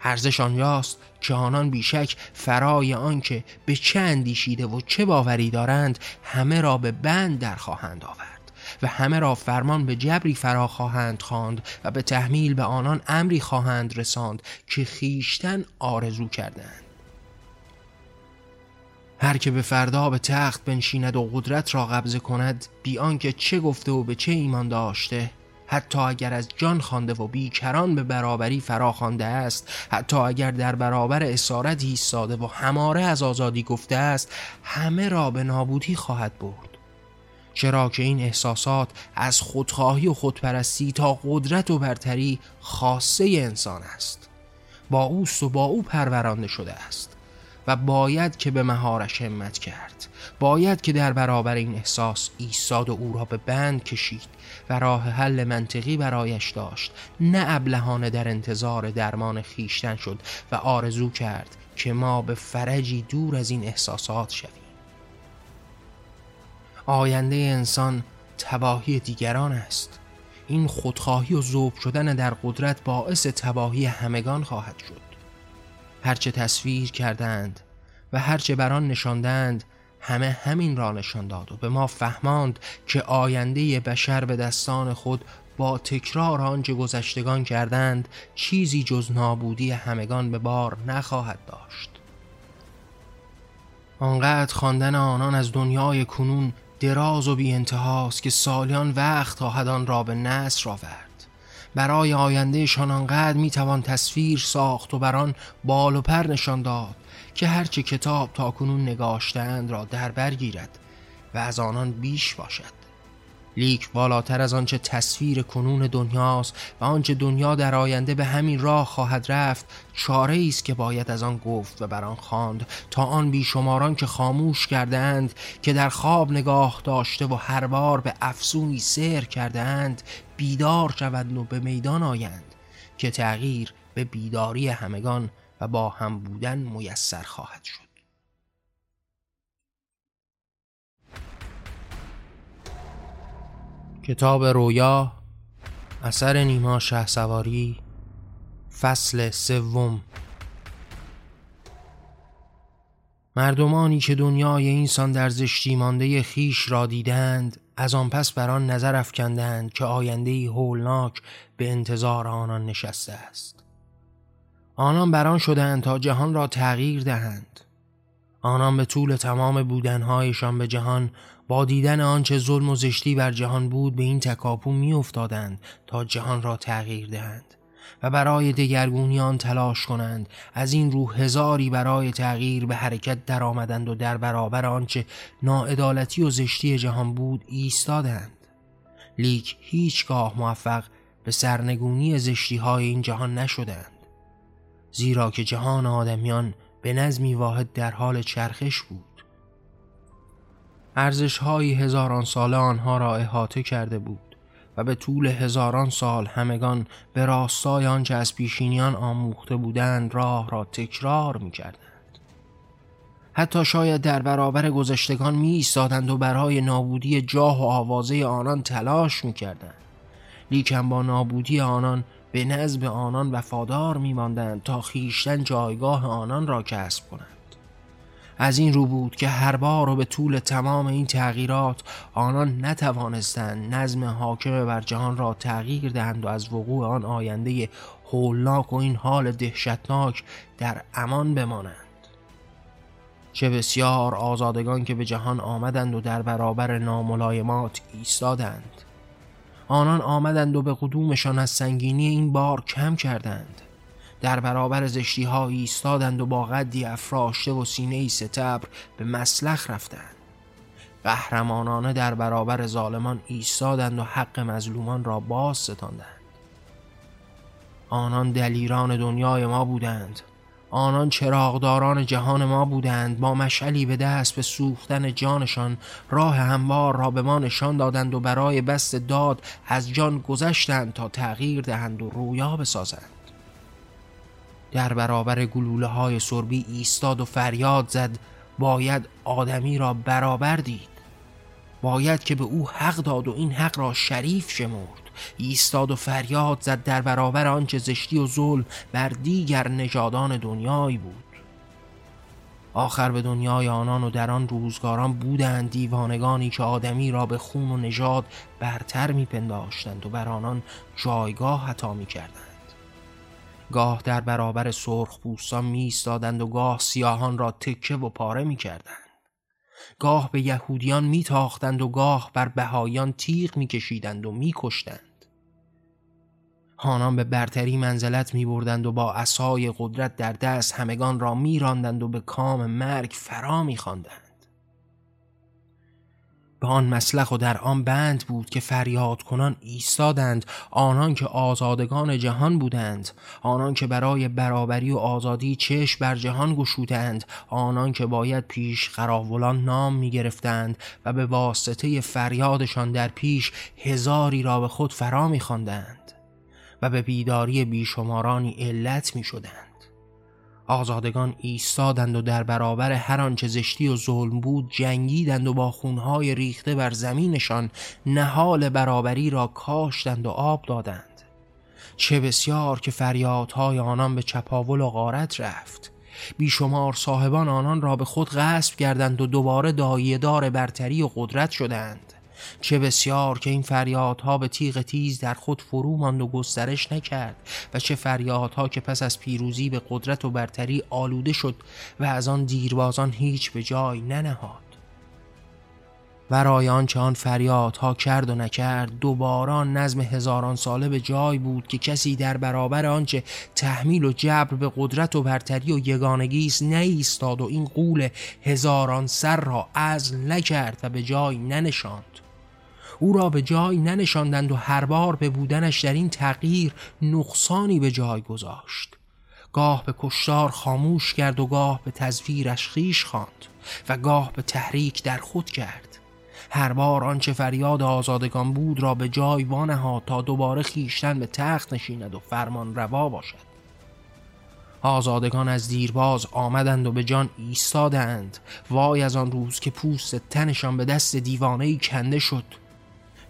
ارزش آنجاست که آنان بیشک فرای آنکه به چه اندیشیده و چه باوری دارند همه را به بند در خواهند آورد. و همه را فرمان به جبری فرا خواهند خواند و به تحمیل به آنان امری خواهند رساند که خیشتن آرزو کردند هر که به فردا به تخت بنشیند و قدرت را قبضه کند بیان که چه گفته و به چه ایمان داشته حتی اگر از جان خوانده و بیکران به برابری فرا خوانده است حتی اگر در برابر اسارت ایستاده و هماره از آزادی گفته است همه را به نابودی خواهد برد. چرا که این احساسات از خودخواهی و خودپرستی تا قدرت و برتری خاصه انسان است. با اوست و با او پرورانده شده است و باید که به مهارش همت کرد. باید که در برابر این احساس ایستاد و او را به بند کشید و راه حل منطقی برایش داشت. نه ابلهانه در انتظار درمان خیشتن شد و آرزو کرد که ما به فرجی دور از این احساسات شویم. آینده انسان تباهی دیگران است. این خودخواهی و ذوب شدن در قدرت باعث تباهی همگان خواهد شد. هرچه تصویر کردند و هرچه بران نشاندند همه همین را نشان داد و به ما فهماند که آینده بشر به دستان خود با تکرار آنچه گذشتگان کردند چیزی جز نابودی همگان به بار نخواهد داشت. آنقدر خواندن آنان از دنیای کنون دراز و بی که سالیان وقت خواهد آن را به نصر آورد. برای آیندهشان آنقدر می‌توان تصویر ساخت و بران بال و پر نشان داد که هرچه کتاب تا کنون نگاشتند را در برگیرد و از آنان بیش باشد. لیک بالاتر از آنچه تصویر کنون دنیاست و آنچه دنیا در آینده به همین راه خواهد رفت چاره است که باید از آن گفت و بر آن خواند تا آن بیشماران که خاموش کردند که در خواب نگاه داشته و هر بار به افسونی سیر کردند بیدار شوند و به میدان آیند که تغییر به بیداری همگان و با هم بودن میسر خواهد شد. کتاب رویا اثر نیما شه سواری فصل سوم. مردمانی که دنیای اینسان در زشتی مانده خیش را دیدند از آن پس بر آن نظر افکندند که آینده هولناک به انتظار آنان نشسته است. آنان بران شدند تا جهان را تغییر دهند. آنان به طول تمام بودنهایشان به جهان با دیدن آنچه ظلم و زشتی بر جهان بود به این تکاپو می افتادند تا جهان را تغییر دهند و برای دگرگونی آن تلاش کنند. از این رو هزاری برای تغییر به حرکت درآمدند و در برابر آنچه ناعدالتی و زشتی جهان بود ایستادند. لیک هیچگاه موفق به سرنگونی زشتی های این جهان نشدند. زیرا که جهان آدمیان به نظمی واحد در حال چرخش بود. ارزش های هزاران ساله آنها را احاطه کرده بود و به طول هزاران سال همگان به راستای آنچه از پیشینیان آموخته بودند راه را تکرار می کردند. حتی شاید در برابر گذشتگان می ایستادند و برای نابودی جاه و آوازه آنان تلاش می کردند. لیکن با نابودی آنان به نزد آنان وفادار می ماندند تا خیشتن جایگاه آنان را کسب کنند. از این رو بود که هر بار و به طول تمام این تغییرات آنان نتوانستند نظم حاکم بر جهان را تغییر دهند و از وقوع آن آینده هولناک و این حال دهشتناک در امان بمانند. چه بسیار آزادگان که به جهان آمدند و در برابر ناملایمات ایستادند. آنان آمدند و به قدومشان از سنگینی این بار کم کردند. در برابر زشتی ها ایستادند و با قدی افراشته و سینه ای ستبر به مسلخ رفتند. قهرمانانه در برابر ظالمان ایستادند و حق مظلومان را باز ستاندند. آنان دلیران دنیای ما بودند. آنان چراغداران جهان ما بودند. با مشعلی به دست به سوختن جانشان راه هموار را به ما نشان دادند و برای بست داد از جان گذشتند تا تغییر دهند و رویا بسازند. در برابر گلوله های سربی ایستاد و فریاد زد باید آدمی را برابر دید. باید که به او حق داد و این حق را شریف شمرد. ایستاد و فریاد زد در برابر آنچه زشتی و ظلم بر دیگر نژادان دنیایی بود. آخر به دنیای آنان و در آن روزگاران بودند دیوانگانی که آدمی را به خون و نژاد برتر میپنداشتند و بر آنان جایگاه عطا می‌کردند. گاه در برابر سرخ پوستان می و گاه سیاهان را تکه و پاره می کردند. گاه به یهودیان می تاختند و گاه بر بهایان تیغ می کشیدند و می کشتند. هانان به برتری منزلت می بردند و با اسای قدرت در دست همگان را می راندند و به کام مرگ فرا می خواندند. به آن مسلخ و در آن بند بود که فریاد کنان ایستادند آنان که آزادگان جهان بودند. آنان که برای برابری و آزادی چشم بر جهان گشودند. آنان که باید پیش قراولان نام می گرفتند و به واسطه فریادشان در پیش هزاری را به خود فرا می خواندند و به بیداری بیشمارانی علت می شدند آزادگان ایستادند و در برابر هر آنچه زشتی و ظلم بود جنگیدند و با خونهای ریخته بر زمینشان نهال برابری را کاشتند و آب دادند. چه بسیار که فریادهای آنان به چپاول و غارت رفت. بیشمار صاحبان آنان را به خود غصب کردند و دوباره دار برتری و قدرت شدند. چه بسیار که این فریادها به تیغ تیز در خود فرو ماند و گسترش نکرد و چه فریادها که پس از پیروزی به قدرت و برتری آلوده شد و از آن دیربازان هیچ به جای ننهاد. برای آنچه آن فریادها کرد و نکرد دوباره نظم هزاران ساله به جای بود که کسی در برابر آنچه تحمیل و جبر به قدرت و برتری و یگانگی است نیستاد و این قول هزاران سر را ازل نکرد و به جای ننشاند. او را به جای ننشاندند و هر بار به بودنش در این تغییر نقصانی به جای گذاشت. گاه به کشتار خاموش کرد و گاه به تزویرش خیش خواند و گاه به تحریک در خود کرد. هر بار آنچه فریاد آزادگان بود را به جای وانهاد تا دوباره خیشتن به تخت نشیند و فرمان روا باشد. آزادگان از دیرباز آمدند و به جان ایستادند. وای از آن روز که پوست تنشان به دست دیوانه کنده شد.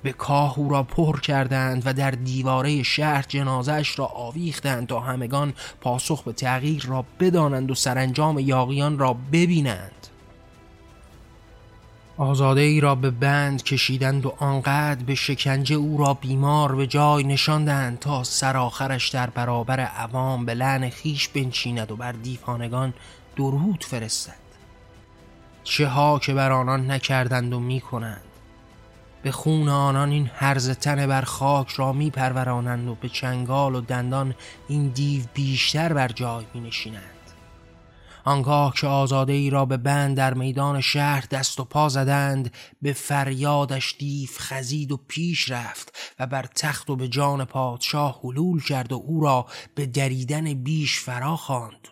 به کاه او را پر کردند و در دیواره شهر جنازش را آویختند تا همگان پاسخ به تغییر را بدانند و سرانجام یاقیان را ببینند. آزاده ای را به بند کشیدند و آنقدر به شکنجه او را بیمار به جای نشاندند تا سرآخرش در برابر عوام به لعن خیش بنشیند و بر دیوانگان درود فرستد. چه ها که بر آنان نکردند و می‌کنند. به خون آنان این هرز تن بر خاک را می پرورانند و به چنگال و دندان این دیو بیشتر بر جای می نشینند. آنگاه که آزاده ای را به بند در میدان شهر دست و پا زدند به فریادش دیو خزید و پیش رفت و بر تخت و به جان پادشاه حلول کرد و او را به دریدن بیش فرا خواند.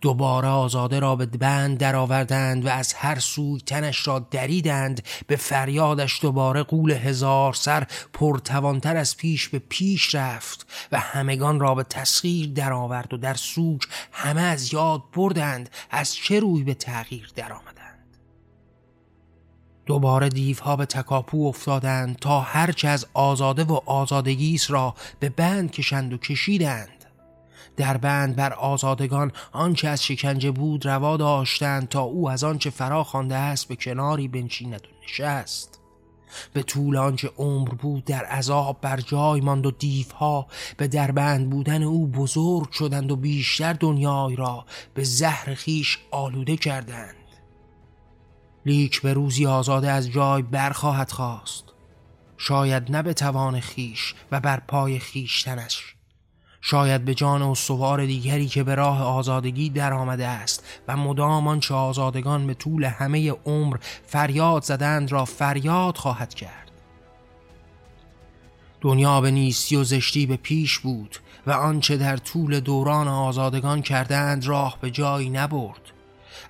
دوباره آزاده را به بند درآوردند و از هر سوی تنش را دریدند. به فریادش دوباره قول هزار سر پرتوانتر از پیش به پیش رفت و همگان را به تسخیر درآورد و در سوگ همه از یاد بردند. از چه روی به تغییر درآمدند؟ دوباره دیوها به تکاپو افتادند تا هرچه از آزاده و آزادگیس را به بند کشند و کشیدند. در بند بر آزادگان آنچه از شکنجه بود روا داشتند تا او از آنچه فرا خوانده است به کناری بنشیند و نشست. به طول آنچه عمر بود در عذاب بر جای ماند و دیوها به دربند بودن او بزرگ شدند و بیشتر دنیای را به زهر خیش آلوده کردند. لیک به روزی آزاده از جای برخواهد خواست. شاید نه به توان خیش و بر پای خیشتنش شاید به جان و سوار دیگری که به راه آزادگی در آمده است و مدام آنچه آزادگان به طول همه عمر فریاد زدند را فریاد خواهد کرد. دنیا به نیستی و زشتی به پیش بود و آنچه در طول دوران آزادگان کردند راه به جایی نبرد.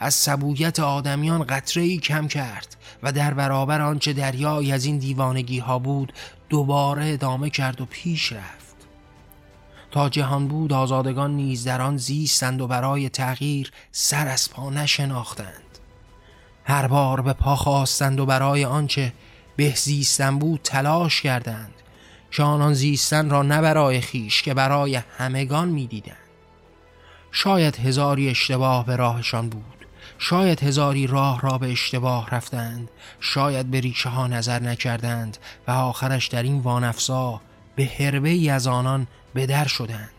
از سبویت آدمیان قطره کم کرد و در برابر آنچه دریای از این دیوانگی ها بود دوباره ادامه کرد و پیش رفت. تا جهان بود آزادگان نیز در آن زیستند و برای تغییر سر از پا نشناختند. هر بار به پا خواستند و برای آنچه بهزیستن بود تلاش کردند. شانان زیستن را نه برای خیش که برای همگان می‌دیدند. شاید هزاری اشتباه به راهشان بود. شاید هزاری راه را به اشتباه رفتند. شاید به ریشه ها نظر نکردند و آخرش در این وانفسا به هربه ای از آنان به در شدند.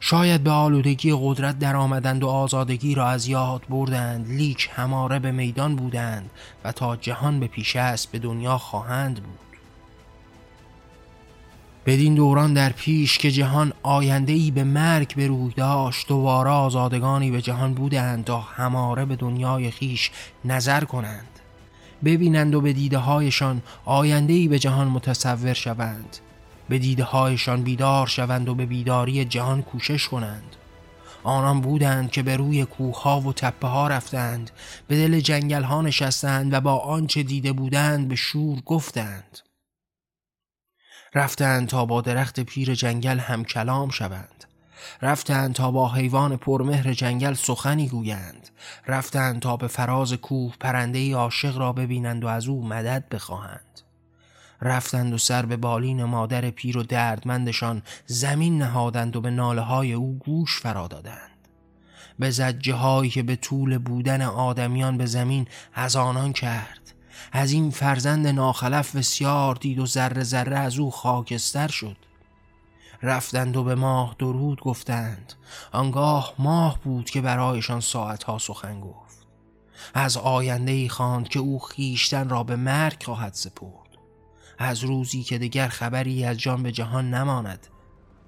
شاید به آلودگی قدرت در آمدند و آزادگی را از یاد بردند. لیک هماره به میدان بودند و تا جهان به پیش است به دنیا خواهند بود. بدین دوران در پیش که جهان آینده ای به مرگ به روی داشت دوباره آزادگانی به جهان بودند تا هماره به دنیای خیش نظر کنند. ببینند و به دیده هایشان آینده ای به جهان متصور شوند. به دیده هایشان بیدار شوند و به بیداری جهان کوشش کنند. آنان بودند که به روی کوه ها و تپه ها رفتند به دل جنگل ها نشستند و با آنچه دیده بودند به شور گفتند. رفتند تا با درخت پیر جنگل هم کلام شوند. رفتند تا با حیوان پرمهر جنگل سخنی گویند. رفتند تا به فراز کوه پرنده عاشق را ببینند و از او مدد بخواهند. رفتند و سر به بالین مادر پیر و دردمندشان زمین نهادند و به ناله های او گوش فرا دادند. به زجه هایی که به طول بودن آدمیان به زمین از آنان کرد. از این فرزند ناخلف بسیار دید و ذره ذره از او خاکستر شد. رفتند و به ماه درود گفتند. آنگاه ماه بود که برایشان ساعتها سخن گفت. از آینده ای خواند که او خیشتن را به مرگ خواهد سپرد. از روزی که دیگر خبری از جان به جهان نماند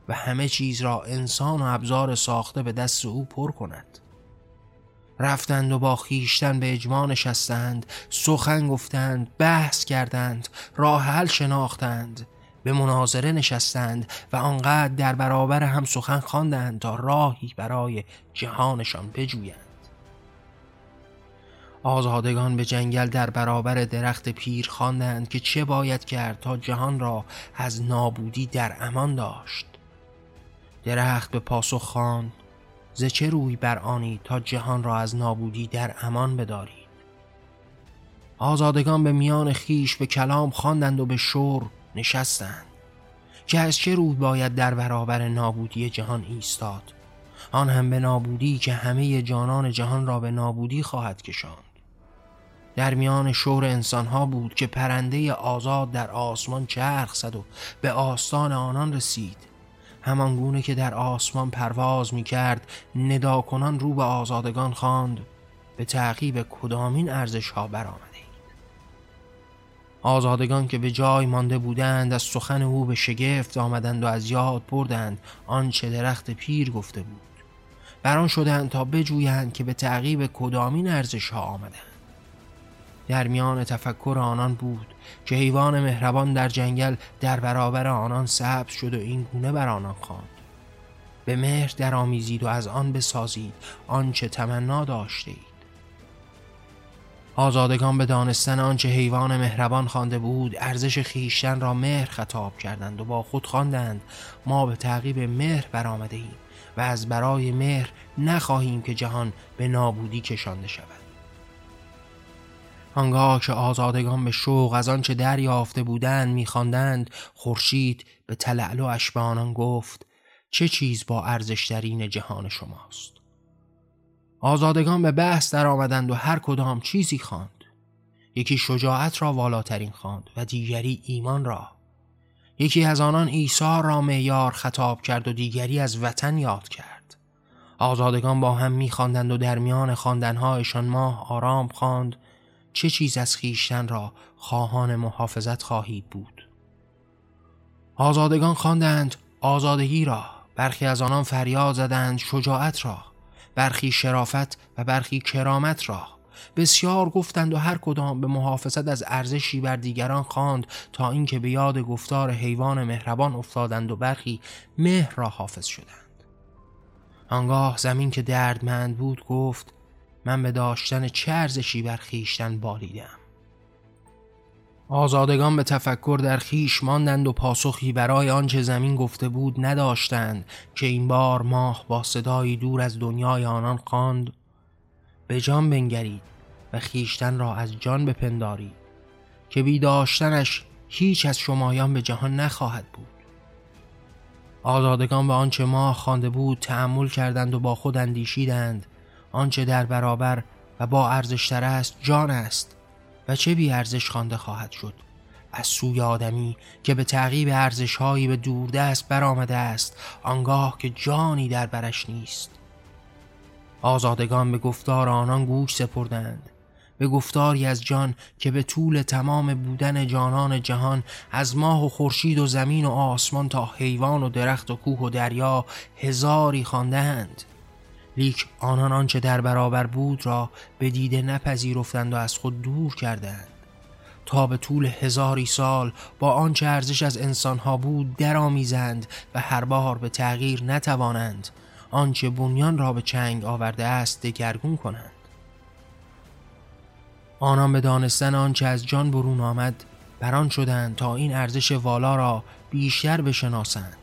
و همه چیز را انسان و ابزار ساخته به دست او پر کند. رفتند و با خیشتن به اجماع نشستند سخن گفتند بحث کردند راه حل شناختند به مناظره نشستند و آنقدر در برابر هم سخن خواندند تا راهی برای جهانشان بجویند. آزادگان به جنگل در برابر درخت پیر خواندند که چه باید کرد تا جهان را از نابودی در امان داشت. درخت به پاسخ خواند ز چه روی بر آنی تا جهان را از نابودی در امان بدارید؟ آزادگان به میان خیش به کلام خواندند و به شور نشستند که از چه روی باید در برابر نابودی جهان ایستاد. آن هم به نابودی که همه جانان جهان را به نابودی خواهد کشاند. در میان شور انسانها بود که پرنده آزاد در آسمان چرخ زد و به آستان آنان رسید. همان گونه که در آسمان پرواز می کرد ندا کنان رو به آزادگان خواند. به تعقیب کدامین ارزش ها برآمده آزادگان که به جای مانده بودند از سخن او به شگفت آمدند و از یاد بردند. آنچه درخت پیر گفته بود. بران شدند تا بجویند که به تعقیب کدامین ارزش ها آمدند. در میان تفکر آنان بود که حیوان مهربان در جنگل در برابر آنان سبز شد و این گونه بر آنان خواند. به مهر درآمیزید و از آن بسازید آنچه تمنا داشته اید. آزادگان به دانستن آنچه حیوان مهربان خوانده بود ارزش خیشتن را مهر خطاب کردند و با خود خواندند ما به تعقیب مهر برآمده ایم و از برای مهر نخواهیم که جهان به نابودی کشانده شود. آنگاه که آزادگان به شوق از آنچه دریافته بودند میخواندند خورشید به تلعلوش به آنان گفت چه چیز با ارزشترین جهان شماست؟ آزادگان به بحث در آمدند و هر کدام چیزی خواند. یکی شجاعت را والاترین خواند و دیگری ایمان را. یکی از آنان ایثار را معیار خطاب کرد و دیگری از وطن یاد کرد. آزادگان با هم میخواندند و در میان خواندنهایشان ماه آرام خواند چه چیز از خیشتن را خواهان محافظت خواهید بود. آزادگان خواندند آزادگی را برخی از آنان فریاد زدند شجاعت را برخی شرافت و برخی کرامت را. بسیار گفتند و هر کدام به محافظت از ارزشی بر دیگران خواند تا اینکه به یاد گفتار حیوان مهربان افتادند و برخی مهر را حافظ شدند. آنگاه زمین که دردمند بود گفت من به داشتن چه ارزشی بر خیشتن بالیدم؟ آزادگان به تفکر در خیش ماندند و پاسخی برای آنچه زمین گفته بود نداشتند که این بار ماه با صدایی دور از دنیای آنان خواند. به جان بنگرید و خیشتن را از جان بپندارید که بی داشتنش هیچ از شمایان به جهان نخواهد بود. آزادگان به آنچه ماه خوانده بود تحمل کردند و با خود اندیشیدند آنچه در برابر و با ارزشتر است جان است و چه بی ارزش خوانده خواهد شد. از سوی آدمی که به تعقیب ارزشهایی به دوردست برآمده است آنگاه که جانی در برش نیست. آزادگان به گفتار آنان گوش سپردند. به گفتاری از جان که به طول تمام بودن جانان جهان از ماه و خورشید و زمین و آسمان تا حیوان و درخت و کوه و دریا هزاری خواندند لیک آنان آنچه در برابر بود را به دیده نپذیرفتند و از خود دور کردند. تا به طول هزاری سال با آنچه ارزش از انسانها بود درآمیزند و هر بار به تغییر نتوانند آنچه بنیان را به چنگ آورده است دگرگون کنند. آنان به دانستن آنچه از جان برون آمد بران شدند تا این ارزش والا را بیشتر بشناسند.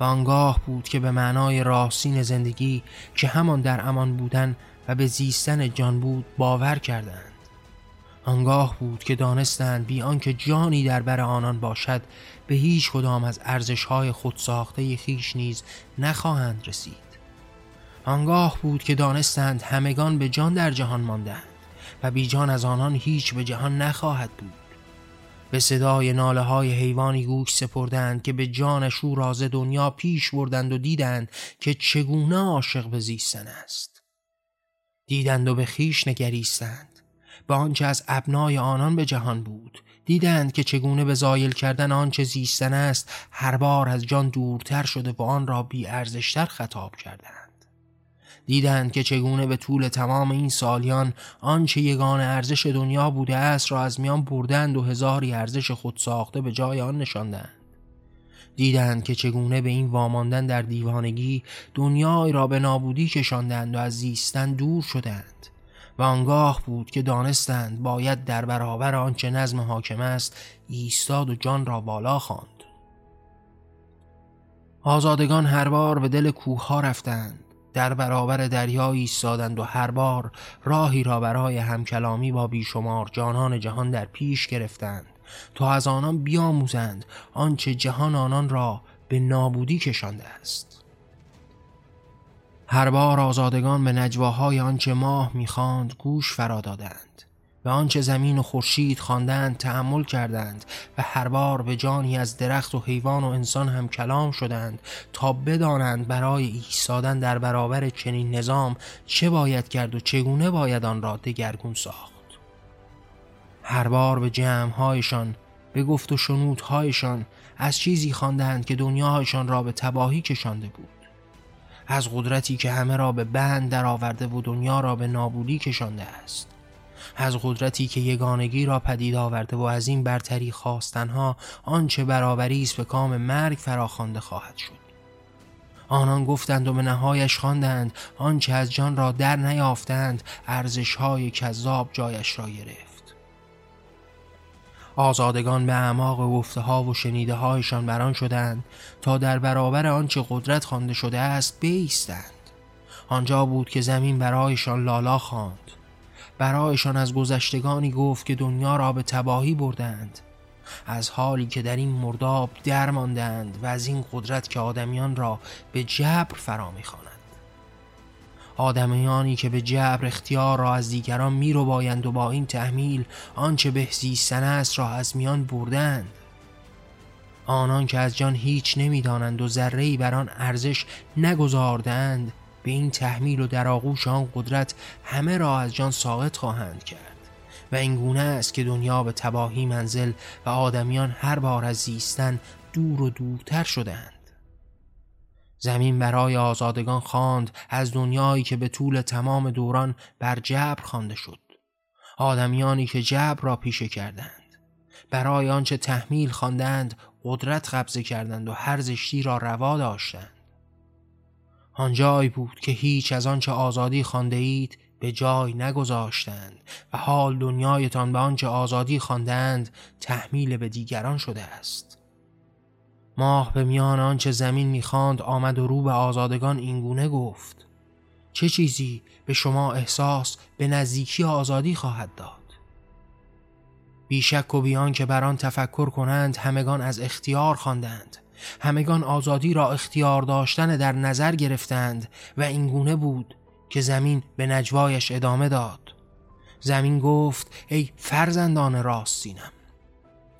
و آنگاه بود که به معنای راستین زندگی که همان در امان بودن و به زیستن جان بود باور کردند. آنگاه بود که دانستند بی آنکه جانی در بر آنان باشد به هیچ کدام از ارزشهای خود ساخته خیش نیز نخواهند رسید. آنگاه بود که دانستند همگان به جان در جهان ماندند و بی جان از آنان هیچ به جهان نخواهد بود. به صدای ناله های حیوانی گوش سپردند که به جانش او راز دنیا پیش بردند و دیدند که چگونه عاشق به زیستن است. دیدند و به خیش نگریستند. به آنچه از ابنای آنان به جهان بود دیدند که چگونه به زایل کردن آنچه زیستن است هر بار از جان دورتر شده و آن را بی ارزشتر خطاب کردند. دیدند که چگونه به طول تمام این سالیان آنچه یگان ارزش دنیا بوده است را از میان بردند و هزاری ارزش خود ساخته به جای آن نشاندند دیدند که چگونه به این واماندن در دیوانگی دنیای را به نابودی کشاندند و از زیستن دور شدند و آنگاه بود که دانستند باید در برابر آنچه نظم حاکم است ایستاد و جان را بالا خواند. آزادگان هر بار به دل کوه ها رفتند در برابر دریا ایستادند و هر بار راهی را برای همکلامی با بیشمار جانان جهان در پیش گرفتند تا از آنان بیاموزند آنچه جهان آنان را به نابودی کشانده است. هر بار آزادگان به نجواهای آنچه ماه می‌خواند گوش فرا دادند. و آنچه زمین و خورشید خواندند تحمل کردند و هر بار به جانی از درخت و حیوان و انسان هم کلام شدند تا بدانند برای ایستادن در برابر چنین نظام چه باید کرد و چگونه باید آن را دگرگون ساخت. هر بار به جمعهایشان به گفت و شنودهایشان از چیزی خواندند که دنیاهایشان را به تباهی کشانده بود. از قدرتی که همه را به بند درآورده و دنیا را به نابودی کشانده است. از قدرتی که یگانگی را پدید آورده و از این برتری خواستنها آنچه برابری است به کام مرگ فراخوانده خواهد شد. آنان گفتند و به نهایش خواندند آنچه از جان را در نیافتند ارزشهای کذاب جایش را گرفت. آزادگان به اعماق گفته ها و شنیده هایشان بران شدند تا در برابر آنچه قدرت خوانده شده است بیستند. آنجا بود که زمین برایشان لالا خواند. برایشان از گذشتگانی گفت که دنیا را به تباهی بردند. از حالی که در این مرداب درماندند و از این قدرت که آدمیان را به جبر فرا می‌خوانند. آدمیانی که به جبر اختیار را از دیگران می رو بایند و با این تحمیل آنچه به زیستن است را از میان بردند. آنان که از جان هیچ نمی‌دانند و ذره بر آن ارزش نگذاردند به این تحمیل و در آغوش آن قدرت همه را از جان ساقط خواهند کرد. و این گونه است که دنیا به تباهی منزل و آدمیان هر بار از زیستن دور و دورتر شدند زمین برای آزادگان خواند از دنیایی که به طول تمام دوران بر جبر خوانده شد. آدمیانی که جبر را پیشه کردند. برای آنچه تحمیل خواندند قدرت قبضه کردند و هر زشتی را روا داشتند. آنجایی بود که هیچ از آنچه آزادی خانده اید به جای نگذاشتند و حال دنیایتان به آنچه آزادی خواندند تحمیل به دیگران شده است. ماه به میان آنچه زمین می‌خواند آمد و رو به آزادگان اینگونه گفت چه چیزی به شما احساس به نزدیکی آزادی خواهد داد؟ بیشک و بیان که بر آن تفکر کنند همگان از اختیار خواندند. همگان آزادی را اختیار داشتن در نظر گرفتند و اینگونه بود که زمین به نجوایش ادامه داد. زمین گفت ای فرزندان راستینم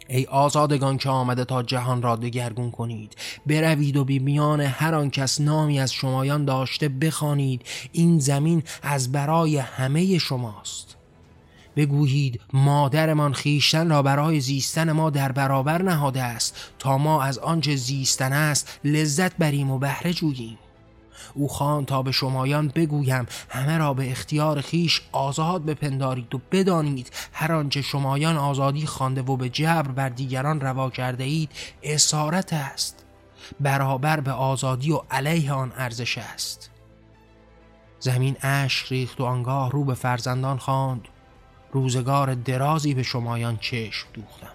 ای آزادگان که آمده تا جهان را دگرگون کنید بروید و بی میان هر آن کس نامی از شمایان داشته بخوانید این زمین از برای همه شماست. بگویید مادرمان خیشتن را برای زیستن ما در برابر نهاده است تا ما از آنچه زیستن است لذت بریم و بهره جوییم. او خان تا به شمایان بگویم همه را به اختیار خیش آزاد بپندارید و بدانید هر آنچه شمایان آزادی خوانده و به جبر بر دیگران روا کرده اید اسارت است. برابر به آزادی و علیه آن ارزش است. زمین اش ریخت و آنگاه رو به فرزندان خواند. روزگار درازی به شمایان چشم دوختم.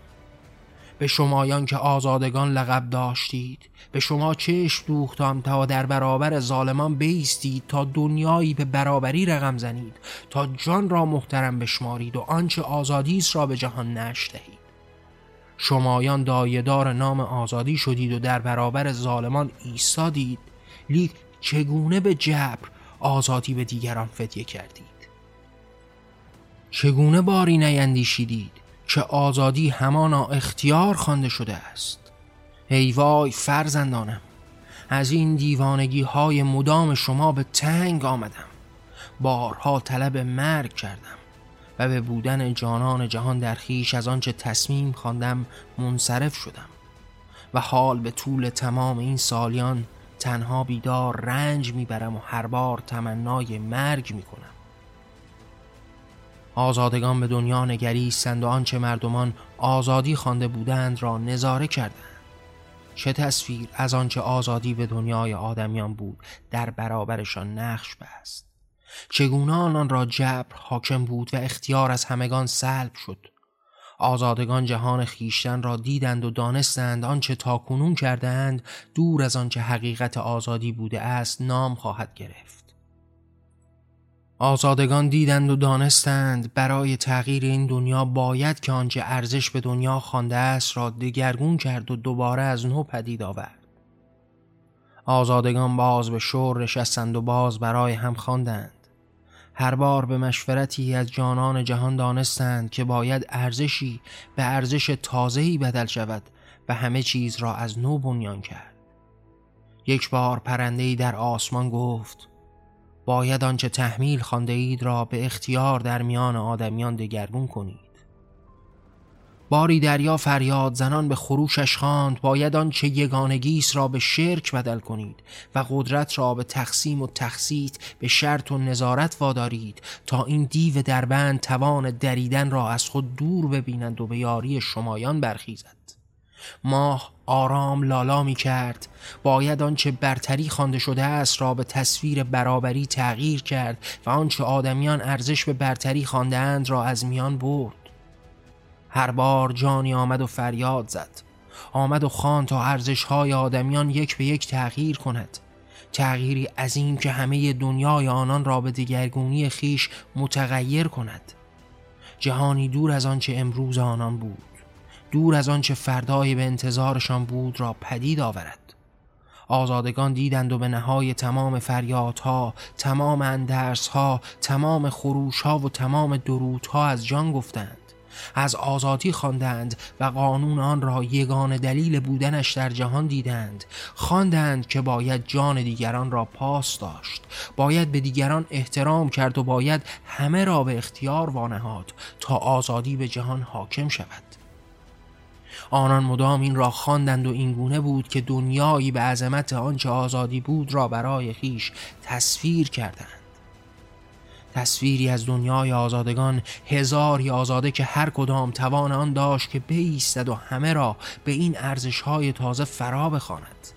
به شمایان که آزادگان لقب داشتید به شما چشم دوختم تا در برابر ظالمان بیستید تا دنیایی به برابری رقم زنید تا جان را محترم بشمارید و آنچه آزادی است را به جهان نش دهید. شمایان دایدار نام آزادی شدید و در برابر ظالمان ایستادید. لیک چگونه به جبر آزادی به دیگران فدیه کردید؟ چگونه باری نیندیشیدید که آزادی همانا اختیار خوانده شده است؟ ای وای فرزندانم از این دیوانگی های مدام شما به تنگ آمدم. بارها طلب مرگ کردم و به بودن جانان جهان در خیش از آنچه تصمیم خواندم منصرف شدم و حال به طول تمام این سالیان تنها بیدار رنج می‌برم و هر بار تمنای مرگ می‌کنم. آزادگان به دنیا نگریستند و آنچه مردمان آزادی خوانده بودند را نظاره کردند. چه تصویر از آنچه آزادی به دنیای آدمیان بود در برابرشان نقش بست. چگونه آنان را جبر حاکم بود و اختیار از همگان سلب شد. آزادگان جهان خیشتن را دیدند و دانستند آنچه تاکنون کردند دور از آنچه حقیقت آزادی بوده است نام خواهد گرفت. آزادگان دیدند و دانستند برای تغییر این دنیا باید که آنچه ارزش به دنیا خوانده است را دگرگون کرد و دوباره از نو پدید آورد. آزادگان باز به شور نشستند و باز برای هم خواندند. هر بار به مشورتی از جانان جهان دانستند که باید ارزشی به ارزش تازه‌ای بدل شود و همه چیز را از نو بنیان کرد. یک بار پرنده‌ای در آسمان گفت باید آنچه تحمیل خانده اید را به اختیار در میان آدمیان دگرگون کنید. باری دریا فریاد زنان به خروشش خواند باید آنچه یگانگیس را به شرک بدل کنید و قدرت را به تقسیم و تخصیت به شرط و نظارت وادارید تا این دیو دربند توان دریدن را از خود دور ببینند و به یاری شمایان برخیزد. ماه آرام لالا می کرد. باید آنچه برتری خوانده شده است را به تصویر برابری تغییر کرد و آنچه آدمیان ارزش به برتری اند را از میان برد. هر بار جانی آمد و فریاد زد. آمد و خان تا ارزش های آدمیان یک به یک تغییر کند. تغییری عظیم که همه دنیای آنان را به دیگرگونی خیش متغیر کند. جهانی دور از آنچه امروز آنان بود. دور از آنچه فردای به انتظارشان بود را پدید آورد. آزادگان دیدند و به نهای تمام فریادها تمام اندرسها تمام خروشها و تمام درودها از جان گفتند. از آزادی خواندند و قانون آن را یگان دلیل بودنش در جهان دیدند. خواندند که باید جان دیگران را پاس داشت. باید به دیگران احترام کرد و باید همه را به اختیار وانهاد تا آزادی به جهان حاکم شود. آنان مدام این را خواندند و اینگونه بود که دنیایی به عظمت آنچه آزادی بود را برای خیش تصویر کردند. تصویری از دنیای آزادگان هزاری آزاده که هر کدام توان آن داشت که بیستد و همه را به این ارزشهای تازه فرا بخواند.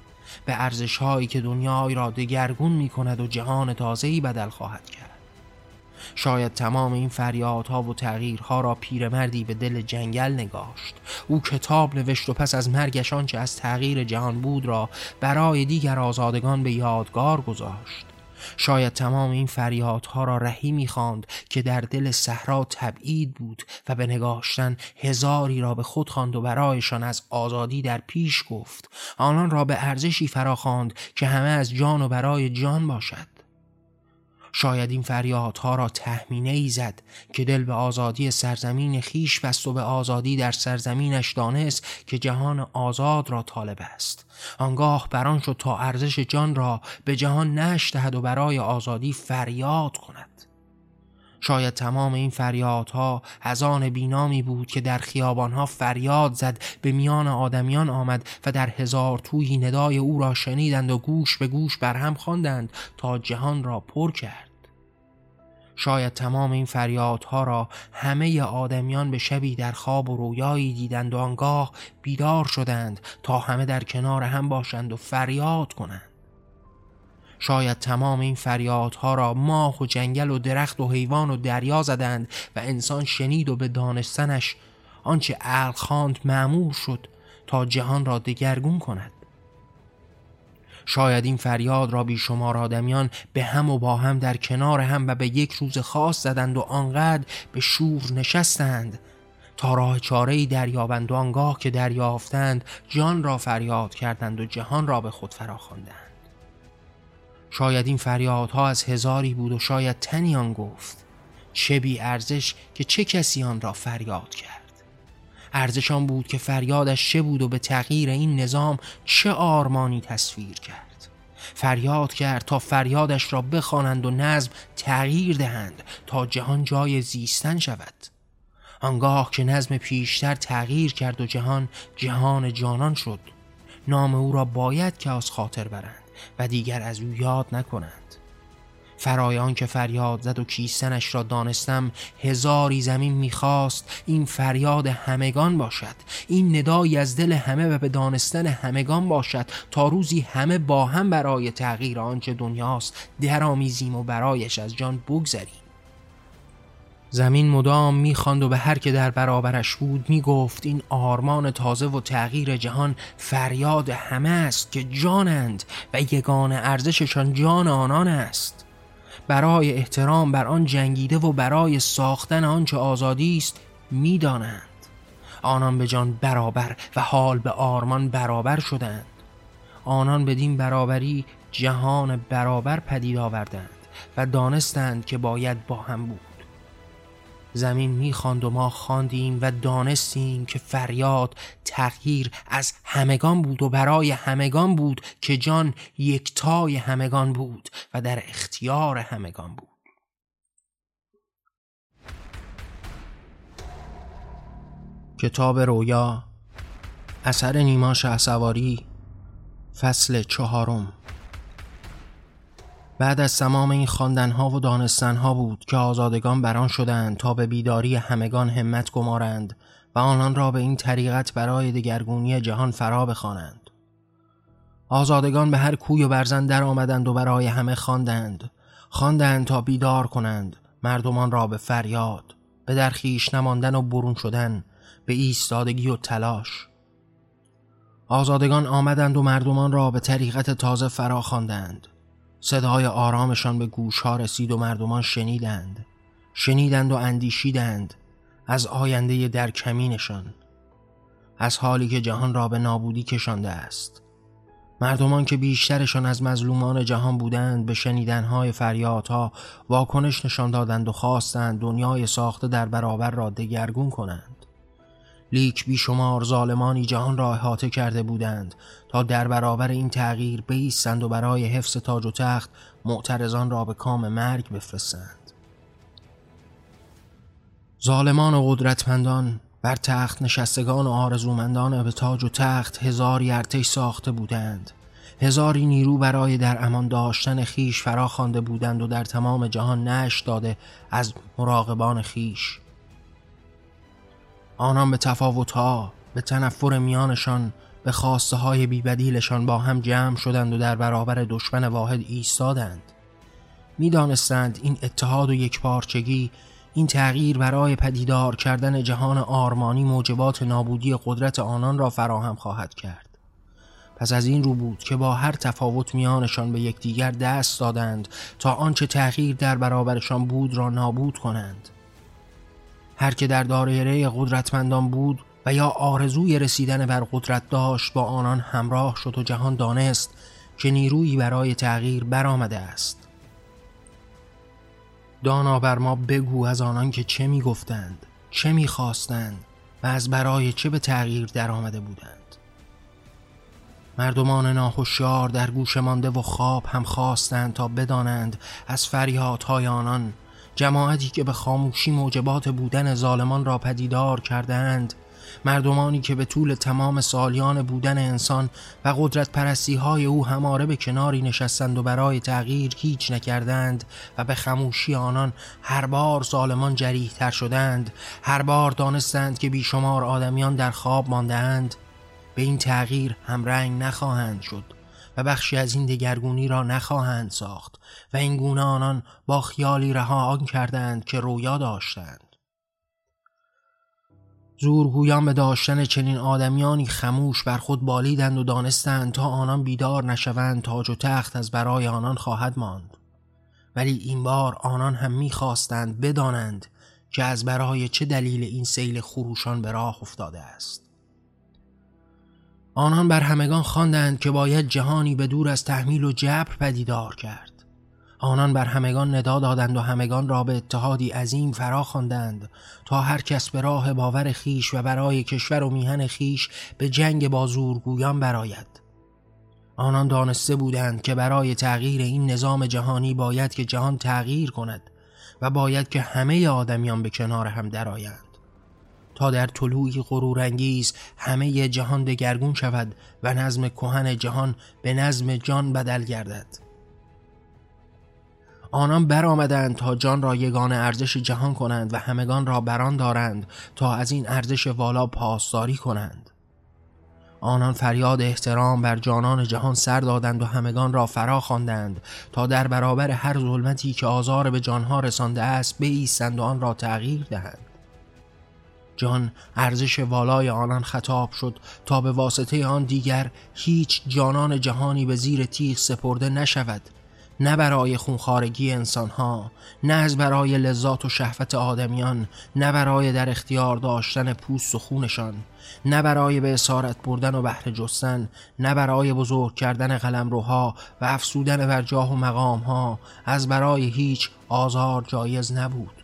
به ارزشهایی که دنیای را دگرگون می کند و جهان تازهی بدل خواهد کرد. شاید تمام این فریادها و تغییرها را پیرمردی به دل جنگل نگاشت. او کتاب نوشت و پس از مرگش آنچه از تغییر جهان بود را برای دیگر آزادگان به یادگار گذاشت. شاید تمام این فریادها را رهی می‌خواند که در دل صحرا تبعید بود و به نگاشتن هزاری را به خود خواند و برایشان از آزادی در پیش گفت. آنان را به ارزشی فراخواند که همه از جان و برای جان باشد. شاید این فریادها را تحمینه ای زد که دل به آزادی سرزمین خیش بست و به آزادی در سرزمینش دانست که جهان آزاد را طالب است. آنگاه بران شد تا ارزش جان را به جهان نش دهد و برای آزادی فریاد کند. شاید تمام این فریادها از آن بینامی بود که در خیابانها فریاد زد به میان آدمیان آمد و در هزار توی ندای او را شنیدند و گوش به گوش بر هم خواندند تا جهان را پر کرد. شاید تمام این فریادها را همه آدمیان به شبی در خواب و رویایی دیدند و آنگاه بیدار شدند تا همه در کنار هم باشند و فریاد کنند. شاید تمام این فریادها را ماه و جنگل و درخت و حیوان و دریا زدند و انسان شنید و به دانستنش آنچه عقل خواند معمور شد تا جهان را دگرگون کند. شاید این فریاد را بیشمار آدمیان به هم و با هم در کنار هم و به یک روز خاص زدند و آنقدر به شور نشستند. تا راه چاره دریابند و آنگاه که دریافتند جان را فریاد کردند و جهان را به خود فراخواندند. شاید این فریادها از هزاری بود و شاید تنی آن گفت چه بی ارزش که چه کسی آن را فریاد کرد. ارزش آن بود که فریادش چه بود و به تغییر این نظام چه آرمانی تصویر کرد. فریاد کرد تا فریادش را بخوانند و نظم تغییر دهند تا جهان جای زیستن شود. آنگاه که نظم پیشتر تغییر کرد و جهان جهان جانان شد نام او را باید که از خاطر برند و دیگر از او یاد نکنند. فرایان که فریاد زد و کیستنش را دانستم هزاری زمین می‌خواست این فریاد همگان باشد این ندایی از دل همه و به دانستن همگان باشد تا روزی همه با هم برای تغییر آنچه دنیاست درآمیزیم و برایش از جان بگذریم. زمین مدام می‌خواند و به هر که در برابرش بود می‌گفت این آرمان تازه و تغییر جهان فریاد همه است که جانند و یگان ارزششان جان آنان است. برای احترام بر آن جنگیده و برای ساختن آنچه آزادی است می‌دانند. آنان به جان برابر و حال به آرمان برابر شدند. آنان بدین برابری جهان برابر پدید آوردند و دانستند که باید با هم بود. زمین می‌خواند و ما خواندیم و دانستیم که فریاد تغییر از همگان بود و برای همگان بود که جان یکتای همگان بود و در اختیار همگان بود. کتاب رویا اثر نیما سواری فصل چهارم. بعد از تمام این خواندنها و دانستنها بود که آزادگان بران شدند تا به بیداری همگان همت گمارند و آنان را به این طریقت برای دگرگونی جهان فرا بخوانند. آزادگان به هر کوی و برزن در آمدند و برای همه خواندند. خواندند تا بیدار کنند. مردمان را به فریاد به درخیش نماندن و برون شدن به ایستادگی و تلاش. آزادگان آمدند و مردمان را به طریقت تازه فرا خواندند. صدای آرامشان به گوش ها رسید و مردمان شنیدند. شنیدند و اندیشیدند از آینده در کمینشان از حالی که جهان را به نابودی کشانده است. مردمان که بیشترشان از مظلومان جهان بودند به شنیدنهای فریادها واکنش نشان دادند و خواستند دنیای ساخته در برابر را دگرگون کنند. لیک بیشمار ظالمانی جهان را احاطه کرده بودند تا در برابر این تغییر بیستند و برای حفظ تاج و تخت معترضان را به کام مرگ بفرستند. ظالمان و قدرتمندان بر تخت نشستگان و آرزومندان به تاج و تخت هزاری ارتش ساخته بودند. هزاری نیرو برای در امان داشتن خیش فرا خوانده بودند و در تمام جهان نش داده از مراقبان خیش. آنان به تفاوتها به تنفر میانشان به خواسته های بیبدیلشان با هم جمع شدند و در برابر دشمن واحد ایستادند. می‌دانستند این اتحاد و یکپارچگی این تغییر برای پدیدار کردن جهان آرمانی موجبات نابودی قدرت آنان را فراهم خواهد کرد. پس از این رو بود که با هر تفاوت میانشان به یکدیگر دست دادند تا آنچه تغییر در برابرشان بود را نابود کنند. هر که در دایره قدرتمندان بود و یا آرزوی رسیدن بر قدرت داشت با آنان همراه شد و جهان دانست که نیرویی برای تغییر برآمده است. دانا بر ما بگو از آنان که چه می گفتند چه می خواستند و از برای چه به تغییر در آمده بودند. مردمان ناخوشیار در گوش مانده و خواب هم خواستند تا بدانند از فریادهای آنان جماعتی که به خاموشی موجبات بودن ظالمان را پدیدار کردند مردمانی که به طول تمام سالیان بودن انسان و قدرت پرستی های او هماره به کناری نشستند و برای تغییر هیچ نکردند و به خموشی آنان هر بار ظالمان جریح تر شدند هر بار دانستند که بیشمار آدمیان در خواب ماندهاند. به این تغییر هم رنگ نخواهند شد. و بخشی از این دگرگونی را نخواهند ساخت و این گونه آنان با خیالی رها آن کردند که رویا داشتند. زورگویان به داشتن چنین آدمیانی خموش بر خود بالیدند و دانستند تا آنان بیدار نشوند تاج و تخت از برای آنان خواهد ماند. ولی این بار آنان هم می‌خواستند بدانند که از برای چه دلیل این سیل خروشان به راه افتاده است. آنان بر همگان خواندند که باید جهانی به دور از تحمیل و جبر پدیدار کرد. آنان بر همگان ندا دادند و همگان را به اتحادی عظیم فرا خواندند تا هر کس به راه باور خیش و برای کشور و میهن خیش به جنگ با زورگویان براید آنان دانسته بودند که برای تغییر این نظام جهانی باید که جهان تغییر کند و باید که همه آدمیان به کنار هم درآیند. تا در طلوعی غرورانگیز همه جهان دگرگون شود و نظم کهن جهان به نظم جان بدل گردد. آنان برآمدند تا جان را یگان ارزش جهان کنند و همگان را بران دارند تا از این ارزش والا پاسداری کنند. آنان فریاد احترام بر جانان جهان سر دادند و همگان را فرا خواندند تا در برابر هر ظلمتی که آزار به جانها رسانده است بایستند و آن را تغییر دهند. جان ارزش والای آنان خطاب شد تا به واسطه آن دیگر هیچ جانان جهانی به زیر تیغ سپرده نشود نه برای خونخارگی انسانها نه از برای لذات و شهوت آدمیان نه برای در اختیار داشتن پوست و خونشان نه برای به اسارت بردن و بهره جستن نه برای بزرگ کردن قلمروها و افسودن بر جاه و مقامها از برای هیچ آزار جایز نبود.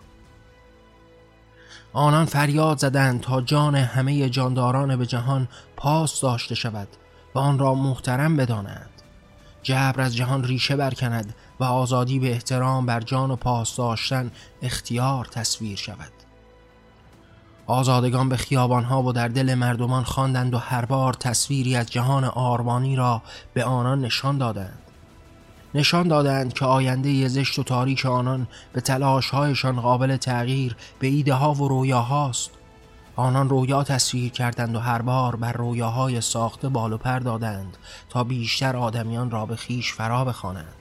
آنان فریاد زدند تا جان همه جانداران به جهان پاس داشته شود و آن را محترم بدانند. جبر از جهان ریشه برکند و آزادی به احترام بر جان و پاس داشتن اختیار تصویر شود. آزادگان به خیابانها و در دل مردمان خواندند و هر بار تصویری از جهان آرمانی را به آنان نشان دادند. نشان دادند که آینده زشت و تاریک آنان به تلاشهایشان قابل تغییر به ایده ها و رویاهاست. آنان رویا تصویر کردند و هر بار بر رویاهای ساخته بال و پر دادند تا بیشتر آدمیان را به خیش فرا بخوانند.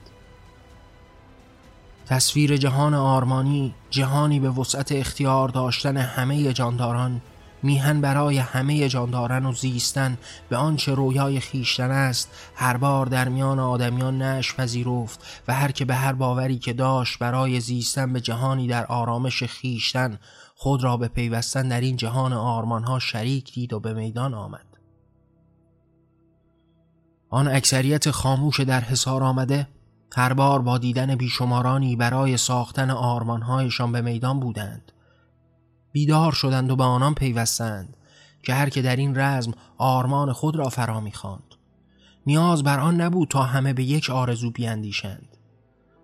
تصویر جهان آرمانی جهانی به وسعت اختیار داشتن همه جانداران میهن برای همه جانداران و زیستن به آنچه رویای خیشتن است هر بار در میان آدمیان نش پذیرفت و هر که به هر باوری که داشت برای زیستن به جهانی در آرامش خیشتن خود را به پیوستن در این جهان آرمانها شریک دید و به میدان آمد. آن اکثریت خاموش در حصار آمده هر بار با دیدن بیشمارانی برای ساختن آرمانهایشان به میدان بودند. بیدار شدند و به آنان پیوستند که هر که در این رزم آرمان خود را فرا می‌خواند. نیاز بر آن نبود تا همه به یک آرزو بیاندیشند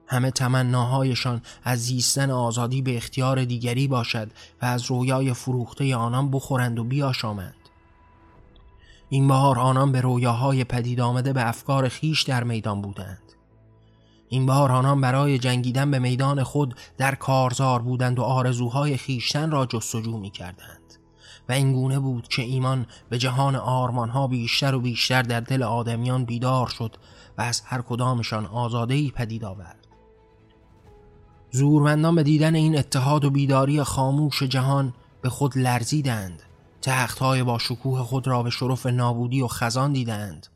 همه تمناهایشان از زیستن آزادی به اختیار دیگری باشد و از رویای فروخته آنان بخورند و بیاشامند. این بار آنان به رویاهای پدید آمده به افکار خیش در میدان بودند. این بار آنان برای جنگیدن به میدان خود در کارزار بودند و آرزوهای خیشتن را جستجو می کردند و این گونه بود که ایمان به جهان آرمانها بیشتر و بیشتر در دل آدمیان بیدار شد و از هر کدامشان آزادهی پدید آورد. زورمندان به دیدن این اتحاد و بیداری خاموش جهان به خود لرزیدند. تختهای با شکوه خود را به شرف نابودی و خزان دیدند.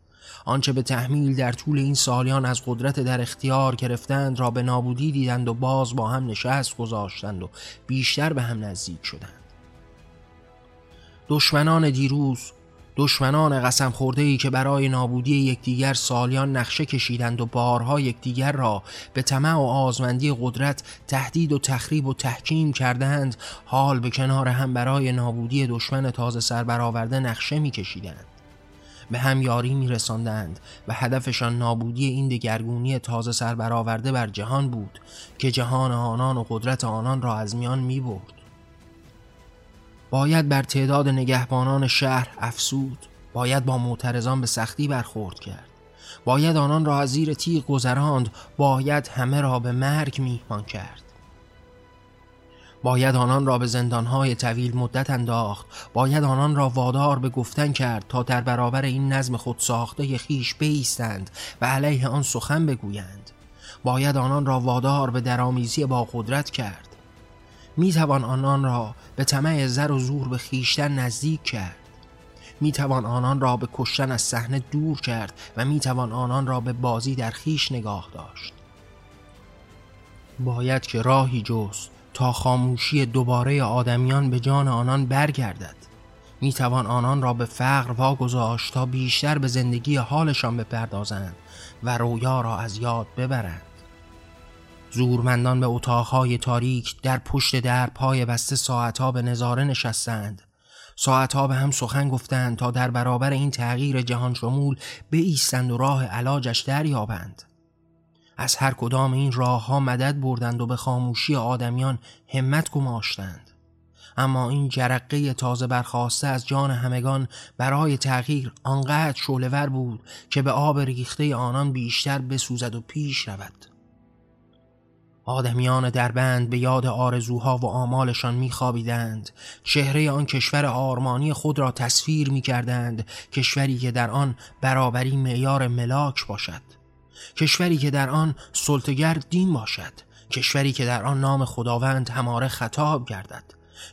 آنچه به تحمیل در طول این سالیان از قدرت در اختیار گرفتند را به نابودی دیدند و باز با هم نشست گذاشتند و بیشتر به هم نزدیک شدند. دشمنان دیروز دشمنان قسم خورده ای که برای نابودی یکدیگر سالیان نقشه کشیدند و بارها یکدیگر را به طمع و آزمندی قدرت تهدید و تخریب و تحکیم کردند حال به کنار هم برای نابودی دشمن تازه سر برآورده نقشه میکشیدند. به هم یاری می رساندند و هدفشان نابودی این دگرگونی تازه سر برآورده بر جهان بود که جهان آنان و قدرت آنان را از میان می برد. باید بر تعداد نگهبانان شهر افسود باید با معترضان به سختی برخورد کرد باید آنان را از زیر تیغ گذراند باید همه را به مرگ میهمان کرد باید آنان را به زندانهای طویل مدت انداخت. باید آنان را وادار به گفتن کرد تا در برابر این نظم خود ساخته خیش بیستند و علیه آن سخن بگویند. باید آنان را وادار به درآمیزی با قدرت کرد. می توان آنان را به طمع زر و زور به خیشتن نزدیک کرد. می توان آنان را به کشتن از صحنه دور کرد و می توان آنان را به بازی در خیش نگاه داشت. باید که راهی جست تا خاموشی دوباره آدمیان به جان آنان برگردد. می توان آنان را به فقر واگذاشت تا بیشتر به زندگی حالشان بپردازند و رویا را از یاد ببرند. زورمندان به اتاقهای تاریک در پشت در پای بسته ساعتها به نظاره نشستند. ساعتها به هم سخن گفتند تا در برابر این تغییر جهان شمول ایستند و راه علاجش دریابند. از هر کدام این راه ها مدد بردند و به خاموشی آدمیان همت گماشتند. اما این جرقه تازه برخواسته از جان همگان برای تغییر آنقدر شعلهور بود که به آب ریخته آنان بیشتر بسوزد و پیش رود. آدمیان دربند به یاد آرزوها و آمالشان میخوابیدند. چهره آن کشور آرمانی خود را تصویر می‌کردند. کشوری که در آن برابری معیار ملاک باشد. کشوری که در آن سلطگر دین باشد کشوری که در آن نام خداوند هماره خطاب گردد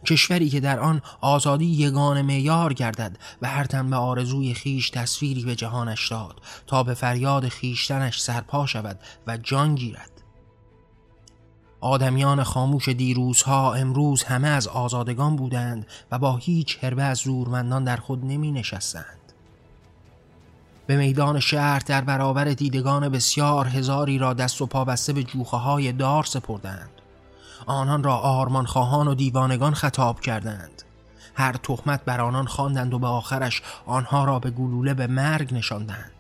کشوری که در آن آزادی یگان معیار گردد و هر تن به آرزوی خیش تصویری به جهانش داد تا به فریاد خیشتنش سرپا شود و جان گیرد آدمیان خاموش دیروزها امروز همه از آزادگان بودند و با هیچ هربه از زورمندان در خود نمی نشستند. به میدان شهر در برابر دیدگان بسیار هزاری را دست و پا بسته به جوخه های دار سپردند. آنان را آرمان خواهان و دیوانگان خطاب کردند. هر تهمت بر آنان خواندند و به آخرش آنها را به گلوله به مرگ نشاندند.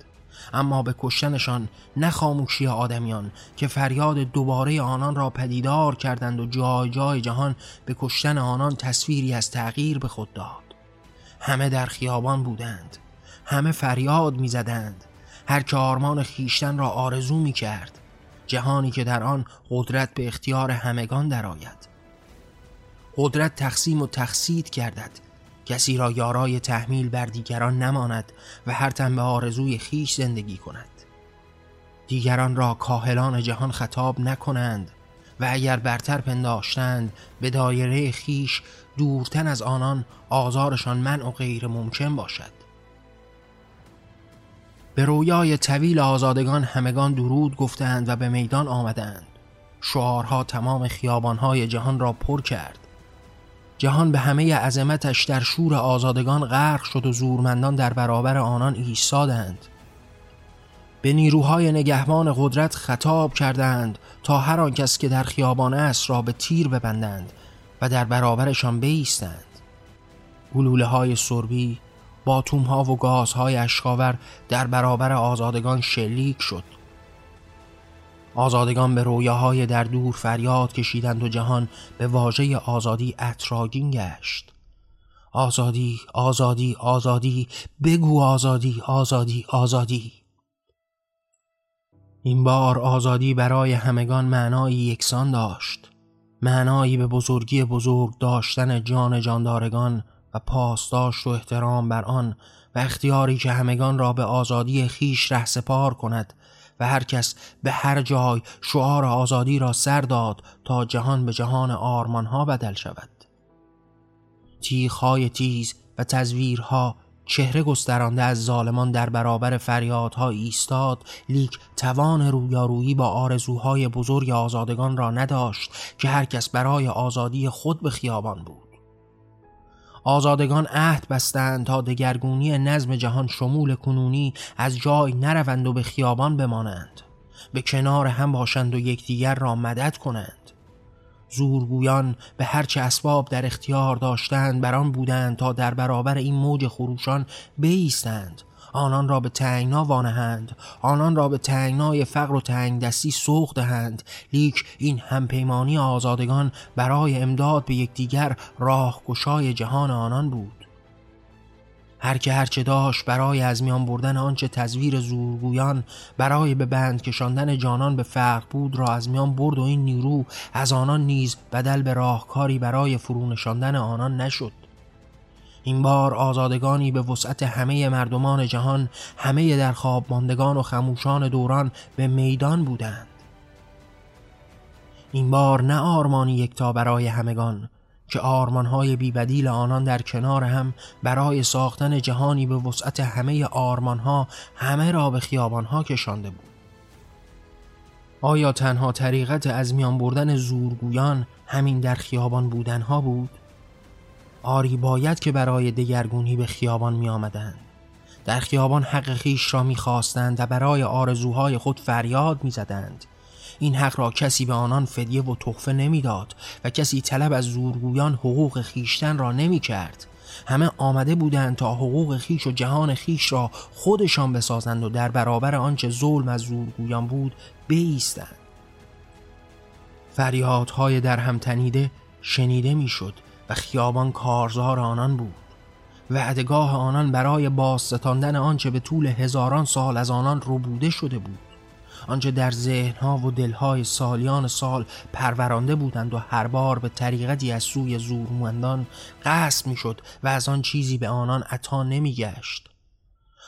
اما به کشتنشان نه خاموشی آدمیان که فریاد دوباره آنان را پدیدار کردند و جای جای جهان به کشتن آنان تصویری از تغییر به خود داد همه در خیابان بودند همه فریاد می‌زدند. هر که آرمان خیشتن را آرزو می کرد جهانی که در آن قدرت به اختیار همگان درآید. قدرت تقسیم و تخصید گردد. کسی را یارای تحمیل بر دیگران نماند و هر تن به آرزوی خیش زندگی کند. دیگران را کاهلان جهان خطاب نکنند و اگر برتر پنداشتند به دایره خیش دورتن از آنان آزارشان من و غیر ممکن باشد. به رویای طویل آزادگان همگان درود گفتند و به میدان آمدند. شعارها تمام خیابانهای جهان را پر کرد. جهان به همه عظمتش در شور آزادگان غرق شد و زورمندان در برابر آنان ایستادند. به نیروهای نگهبان قدرت خطاب کردند تا هر آن کس که در خیابان است را به تیر ببندند و در برابرشان بیستند. گلوله های سربی باتوم ها و گازهای اشکاور در برابر آزادگان شلیک شد. آزادگان به رویاهای در دور فریاد کشیدند و جهان به واژه آزادی اطراگین گشت. آزادی آزادی آزادی بگو آزادی آزادی آزادی. این بار آزادی برای همگان معنایی یکسان داشت. معنایی به بزرگی بزرگ داشتن جان جاندارگان و پاسداشت و احترام بر آن و اختیاری که همگان را به آزادی خیش ره سپار کند و هر کس به هر جای شعار آزادی را سر داد تا جهان به جهان آرمانها بدل شود. تیخهای تیز و تزویرها چهره گسترانده از ظالمان در برابر فریادها ایستاد لیک توان رویارویی با آرزوهای بزرگ آزادگان را نداشت که هر کس برای آزادی خود به خیابان بود. آزادگان عهد بستند تا دگرگونی نظم جهان شمول کنونی از جای نروند و به خیابان بمانند. به کنار هم باشند و یکدیگر را مدد کنند. زورگویان به هرچه اسباب در اختیار داشتند بران بودند تا در برابر این موج خروشان بیستند. آنان را به تنگنا وانهند آنان را به تنگنای فقر و تنگ دستی سوق دهند. لیک این همپیمانی آزادگان برای امداد به یکدیگر راهگشای جهان آنان بود. هر که هرچه داشت برای از میان بردن آنچه تزویر زورگویان برای به بند کشاندن جانان به فرق بود را از میان برد و این نیرو از آنان نیز بدل به راهکاری برای فرونشاندن آنان نشد. این بار آزادگانی به وسعت همه مردمان جهان همه در خواب ماندگان و خموشان دوران به میدان بودند این بار نه آرمانی یکتا برای همگان که آرمانهای بیبدیل آنان در کنار هم برای ساختن جهانی به وسعت همه آرمانها همه را به خیابانها کشانده بود آیا تنها طریقت از میان بردن زورگویان همین در خیابان بودنها بود؟ آری باید که برای دگرگونی به خیابان می آمدن. در خیابان حق خیش را می خواستند و برای آرزوهای خود فریاد می زدند. این حق را کسی به آنان فدیه و تحفه نمی‌داد و کسی طلب از زورگویان حقوق خیشتن را نمی کرد. همه آمده بودند تا حقوق خیش و جهان خیش را خودشان بسازند و در برابر آنچه ظلم از زورگویان بود بیستند. فریادهای در هم تنیده شنیده می‌شد و خیابان کارزار آنان بود. وعدگاه آنان برای بازستاندن آنچه به طول هزاران سال از آنان بوده شده بود. آنچه در ذهنها و دلهای سالیان سال پرورانده بودند و هر بار به طریقتی از سوی زورمندان قصد می‌شد و از آن چیزی به آنان عطا نمیگشت.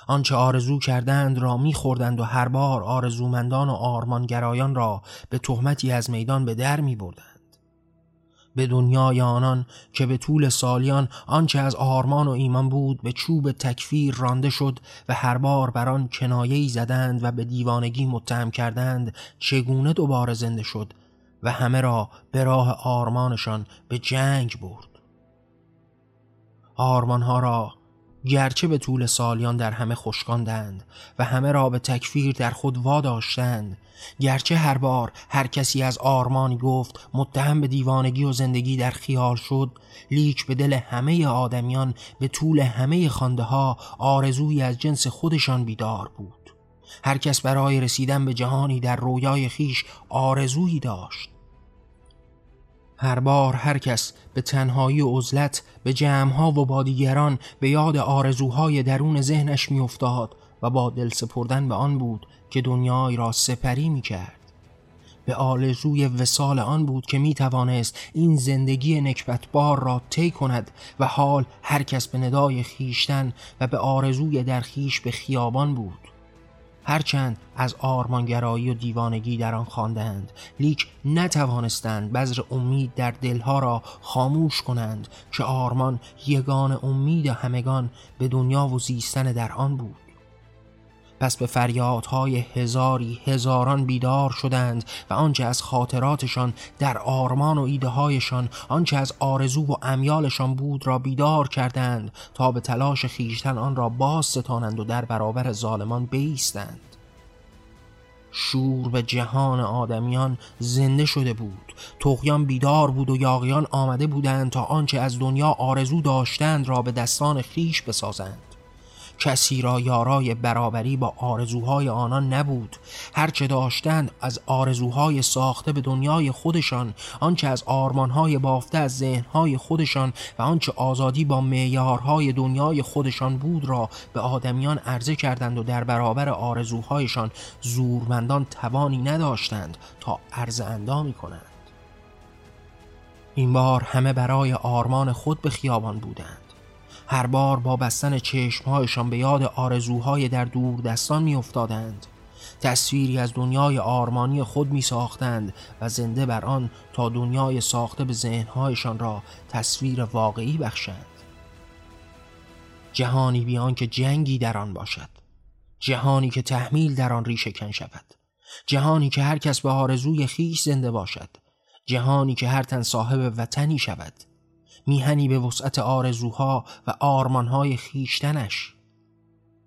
آنچه آرزو کردند را میخوردند و هر بار آرزومندان و آرمانگرایان را به تهمتی از میدان به در می بردند. به دنیای آنان که به طول سالیان آنچه از آرمان و ایمان بود به چوب تکفیر رانده شد و هر بار بر آن کنایه‌ای زدند و به دیوانگی متهم کردند چگونه دوباره زنده شد و همه را به راه آرمانشان به جنگ برد. آرمانها را گرچه به طول سالیان در همه خشکاندند و همه را به تکفیر در خود واداشتند گرچه هر بار هر کسی از آرمانی گفت متهم به دیوانگی و زندگی در خیال شد لیک به دل همه آدمیان به طول همه خانده ها آرزوی از جنس خودشان بیدار بود. هر کس برای رسیدن به جهانی در رویای خیش آرزویی داشت. هر بار هر کس به تنهایی و عزلت به جمعها و با دیگران به یاد آرزوهای درون ذهنش میافتاد و با دل سپردن به آن بود که دنیای را سپری می کرد به آرزوی وسال آن بود که می توانست این زندگی نکبتبار را طی کند و حال هر کس به ندای خیشتن و به آرزوی در خیش به خیابان بود. هرچند از آرمانگرایی و دیوانگی در آن خواندند لیک نتوانستند بذر امید در دلها را خاموش کنند که آرمان یگان امید همگان به دنیا و زیستن در آن بود. پس به فریادهای هزاری هزاران بیدار شدند و آنچه از خاطراتشان در آرمان و ایده هایشان آنچه از آرزو و امیالشان بود را بیدار کردند تا به تلاش خیشتن آن را باز ستانند و در برابر ظالمان بیستند. شور به جهان آدمیان زنده شده بود. تقیان بیدار بود و یاغیان آمده بودند تا آنچه از دنیا آرزو داشتند را به دستان خیش بسازند. کسی را یارای برابری با آرزوهای آنان نبود. هرچه داشتند از آرزوهای ساخته به دنیای خودشان آنچه از آرمانهای بافته از ذهنهای خودشان و آنچه آزادی با معیارهای دنیای خودشان بود را به آدمیان عرضه کردند و در برابر آرزوهایشان زورمندان توانی نداشتند تا عرض اندامی کنند. این بار همه برای آرمان خود به خیابان بودند. هر بار با بستن چشمهایشان به یاد آرزوهای در دور دستان می افتادند. تصویری از دنیای آرمانی خود می ساختند و زنده بر آن تا دنیای ساخته به ذهنهایشان را تصویر واقعی بخشند. جهانی بیان که جنگی در آن باشد. جهانی که تحمیل در آن ریشه کن شود. جهانی که هر کس به آرزوی خیش زنده باشد. جهانی که هر تن صاحب وطنی شود. میهنی به وسعت آرزوها و آرمانهای خیشتنش.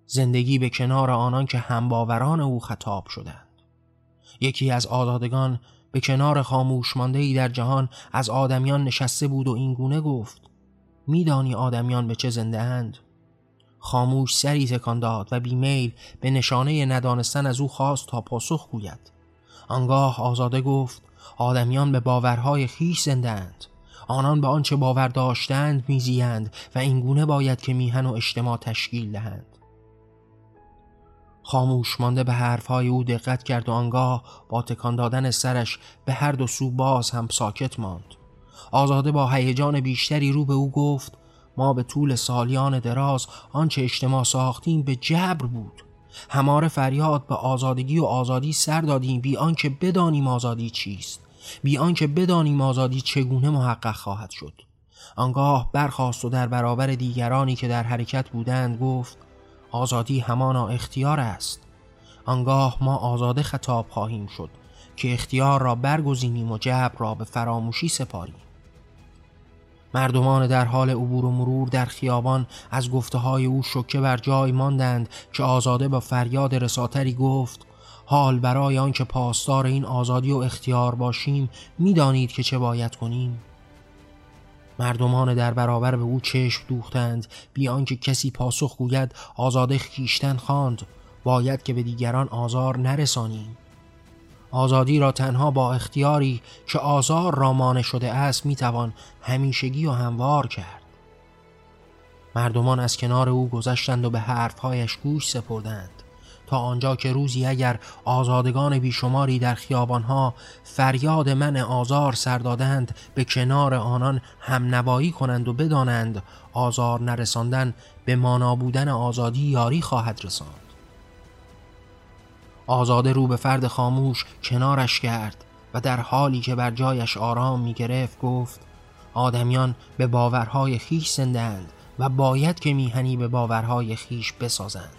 زندگی به کنار آنان که همباوران او خطاب شدند. یکی از آزادگان به کنار خاموش ای در جهان از آدمیان نشسته بود و اینگونه گفت میدانی آدمیان به چه زنده اند؟ خاموش سری تکان داد و بیمیل به نشانه ندانستن از او خواست تا پاسخ گوید. آنگاه آزاده گفت آدمیان به باورهای خیش زنده اند. آنان به آنچه باور داشتند میزیند و اینگونه باید که میهن و اجتماع تشکیل دهند. خاموش مانده به حرفهای او دقت کرد و آنگاه با تکان دادن سرش به هر دو سو باز هم ساکت ماند. آزاده با هیجان بیشتری رو به او گفت ما به طول سالیان دراز آنچه اجتماع ساختیم به جبر بود. هماره فریاد به آزادگی و آزادی سر دادیم بی آنکه بدانیم آزادی چیست. بی آنکه بدانیم آزادی چگونه محقق خواهد شد. آنگاه برخاست و در برابر دیگرانی که در حرکت بودند گفت آزادی همانا اختیار است. آنگاه ما آزاده خطاب خواهیم شد که اختیار را برگزینیم و را به فراموشی سپاریم. مردمان در حال عبور و مرور در خیابان از گفته های او شکه بر جای ماندند که آزاده با فریاد رساتری گفت حال برای آنکه پاسدار این آزادی و اختیار باشیم می‌دانید که چه باید کنیم. مردمان در برابر به او چشم دوختند بی آنکه کسی پاسخ گوید آزاده خیشتن خواند. باید که به دیگران آزار نرسانیم. آزادی را تنها با اختیاری که آزار را مانع شده است می‌توان همیشگی و هموار کرد. مردمان از کنار او گذشتند و به حرفهایش گوش سپردند. تا آنجا که روزی اگر آزادگان بیشماری در خیابانها فریاد من آزار سردادند به کنار آنان هم نوایی کنند و بدانند آزار نرساندن به مانا بودن آزادی یاری خواهد رساند. آزاده رو به فرد خاموش کنارش کرد و در حالی که بر جایش آرام می گرفت گفت آدمیان به باورهای خیش زندند و باید که میهنی به باورهای خیش بسازند.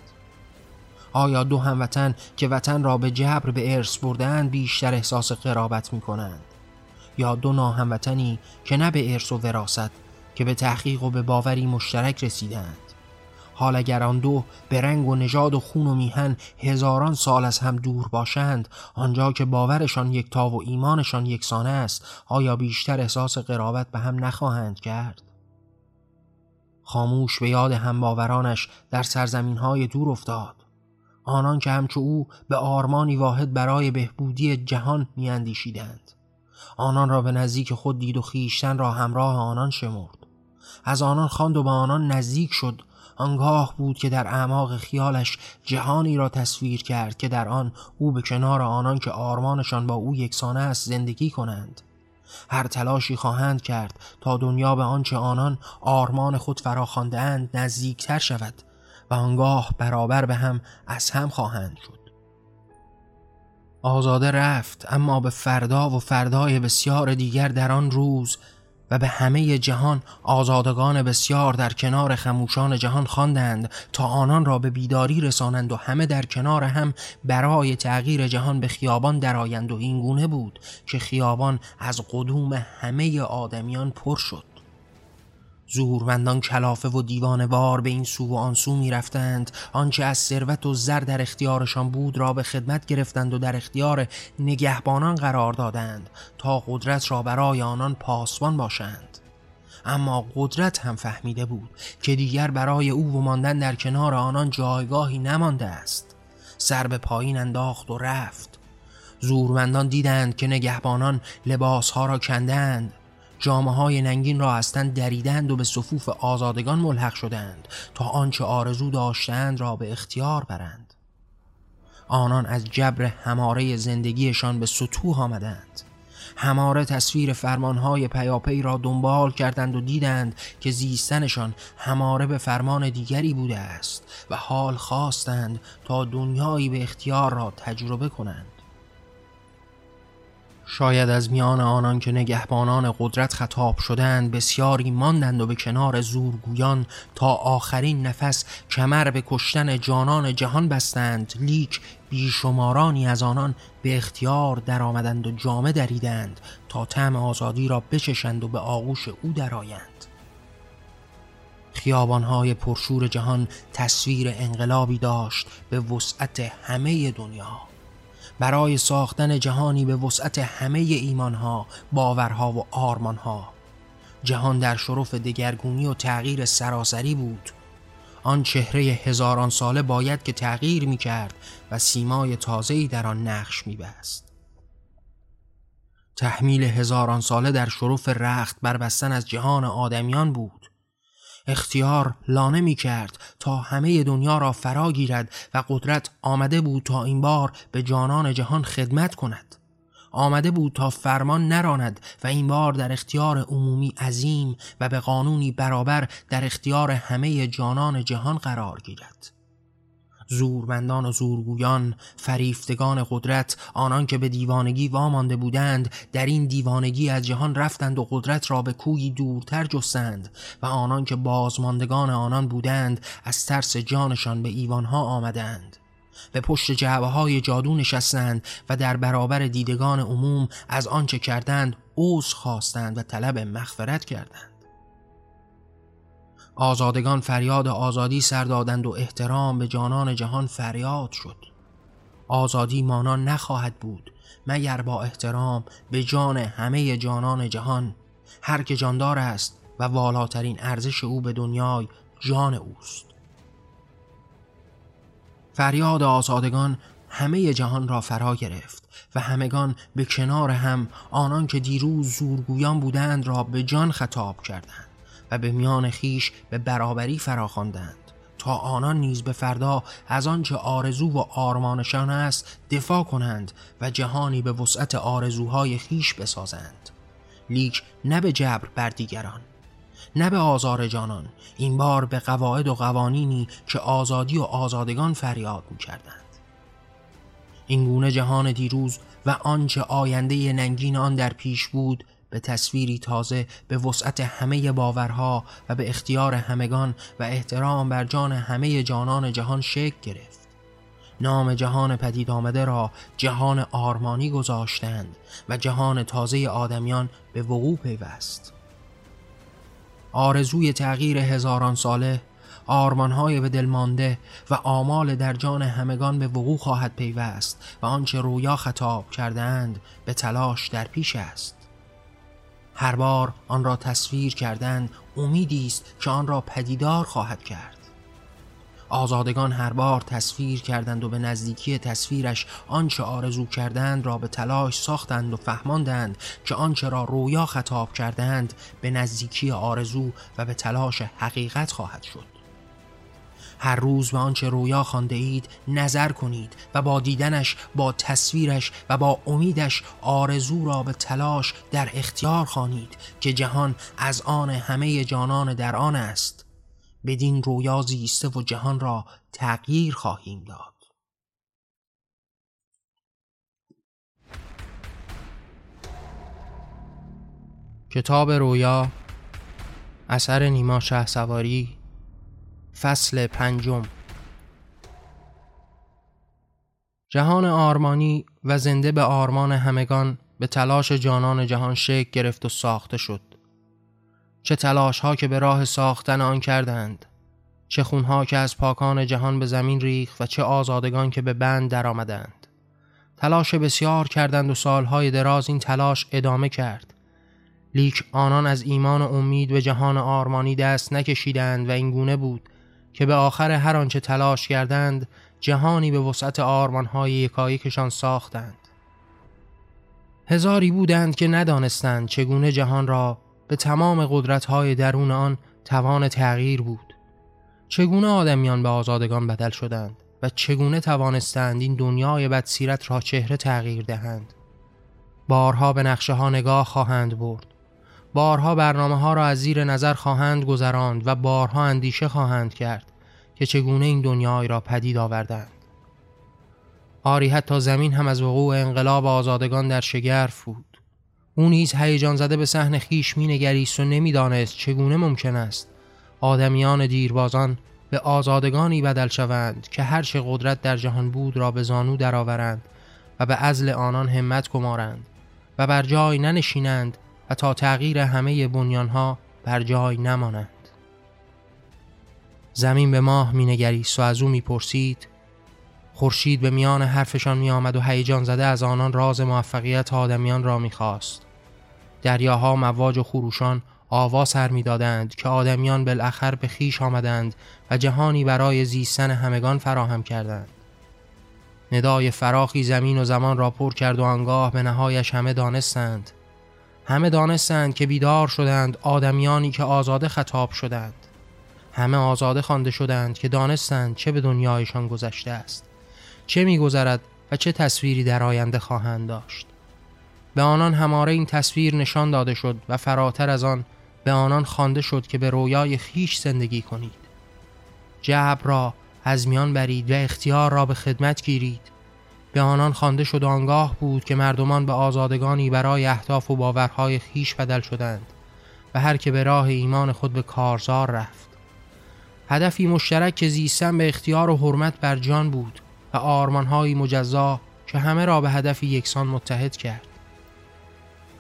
آیا دو هموطن که وطن را به جبر به ارث بردند بیشتر احساس قرابت می کنند یا دو ناهموطنی که نه به ارث و وراست که به تحقیق و به باوری مشترک رسیدند حال اگر آن دو به رنگ و نژاد و خون و میهن هزاران سال از هم دور باشند آنجا که باورشان یکتا و ایمانشان یکسانه است آیا بیشتر احساس قرابت به هم نخواهند کرد؟ خاموش به یاد هم باورانش در سرزمین های دور افتاد. آنان که همچو او به آرمانی واحد برای بهبودی جهان میاندیشیدند. آنان را به نزدیک خود دید و خیشتن را همراه آنان شمرد. از آنان خواند و به آنان نزدیک شد. آنگاه بود که در اعماق خیالش جهانی را تصویر کرد که در آن او به کنار آنان که آرمانشان با او یکسانه است زندگی کنند. هر تلاشی خواهند کرد تا دنیا به آنچه آنان آرمان خود فراخواندهاند نزدیکتر شود. و آنگاه برابر به هم از هم خواهند شد. آزاده رفت اما به فردا و فردای بسیار دیگر در آن روز و به همه جهان آزادگان بسیار در کنار خموشان جهان خواندند تا آنان را به بیداری رسانند و همه در کنار هم برای تغییر جهان به خیابان درآیند و اینگونه بود که خیابان از قدوم همه آدمیان پر شد. زورمندان کلافه و دیوانه بار به این سو و آن سو می رفتند آنچه از ثروت و زر در اختیارشان بود را به خدمت گرفتند و در اختیار نگهبانان قرار دادند تا قدرت را برای آنان پاسبان باشند. اما قدرت هم فهمیده بود که دیگر برای او و ماندن در کنار آنان جایگاهی نمانده است. سر به پایین انداخت و رفت. زورمندان دیدند که نگهبانان لباسها را کندند. جامعه های ننگین را هستند دریدند و به صفوف آزادگان ملحق شدند تا آنچه آرزو داشتند را به اختیار برند. آنان از جبر هماره زندگیشان به سطوح آمدند. هماره تصویر فرمانهای پیاپی را دنبال کردند و دیدند که زیستنشان هماره به فرمان دیگری بوده است و حال خواستند تا دنیایی به اختیار را تجربه کنند. شاید از میان آنان که نگهبانان قدرت خطاب شدند بسیاری ماندند و به کنار زورگویان تا آخرین نفس کمر به کشتن جانان جهان بستند. لیک بیشمارانی از آنان به اختیار درآمدند و جامه دریدند تا طعم آزادی را بچشند و به آغوش او درآیند. خیابانهای پرشور جهان تصویر انقلابی داشت به وسعت همه دنیا. برای ساختن جهانی به وسعت همه ایمانها، باورها و آرمانها. جهان در شرف دگرگونی و تغییر سراسری بود. آن چهره هزاران ساله باید که تغییر می کرد و سیمای تازه‌ای در آن نقش می بست. تحمیل هزاران ساله در شرف رخت بربستن از جهان آدمیان بود. اختیار لانه می کرد تا همه دنیا را فرا گیرد و قدرت آمده بود تا این بار به جانان جهان خدمت کند. آمده بود تا فرمان نراند و این بار در اختیار عمومی عظیم و به قانونی برابر در اختیار همه جانان جهان قرار گیرد. زورمندان و زورگویان فریفتگان قدرت آنان که به دیوانگی وامانده بودند در این دیوانگی از جهان رفتند و قدرت را به کوی دورتر جستند و آنان که بازماندگان آنان بودند از ترس جانشان به ایوانها آمدند. به پشت جعبه های جادو نشستند و در برابر دیدگان عموم از آنچه کردند اوز خواستند و طلب مغفرت کردند. آزادگان فریاد آزادی سر دادند و احترام به جانان جهان فریاد شد. آزادی مانا نخواهد بود مگر با احترام به جان همه جانان جهان. هر که جاندار است و والاترین ارزش او به دنیای جان اوست. فریاد آزادگان همه جهان را فرا گرفت و همگان به کنار هم آنان که دیروز زورگویان بودند را به جان خطاب کردند. و به میان خیش به برابری فراخواندند. تا آنان نیز به فردا از آنچه آرزو و آرمانشان است دفاع کنند و جهانی به وسعت آرزوهای خیش بسازند. لیک نه به جبر بر دیگران نه به آزار جانان این بار به قواعد و قوانینی که آزادی و آزادگان فریاد می کردند این گونه جهان دیروز و آنچه آینده ننگین آن در پیش بود به تصویری تازه به وسعت همه باورها و به اختیار همگان و احترام بر جان همه جانان جهان شکل گرفت. نام جهان پدید آمده را جهان آرمانی گذاشتند و جهان تازه آدمیان به وقوع پیوست. آرزوی تغییر هزاران ساله آرمانهای به دل مانده و آمال در جان همگان به وقوع خواهد پیوست و آنچه رویا خطاب کردند به تلاش در پیش است. هر بار آن را تصویر کردن امیدی است که آن را پدیدار خواهد کرد. آزادگان هر بار تصویر کردند و به نزدیکی تصویرش آنچه آرزو کردند را به تلاش ساختند و فهماندند که آنچه را رویا خطاب کردند به نزدیکی آرزو و به تلاش حقیقت خواهد شد. هر روز به آنچه رویا خانده اید نظر کنید و با دیدنش با تصویرش و با امیدش آرزو را به تلاش در اختیار خانید که جهان از آن همه جانان در آن است. بدین رویا زیسته و جهان را تغییر خواهیم داد. کتاب رویا اثر نیما شه سواری فصل پنجم. جهان آرمانی و زنده به آرمان همگان به تلاش جانان جهان شکل گرفت و ساخته شد. چه تلاش ها که به راه ساختن آن کردند چه خونها که از پاکان جهان به زمین ریخ و چه آزادگان که به بند درآمدند تلاش بسیار کردند و سالهای دراز این تلاش ادامه کرد. لیک آنان از ایمان و امید به جهان آرمانی دست نکشیدند و این گونه بود که به آخر هر آنچه تلاش کردند جهانی به وسعت آرمانهای یکایکشان ساختند. هزاری بودند که ندانستند چگونه جهان را به تمام قدرتهای درون آن توان تغییر بود. چگونه آدمیان به آزادگان بدل شدند و چگونه توانستند این دنیای بدسیرت را چهره تغییر دهند. بارها به نقشه ها نگاه خواهند برد. بارها برنامه ها را از زیر نظر خواهند گذراند و بارها اندیشه خواهند کرد که چگونه این دنیای را پدید آوردند. آری حتی زمین هم از وقوع انقلاب آزادگان در شگرف بود. او نیز هیجان زده به صحن خیش مینگریست و نمی‌دانست چگونه ممکن است آدمیان دیربازان به آزادگانی بدل شوند که هر چه قدرت در جهان بود را به زانو درآورند و به ازل آنان همت گمارند و بر جای ننشینند و تا تغییر همه بنیانها بر جای نمانند. زمین به ماه مینگریست و از او می‌پرسید خورشید به میان حرفشان میآمد و هیجان زده از آنان راز موفقیت آدمیان را می‌خواست. دریاها مواج و خروشان آوا سر می‌دادند که آدمیان بالاخر به خیش آمدند و جهانی برای زیستن همگان فراهم کردند. ندای فراخی زمین و زمان را پر کرد و آنگاه به نهایش همه دانستند همه دانستند که بیدار شدند آدمیانی که آزاده خطاب شدند. همه آزاده خوانده شدند که دانستند چه به دنیایشان گذشته است چه میگذرد و چه تصویری در آینده خواهند داشت. به آنان هماره این تصویر نشان داده شد و فراتر از آن به آنان خوانده شد که به رویای خیش زندگی کنید. جبر را از میان برید و اختیار را به خدمت گیرید. به آنان خوانده شد آنگاه بود که مردمان به آزادگانی برای اهداف و باورهای خیش بدل شدند و هر که به راه ایمان خود به کارزار رفت. هدفی مشترک که زیستن به اختیار و حرمت بر جان بود و آرمانهایی مجزا که همه را به هدفی یکسان متحد کرد.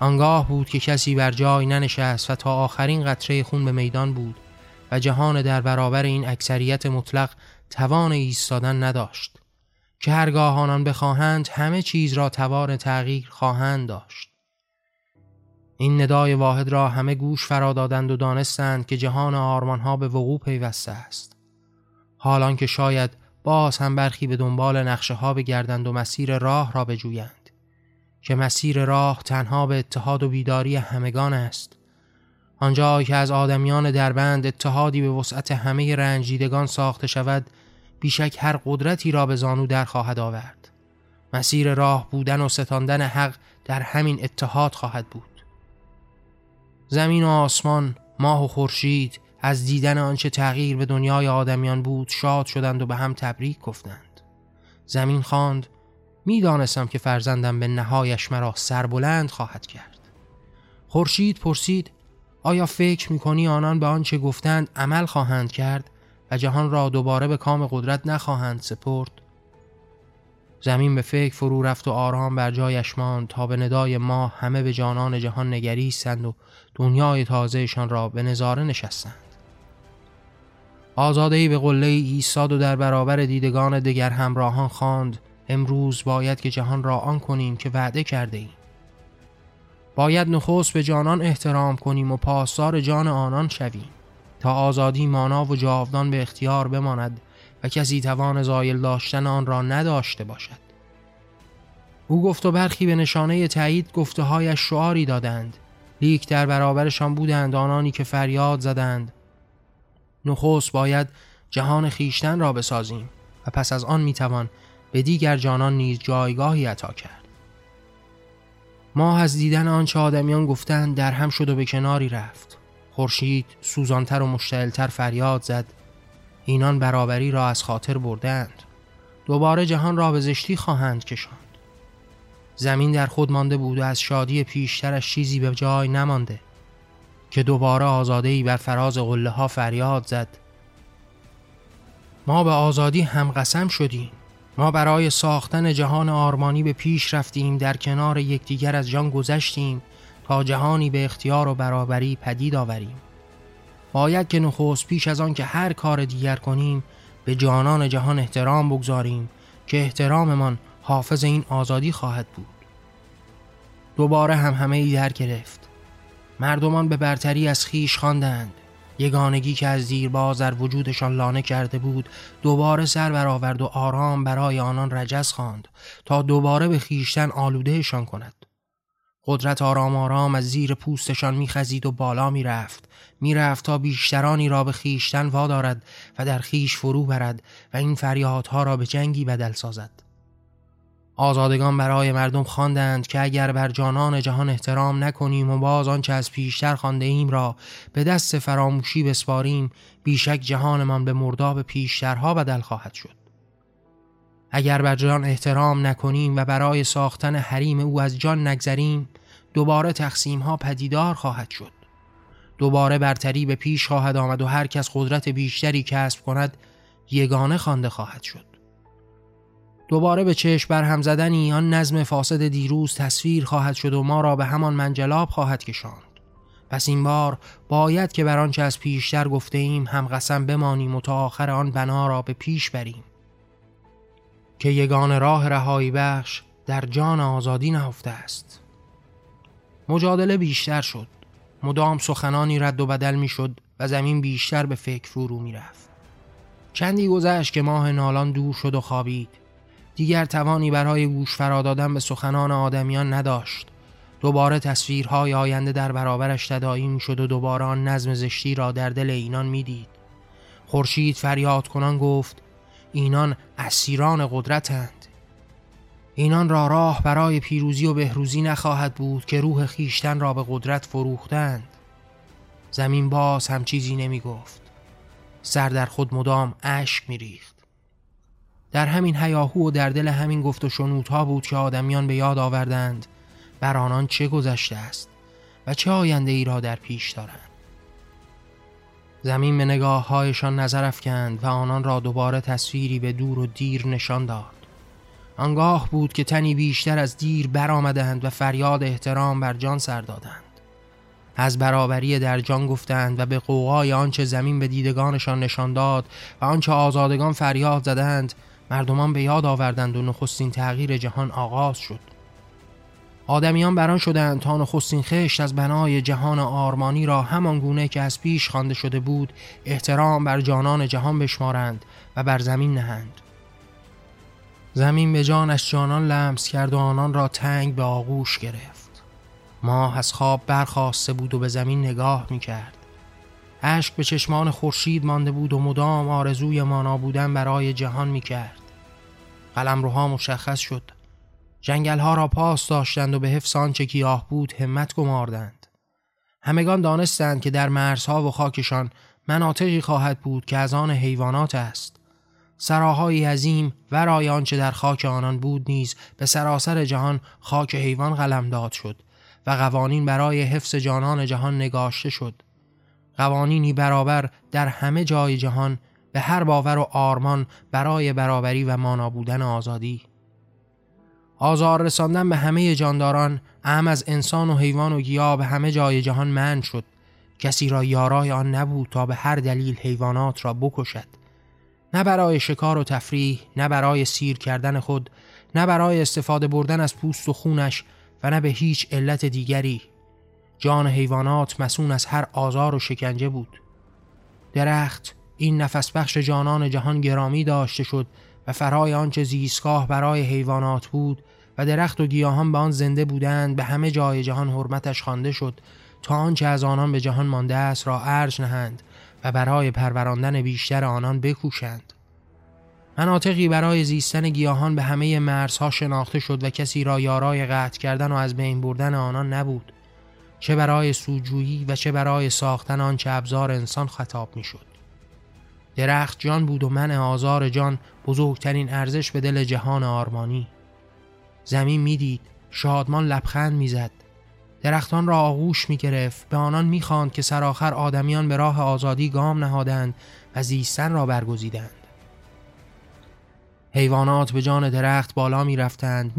آنگاه بود که کسی بر جای ننشست و تا آخرین قطره خون به میدان بود و جهان در برابر این اکثریت مطلق توان ایستادن نداشت. که هرگاه آنان بخواهند همه چیز را توان تغییر خواهند داشت. این ندای واحد را همه گوش فرا دادند و دانستند که جهان آرمانها به وقوع پیوسته است. حالان که شاید باز هم برخی به دنبال نقشه ها بگردند و مسیر راه را بجویند. که مسیر راه تنها به اتحاد و بیداری همگان است. آنجا که از آدمیان دربند اتحادی به وسعت همه رنجیدگان ساخته شود بیشک هر قدرتی را به زانو در خواهد آورد. مسیر راه بودن و ستاندن حق در همین اتحاد خواهد بود. زمین و آسمان ماه و خورشید از دیدن آنچه تغییر به دنیای آدمیان بود شاد شدند و به هم تبریک گفتند. زمین خواند می‌دانستم که فرزندم به نهایش مرا سربلند خواهد کرد. خورشید پرسید آیا فکر می‌کنی آنان به آنچه گفتند عمل خواهند کرد؟ و جهان را دوباره به کام قدرت نخواهند سپرد. زمین به فکر فرو رفت و آرام بر جایش ماند تا به ندای ما همه به جانان جهان نگریستند و دنیای تازهشان را به نظاره نشستند. آزادهی به قله ایستاد و در برابر دیدگان دگر همراهان خواند. امروز باید که جهان را آن کنیم که وعده کرده ایم. باید نخست به جانان احترام کنیم و پاسدار جان آنان شویم. تا آزادی مانا و جاودان به اختیار بماند و کسی توان زایل داشتن آن را نداشته باشد. او گفت و برخی به نشانه تایید گفته هایش شعاری دادند. لیک در برابرشان بودند آنانی که فریاد زدند. نخست باید جهان خیشتن را بسازیم و پس از آن می‌توان به دیگر جانان نیز جایگاهی عطا کرد. ما از دیدن آنچه آدمیان گفتند در هم شد و به کناری رفت. خورشید سوزانتر و مشتعلتر فریاد زد. اینان برابری را از خاطر بردند. دوباره جهان را به زشتی خواهند کشاند. زمین در خود مانده بود و از شادی پیشترش چیزی به جای نمانده که دوباره آزادهی بر فراز قله ها فریاد زد. ما به آزادی هم قسم شدیم. ما برای ساختن جهان آرمانی به پیش رفتیم در کنار یکدیگر از جان گذشتیم. جهانی به اختیار و برابری پدید آوریم. باید که نخست پیش از آن که هر کار دیگر کنیم به جانان جهان احترام بگذاریم که احتراممان حافظ این آزادی خواهد بود. دوباره هم همه ای در گرفت. مردمان به برتری از خیش خواندند. یگانگی که از دیرباز در وجودشان لانه کرده بود دوباره سر برآورد و آرام برای آنان رجز خواند تا دوباره به خیشتن آلودهشان کند. قدرت آرام آرام از زیر پوستشان میخزید و بالا می‌رفت. می‌رفت تا بیشترانی را به خیشتن وادارد و در خیش فرو برد و این فریادها را به جنگی بدل سازد. آزادگان برای مردم خواندند که اگر بر جانان جهان احترام نکنیم و باز آنچه از پیشتر خوانده ایم را به دست فراموشی بسپاریم بیشک جهانمان به مرداب پیشترها بدل خواهد شد. اگر بر جان احترام نکنیم و برای ساختن حریم او از جان نگذریم دوباره تقسیم ها پدیدار خواهد شد. دوباره برتری به پیش خواهد آمد و هر کس قدرت بیشتری کسب کند یگانه خوانده خواهد شد. دوباره به چشم بر هم زدنی آن نظم فاسد دیروز تصویر خواهد شد و ما را به همان منجلاب خواهد کشاند. پس این بار باید که بر آنچه از پیشتر گفته ایم هم قسم بمانیم و تا آخر آن بنا را به پیش بریم. که یگان راه رهایی بخش در جان آزادی نهفته است مجادله بیشتر شد مدام سخنانی رد و بدل می شد و زمین بیشتر به فکر فرو می رفت. چندی گذشت که ماه نالان دور شد و خوابید دیگر توانی برای گوش فرا دادن به سخنان آدمیان نداشت دوباره تصویرهای آینده در برابرش تداعی شد و دوباره آن نظم زشتی را در دل اینان می‌دید. خورشید فریاد کنان گفت اینان اسیران قدرتند. اینان را راه برای پیروزی و بهروزی نخواهد بود که روح خیشتن را به قدرت فروختند. زمین باز هم چیزی نمی گفت. سر در خود مدام اشک می ریخت. در همین هیاهو و در دل همین گفت و شنودها بود که آدمیان به یاد آوردند بر آنان چه گذشته است و چه آینده ای را در پیش دارند. زمین به نگاه هایشان نظر افکند و آنان را دوباره تصویری به دور و دیر نشان داد. آنگاه بود که تنی بیشتر از دیر برآمدند و فریاد احترام بر جان سر دادند. از برابری در جان گفتند و به قوقای آنچه زمین به دیدگانشان نشان داد و آنچه آزادگان فریاد زدند مردمان به یاد آوردند و نخستین تغییر جهان آغاز شد. آدمیان بران شدند تا نخستین خشت از بنای جهان آرمانی را همان گونه که از پیش خوانده شده بود احترام بر جانان جهان بشمارند و بر زمین نهند. زمین به جانش جانان لمس کرد و آنان را تنگ به آغوش گرفت. ماه از خواب برخواسته بود و به زمین نگاه می کرد اشک به چشمان خورشید مانده بود و مدام آرزوی مانا بودن برای جهان می کرد قلم روها مشخص شد. جنگل ها را پاس داشتند و به حفظ آنچه گیاه بود همت گماردند. همگان دانستند که در مرزها و خاکشان مناطقی خواهد بود که از آن حیوانات است. سراهای عظیم ورای آنچه در خاک آنان بود نیز به سراسر جهان خاک حیوان قلمداد شد و قوانین برای حفظ جانان جهان نگاشته شد. قوانینی برابر در همه جای جهان به هر باور و آرمان برای برابری و مانا بودن آزادی. آزار رساندن به همه جانداران اهم از انسان و حیوان و گیاه به همه جای جهان من شد. کسی را یارای آن نبود تا به هر دلیل حیوانات را بکشد. نه برای شکار و تفریح نه برای سیر کردن خود نه برای استفاده بردن از پوست و خونش و نه به هیچ علت دیگری. جان حیوانات مسون از هر آزار و شکنجه بود. درخت این نفس بخش جانان جهان گرامی داشته شد و فرای آنچه زیستگاه برای حیوانات بود و درخت و گیاهان به آن زنده بودند. به همه جای جهان حرمتش خوانده شد تا آنچه از آنان به جهان مانده است را ارج نهند و برای پروراندن بیشتر آنان بکوشند. مناطقی برای زیستن گیاهان به همه مرزها شناخته شد و کسی را یارای قطع کردن و از بین بردن آنان نبود چه برای سوجویی و چه برای ساختن آنچه ابزار انسان خطاب می‌شد. درخت جان بود و من آزار جان بزرگترین ارزش به دل جهان آرمانی. زمین می‌دید شادمان لبخند می‌زد. درختان را آغوش می گرفت به آنان می خواند که سرآخر آدمیان به راه آزادی گام نهادند و زیستن را برگزیدند. حیوانات به جان درخت بالا می رفتند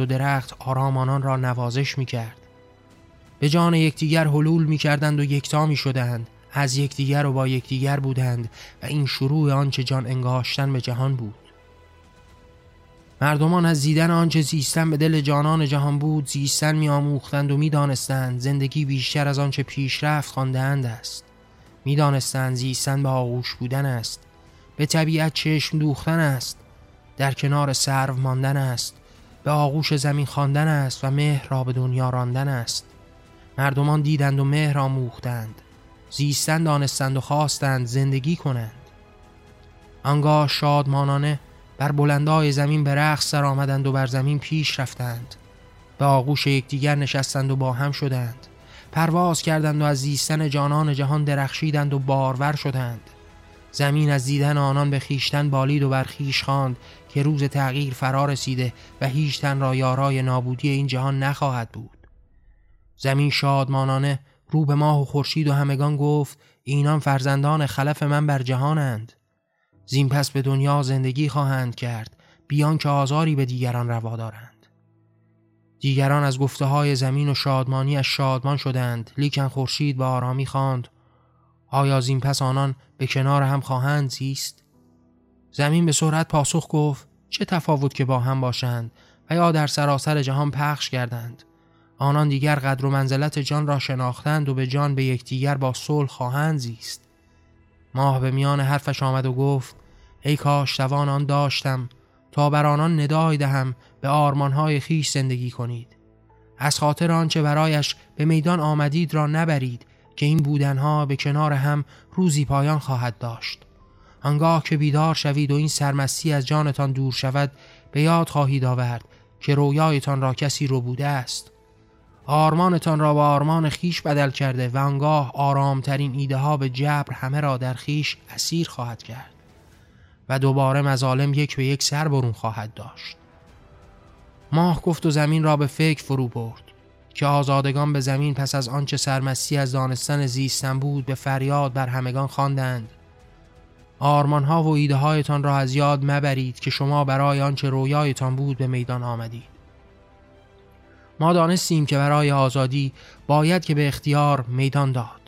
و درخت آرام آنان را نوازش می کرد به جان یکدیگر حلول می کردند و یکتا می شدند از یکدیگر و با یکدیگر بودند و این شروع آنچه جان انگاشتن به جهان بود. مردمان از دیدن آنچه زیستن به دل جانان جهان بود زیستن می آموختند و می دانستند زندگی بیشتر از آنچه پیشرفت خواندهاند است. می دانستند زیستن به آغوش بودن است به طبیعت چشم دوختن است در کنار سرو ماندن است به آغوش زمین خواندن است و مهر را به دنیا راندن است. مردمان دیدند و مهر آموختند زیستن دانستند و خواستند زندگی کنند. آنگاه شادمانانه بر بلندای زمین به رقص سر آمدند و بر زمین پیش رفتند. به آغوش یکدیگر نشستند و با هم شدند. پرواز کردند و از زیستن جانان جهان درخشیدند و بارور شدند. زمین از دیدن آنان به خیشتن بالید و بر خیش خواند که روز تغییر فرا رسیده و هیچ تن را یارای نابودی این جهان نخواهد بود. زمین شادمانانه رو به ماه و خورشید و همگان گفت اینان فرزندان خلف من بر جهانند. زین پس به دنیا زندگی خواهند کرد بیان که آزاری به دیگران روا دارند. دیگران از گفته های زمین و شادمانی از شادمان شدند لیکن خورشید به آرامی خواند. آیا زین پس آنان به کنار هم خواهند زیست؟ زمین به سرعت پاسخ گفت چه تفاوت که با هم باشند و یا در سراسر جهان پخش کردند. آنان دیگر قدر و منزلت جان را شناختند و به جان به یکدیگر با صلح خواهند زیست. ماه به میان حرفش آمد و گفت ای کاش توان آن داشتم. تا بر آنان ندای دهم به آرمانهای خیش زندگی کنید. از خاطر آنچه برایش به میدان آمدید را نبرید که این بودنها به کنار هم روزی پایان خواهد داشت. آنگاه که بیدار شوید و این سرمستی از جانتان دور شود به یاد خواهید آورد که رویایتان را کسی رو بوده است. آرمانتان را با آرمان خیش بدل کرده و آنگاه آرامترین ایده ها به جبر همه را در خیش اسیر خواهد کرد و دوباره مظالم یک به یک سر برون خواهد داشت. ماه گفت و زمین را به فکر فرو برد که آزادگان به زمین پس از آنچه سرمستی از دانستن زیستن بود به فریاد بر همگان خواندند. آرمانها و ایده هایتان را از یاد مبرید که شما برای آنچه رویایتان بود به میدان آمدید. ما دانستیم که برای آزادی باید که به اختیار میدان داد.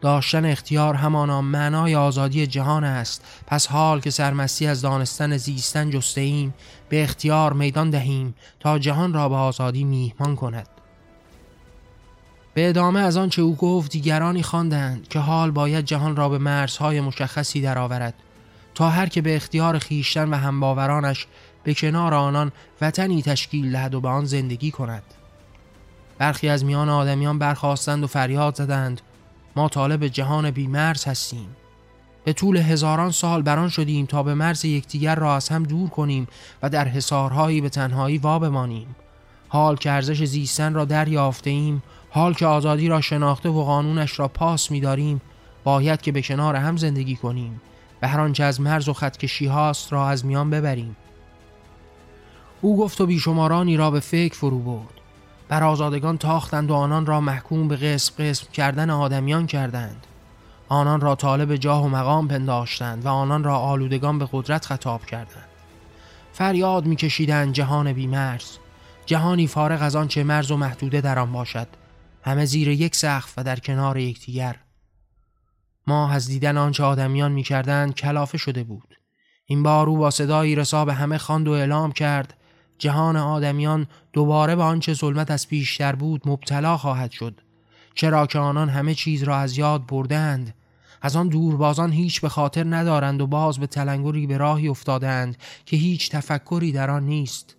داشتن اختیار همانا معنای آزادی جهان است. پس حال که سرمستی از دانستن زیستن جسته ایم به اختیار میدان دهیم تا جهان را به آزادی میهمان کند. به ادامه از آنچه او گفت دیگرانی خواندند که حال باید جهان را به مرزهای مشخصی درآورد تا هر که به اختیار خیشتن و همباورانش به کنار آنان وطنی تشکیل دهد و به آن زندگی کند. برخی از میان آدمیان برخواستند و فریاد زدند. ما طالب جهان بیمرز هستیم. به طول هزاران سال بران شدیم تا به مرز یکدیگر را از هم دور کنیم و در حصارهایی به تنهایی وا بمانیم. حال که ارزش زیستن را دریافته ایم حال که آزادی را شناخته و قانونش را پاس می‌داریم باید که به کنار هم زندگی کنیم و هر آنچه از مرز و خطکشی هاست را از میان ببریم. او گفت و بیشمارانی را به فکر فرو برد. بر آزادگان تاختند و آنان را محکوم به قسم قسم کردن آدمیان کردند. آنان را طالب جاه و مقام پنداشتند و آنان را آلودگان به قدرت خطاب کردند. فریاد میکشیدند جهان بیمرز. جهانی فارغ از آنچه مرز و محدوده در آن باشد. همه زیر یک سقف و در کنار یکدیگر. ما از دیدن آنچه آدمیان می‌کردند کلافه شده بود. این بار او با صدایی رسا به همه خواند و اعلام کرد جهان آدمیان دوباره به آنچه ظلمت از پیشتر بود مبتلا خواهد شد. چرا که آنان همه چیز را از یاد بردند از آن دوربازان هیچ به خاطر ندارند و باز به تلنگری به راهی افتادند که هیچ تفکری در آن نیست.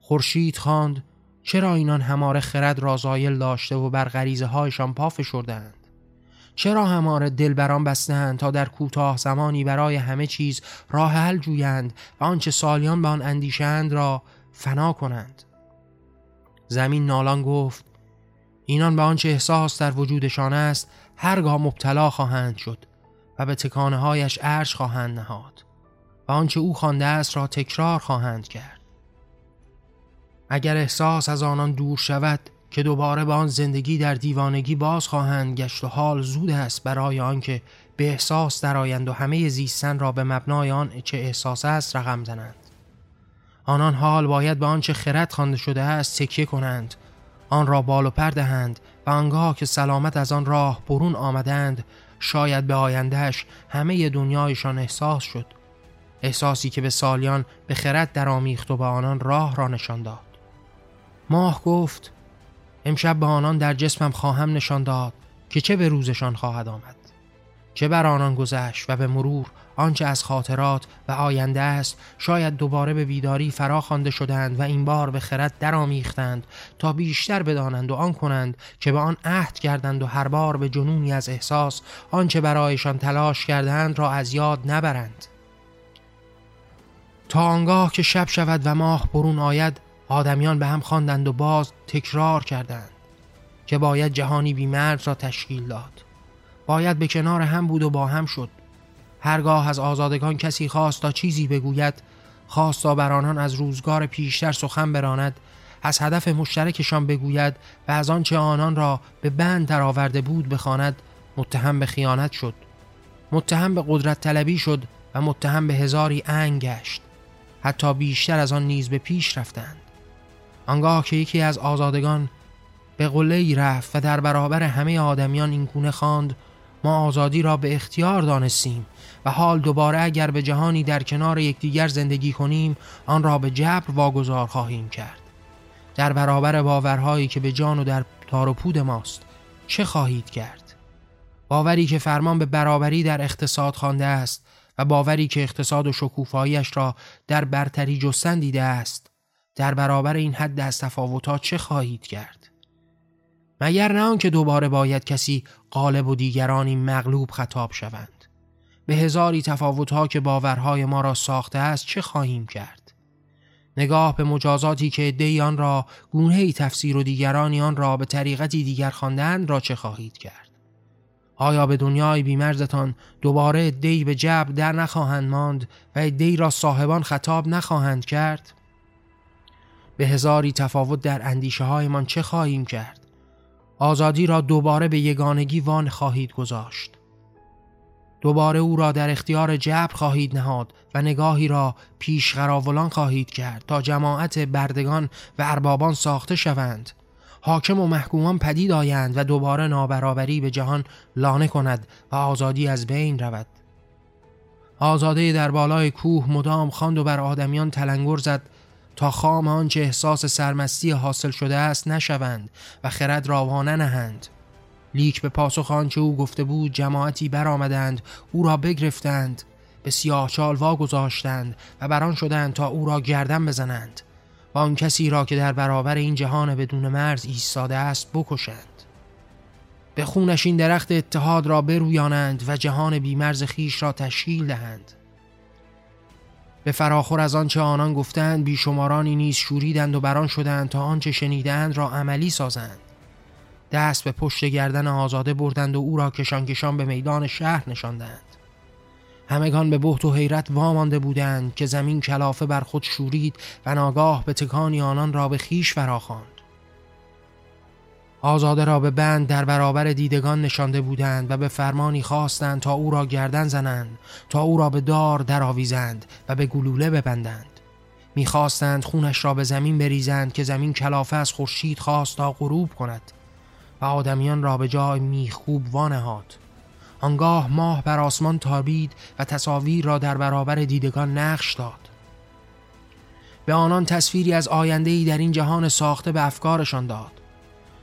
خورشید خواند چرا اینان هماره خرد را زایل داشته و بر غریزه هایشان پا چرا هماره دل بران بستند تا در کوتاه زمانی برای همه چیز راه حل جویند و آنچه سالیان به آن اندیشند را فنا کنند. زمین نالان گفت اینان به آنچه احساس در وجودشان است هرگاه مبتلا خواهند شد و به تکانه هایش عرش خواهند نهاد و آنچه او خوانده است را تکرار خواهند کرد. اگر احساس از آنان دور شود که دوباره به آن زندگی در دیوانگی باز خواهند گشت و حال زود است برای آنکه به احساس درآیند و همه زیستن را به مبنای آن چه احساس است رقم زنند. آنان حال باید به آنچه خرد خوانده شده است تکیه کنند. آن را بال و پردهند و آنگاه که سلامت از آن راه برون آمدند شاید به آیندهش همه دنیایشان احساس شد. احساسی که به سالیان به خرد درآمیخت و به آنان راه را نشان داد. ماه گفت امشب به آنان در جسمم خواهم نشان داد که چه به روزشان خواهد آمد. چه بر آنان گذشت و به مرور آنچه از خاطرات و آینده است شاید دوباره به بیداری فرا خوانده شدند و این بار به خرد درآمیختند تا بیشتر بدانند و آن کنند که به آن عهد کردند و هر بار به جنونی از احساس آنچه برایشان تلاش کردند را از یاد نبرند. تا آنگاه که شب شود و ماه برون آید آدمیان به هم خواندند و باز تکرار کردند که باید جهانی بیمرد را تشکیل داد. باید به کنار هم بود و با هم شد. هرگاه از آزادگان کسی خواست تا چیزی بگوید خواست تا بر آنان از روزگار پیشتر سخن براند. از هدف مشترکشان بگوید و از آنچه آنان را به بند درآورده بود بخواند متهم به خیانت شد. متهم به قدرت طلبی شد و متهم به هزاری انگ گشت. حتی بیشتر از آن نیز به پیش رفتند. آنگاه که یکی از آزادگان به قله رفت و در برابر همه آدمیان این گونه خواند ما آزادی را به اختیار دانستیم. و حال دوباره اگر به جهانی در کنار یکدیگر زندگی کنیم آن را به جبر واگذار خواهیم کرد. در برابر باورهایی که به جان و در تار و پود ماست چه خواهید کرد؟ باوری که فرمان به برابری در اقتصاد خوانده است و باوری که اقتصاد و شکوفاییش را در برتری جستن دیده است در برابر این حد از تفاوتات چه خواهید کرد؟ مگر نه که دوباره باید کسی غالب و دیگرانی مغلوب خطاب شوند؟ به هزاری تفاوتها که باورهای ما را ساخته است چه خواهیم کرد نگاه به مجازاتی که عدهای آن را گونه ای تفسیر و دیگرانی آن را به طریقتی دیگر خواندند را چه خواهید کرد آیا به دنیای بیمرزتان دوباره دی به جبر در نخواهند ماند و دی را صاحبان خطاب نخواهند کرد؟ به هزاری تفاوت در اندیشه هایمان چه خواهیم کرد؟ آزادی را دوباره به یگانگی وان خواهید گذاشت. دوباره او را در اختیار جبر خواهید نهاد و نگاهی را پیش خواهید کرد تا جماعت بردگان و اربابان ساخته شوند. حاکم و محکومان پدید آیند و دوباره نابرابری به جهان لانه کند و آزادی از بین رود. آزاده در بالای کوه مدام خواند و بر آدمیان تلنگر زد تا خام آنچه احساس سرمستی حاصل شده است نشوند و خرد را وانه نهند. لیک به پاسخ آنچه او گفته بود جماعتی برآمدند او را بگرفتند به سیاه چال گذاشتند و بران شدند تا او را گردن بزنند و آن کسی را که در برابر این جهان بدون مرز ایستاده است بکشند. به خونش این درخت اتحاد را برویانند و جهان بیمرز خیش را تشکیل دهند. به فراخور از آنچه آنان گفتند بیشمارانی نیز شوریدند و بران شدند تا آنچه شنیدند را عملی سازند. دست به پشت گردن آزاده بردند و او را کشان کشان به میدان شهر نشاندند. همگان به بحت و حیرت وامانده بودند که زمین کلافه بر خود شورید و ناگاه به تکانی آنان را به خیش فراخواند. آزاده را به بند در برابر دیدگان نشانده بودند و به فرمانی خواستند تا او را گردن زنند تا او را به دار درآویزند و به گلوله ببندند. می‌خواستند خونش را به زمین بریزند که زمین کلافه از خورشید خواست تا غروب کند. و آدمیان را به جای میخوب وانهاد. آنگاه ماه بر آسمان تابید و تصاویر را در برابر دیدگان نقش داد. به آنان تصویری از آیندهی در این جهان ساخته به افکارشان داد.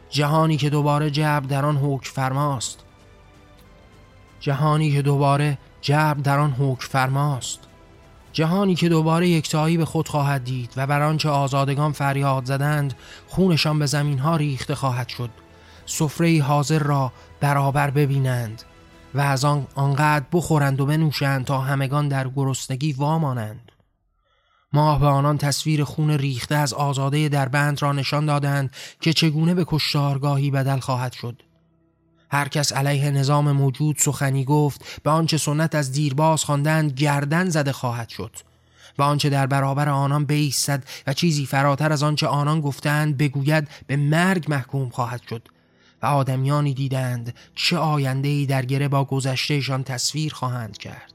جهانی که دوباره جبر در آن حکم فرماست. جهانی که دوباره جبر در آن حکم فرماست. جهانی که دوباره یکتایی به خود خواهد دید و بر آنچه آزادگان فریاد زدند خونشان به زمین ها ریخته خواهد شد. سفره حاضر را برابر ببینند و از آن آنقدر بخورند و بنوشند تا همگان در گرسنگی وامانند. ماه به آنان تصویر خون ریخته از آزاده در بند را نشان دادند که چگونه به کشتارگاهی بدل خواهد شد. هر کس علیه نظام موجود سخنی گفت به آنچه سنت از دیرباز خواندند گردن زده خواهد شد و آنچه در برابر آنان بیستد و چیزی فراتر از آنچه آنان گفتند بگوید به مرگ محکوم خواهد شد. و آدمیانی دیدند چه آیندهی در گره با گذشتهشان تصویر خواهند کرد.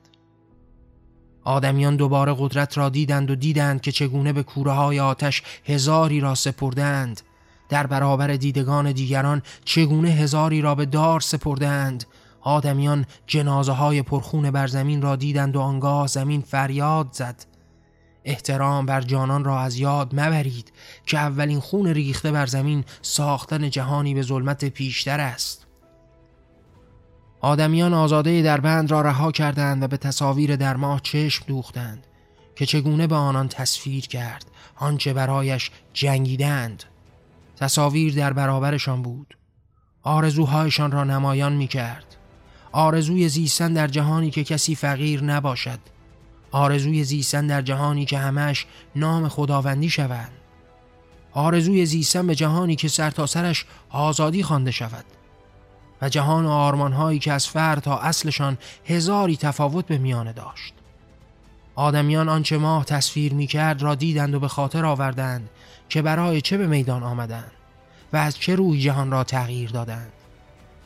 آدمیان دوباره قدرت را دیدند و دیدند که چگونه به کوره های آتش هزاری را سپردند. در برابر دیدگان دیگران چگونه هزاری را به دار سپردند. آدمیان جنازه های پرخون بر زمین را دیدند و آنگاه زمین فریاد زد. احترام بر جانان را از یاد مبرید که اولین خون ریخته بر زمین ساختن جهانی به ظلمت پیشتر است. آدمیان آزاده در بند را رها کردند و به تصاویر در ماه چشم دوختند که چگونه به آنان تصویر کرد آنچه برایش جنگیدند. تصاویر در برابرشان بود. آرزوهایشان را نمایان می کرد آرزوی زیستن در جهانی که کسی فقیر نباشد. آرزوی زیستن در جهانی که همش نام خداوندی شود. آرزوی زیستن به جهانی که سرتاسرش سرش آزادی خوانده شود. و جهان و آرمانهایی که از فر تا اصلشان هزاری تفاوت به میانه داشت. آدمیان آنچه ماه تصویر می کرد را دیدند و به خاطر آوردند که برای چه به میدان آمدند و از چه روی جهان را تغییر دادند.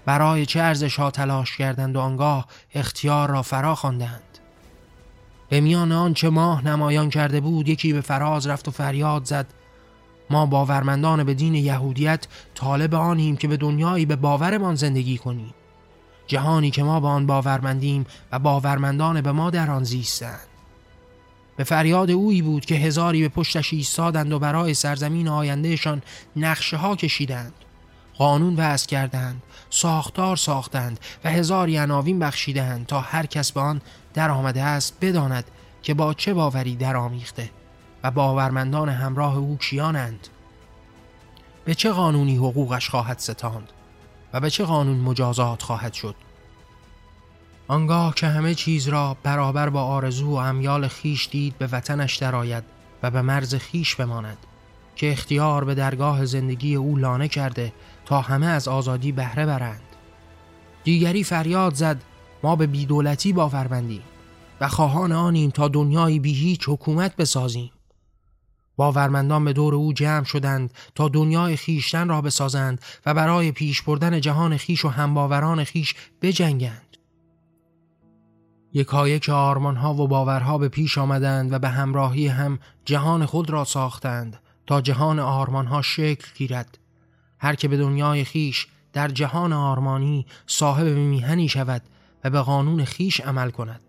برای چه ارزش ها تلاش کردند و آنگاه اختیار را فرا خواندند. به میان آنچه ماه نمایان کرده بود یکی به فراز رفت و فریاد زد. ما باورمندان به دین یهودیت طالب آنیم که به دنیایی به باورمان زندگی کنیم. جهانی که ما به آن باورمندیم و باورمندان به ما در آن زیستند. به فریاد اویی بود که هزاری به پشتش ایستادند و برای سرزمین آیندهشان نقشه ها کشیدند. قانون وضع کردند ساختار ساختند و هزاری عناوین بخشیدند تا هر کس به آن در آمده است بداند که با چه باوری در آمیخته و باورمندان همراه او کیانند. به چه قانونی حقوقش خواهد ستاند و به چه قانون مجازات خواهد شد؟ آنگاه که همه چیز را برابر با آرزو و امیال خیش دید به وطنش درآید و به مرز خیش بماند که اختیار به درگاه زندگی او لانه کرده تا همه از آزادی بهره برند. دیگری فریاد زد ما به بیدولتی باورمندیم و خواهان آنیم تا دنیایی بی هیچ حکومت بسازیم. باورمندان به دور او جمع شدند تا دنیای خیشتن را بسازند و برای پیش بردن جهان خیش و همباوران خیش بجنگند. یکایک آرمانها و باورها به پیش آمدند و به همراهی هم جهان خود را ساختند تا جهان آرمانها شکل گیرد. هر که به دنیای خیش در جهان آرمانی صاحب میهنی شود و به قانون خیش عمل کند.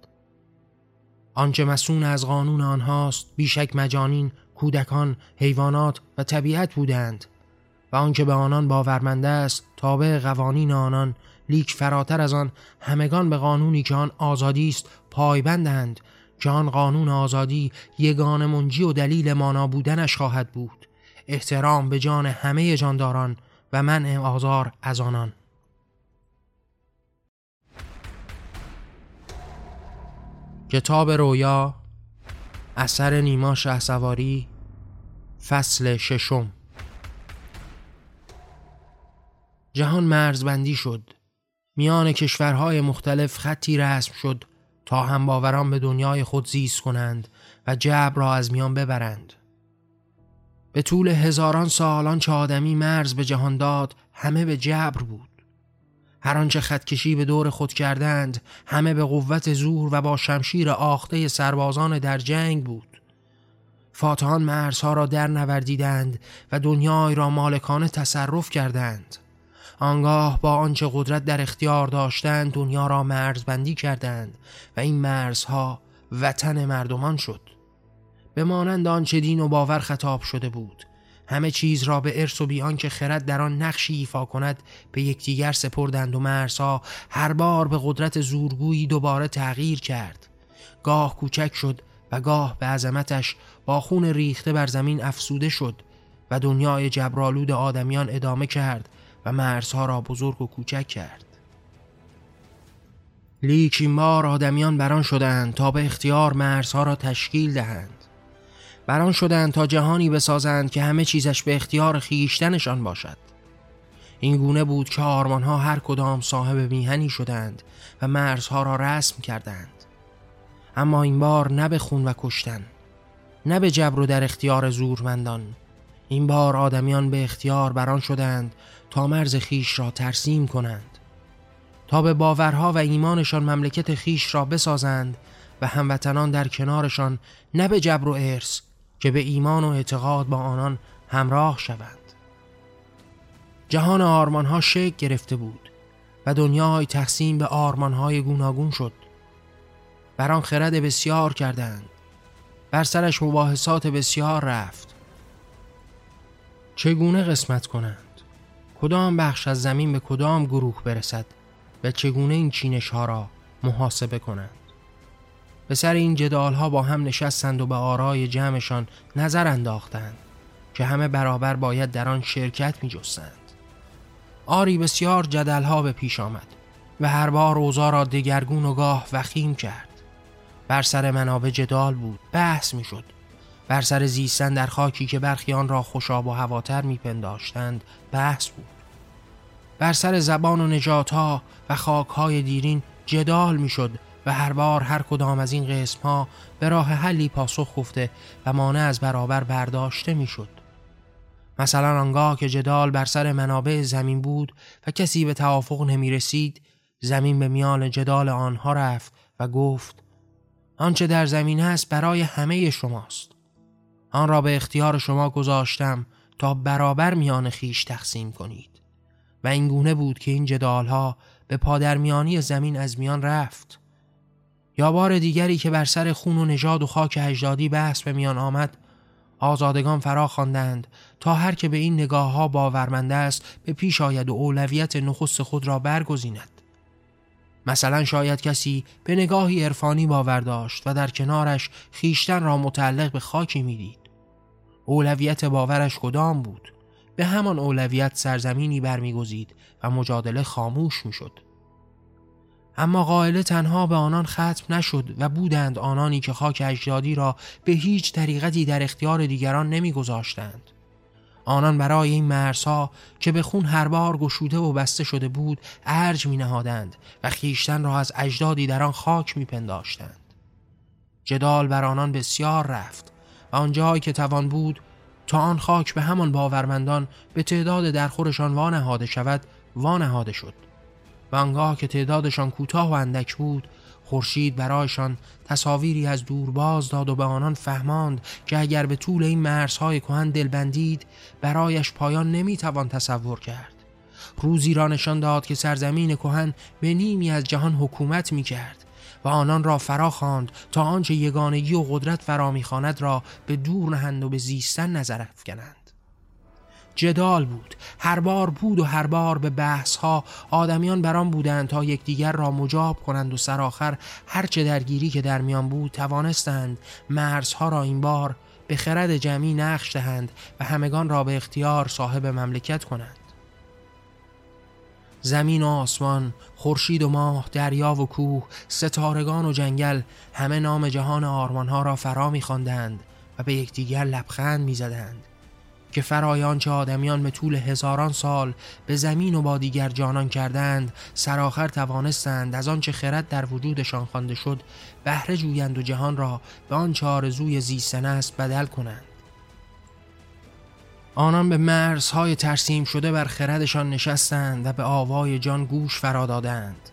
آنچه مسون از قانون آنهاست بیشک مجانین کودکان حیوانات و طبیعت بودند و آنکه به آنان باورمنده است تابع قوانین آنان لیک فراتر از آن همگان به قانونی که آن آزادی است پایبندند که آن قانون آزادی یگان منجی و دلیل مانا بودنش خواهد بود. احترام به جان همه جانداران و منع آزار از آنان. کتاب رویا اثر نیما شهسواری فصل ششم. جهان مرزبندی شد. میان کشورهای مختلف خطی رسم شد تا هم باوران به دنیای خود زیست کنند و جبر را از میان ببرند. به طول هزاران سال آنچه آدمی مرز به جهان داد همه به جبر بود. هر آنچه خطکشی به دور خود کردند همه به قوت زور و با شمشیر آخته سربازان در جنگ بود. فاتحان مرزها را در نوردیدند و دنیای را مالکانه تصرف کردند. آنگاه با آنچه قدرت در اختیار داشتند دنیا را مرزبندی کردند و این مرزها وطن مردمان شد. به مانند آنچه دین و باور خطاب شده بود همه چیز را به ارث و بیان که خرد در آن نقشی ایفا کند به یکدیگر سپردند و مرزها هر بار به قدرت زورگویی دوباره تغییر کرد. گاه کوچک شد و گاه به عظمتش با خون ریخته بر زمین افسوده شد و دنیای جبرالود آدمیان ادامه کرد و مرزها را بزرگ و کوچک کرد. لیک این بار آدمیان بران شدند تا به اختیار مرزها را تشکیل دهند. بران شدند تا جهانی بسازند که همه چیزش به اختیار خیشتنشان باشد. این گونه بود که آرمانها هر کدام صاحب میهنی شدند و مرزها را رسم کردند. اما این بار نه به خون و کشتن نه به جبر و در اختیار زورمندان. این بار آدمیان به اختیار بران شدند تا مرز خیش را ترسیم کنند تا به باورها و ایمانشان مملکت خیش را بسازند و هموطنان در کنارشان نه به جبر و ارث که به ایمان و اعتقاد با آنان همراه شوند. جهان آرمانها شکل گرفته بود و دنیای تقسیم به آرمانهای گوناگون شد. بر آن خرد بسیار کردند. بر سرش مباحثات بسیار رفت. چگونه قسمت کنند؟ کدام بخش از زمین به کدام گروه برسد و چگونه این چینش ها را محاسبه کنند؟ به سر این جدال ها با هم نشستند و به آرای جمعشان نظر انداختند که همه برابر باید در آن شرکت می جستند. آری بسیار جدل ها به پیش آمد و هر بار اوضاع را دگرگون و گاه وخیم کرد. بر سر منابع جدال بود بحث می شد بر سر زیستن در خاکی که برخی آن را خوشاب و هواتر میپنداشتند بحث بود. بر سر زبان و نجات ها و خاک های دیرین جدال می‌شد هر بار هر کدام از این قسم ها به راه حلی پاسخ گفته و مانع از برابر برداشته می‌شد. مثلا آنگاه که جدال بر سر منابع زمین بود و کسی به توافق نمی رسید زمین به میان جدال آنها رفت و گفت آنچه در زمین است برای همه شماست. آن را به اختیار شما گذاشتم تا برابر میان خیش تقسیم کنید. و این گونه بود که این جدال ها به پادرمیانی زمین از میان رفت. یا بار دیگری که بر سر خون و نژاد و خاک اجدادی بحث به میان آمد آزادگان فرا خواندند تا هر که به این نگاه ها باورمنده است به پیش آید و اولویت نخست خود را برگزیند. مثلا شاید کسی به نگاهی عرفانی باور داشت و در کنارش خیشتن را متعلق به خاکی می‌دید. اولویت باورش کدام بود؟ به همان اولویت سرزمینی برمیگزید و مجادله خاموش می‌شد. اما قائله تنها به آنان ختم نشد و بودند آنانی که خاک اجدادی را به هیچ طریقتی در اختیار دیگران نمیگذاشتند. آنان برای این مرزها که به خون هر بار گشوده و بسته شده بود ارج می نهادند و خیشتن را از اجدادی در آن خاک می پنداشتند. جدال بر آنان بسیار رفت و آنجایی که توان بود تا آن خاک به همان باورمندان به تعداد درخورشان وانهاده شود وانهاده شد. و آنگاه که تعدادشان کوتاه و اندک بود خورشید برایشان تصاویری از دور باز داد و به آنان فهماند که اگر به طول این مرزهای کهن دل بندید برایش پایان نمی‌توان تصور کرد. روزی را نشان داد که سرزمین کهن به نیمی از جهان حکومت می کرد و آنان را فرا خواند تا آنچه یگانگی و قدرت فرا می‌خواند را به دور نهند و به زیستن نظر افکنند. جدال بود هر بار بود و هر بار به بحث ها آدمیان بران بودند تا یکدیگر را مجاب کنند و سرآخر هرچه درگیری که در میان بود توانستند مرزها را این بار به خرد جمعی نقش دهند و همگان را به اختیار صاحب مملکت کنند زمین و آسمان، خورشید و ماه، دریا و کوه، ستارگان و جنگل همه نام جهان آرمانها را فرا می‌خواندند و به یکدیگر لبخند می‌زدند. که فرای آنچه آدمیان به طول هزاران سال به زمین و با دیگر جانان کردند سرآخر توانستند از آنچه خرد در وجودشان خوانده شد بهره جویند و جهان را به آنچه آرزوی زیستن است بدل کنند. آنان به مرزهای ترسیم شده بر خردشان نشستند و به آوای جان گوش فرا دادند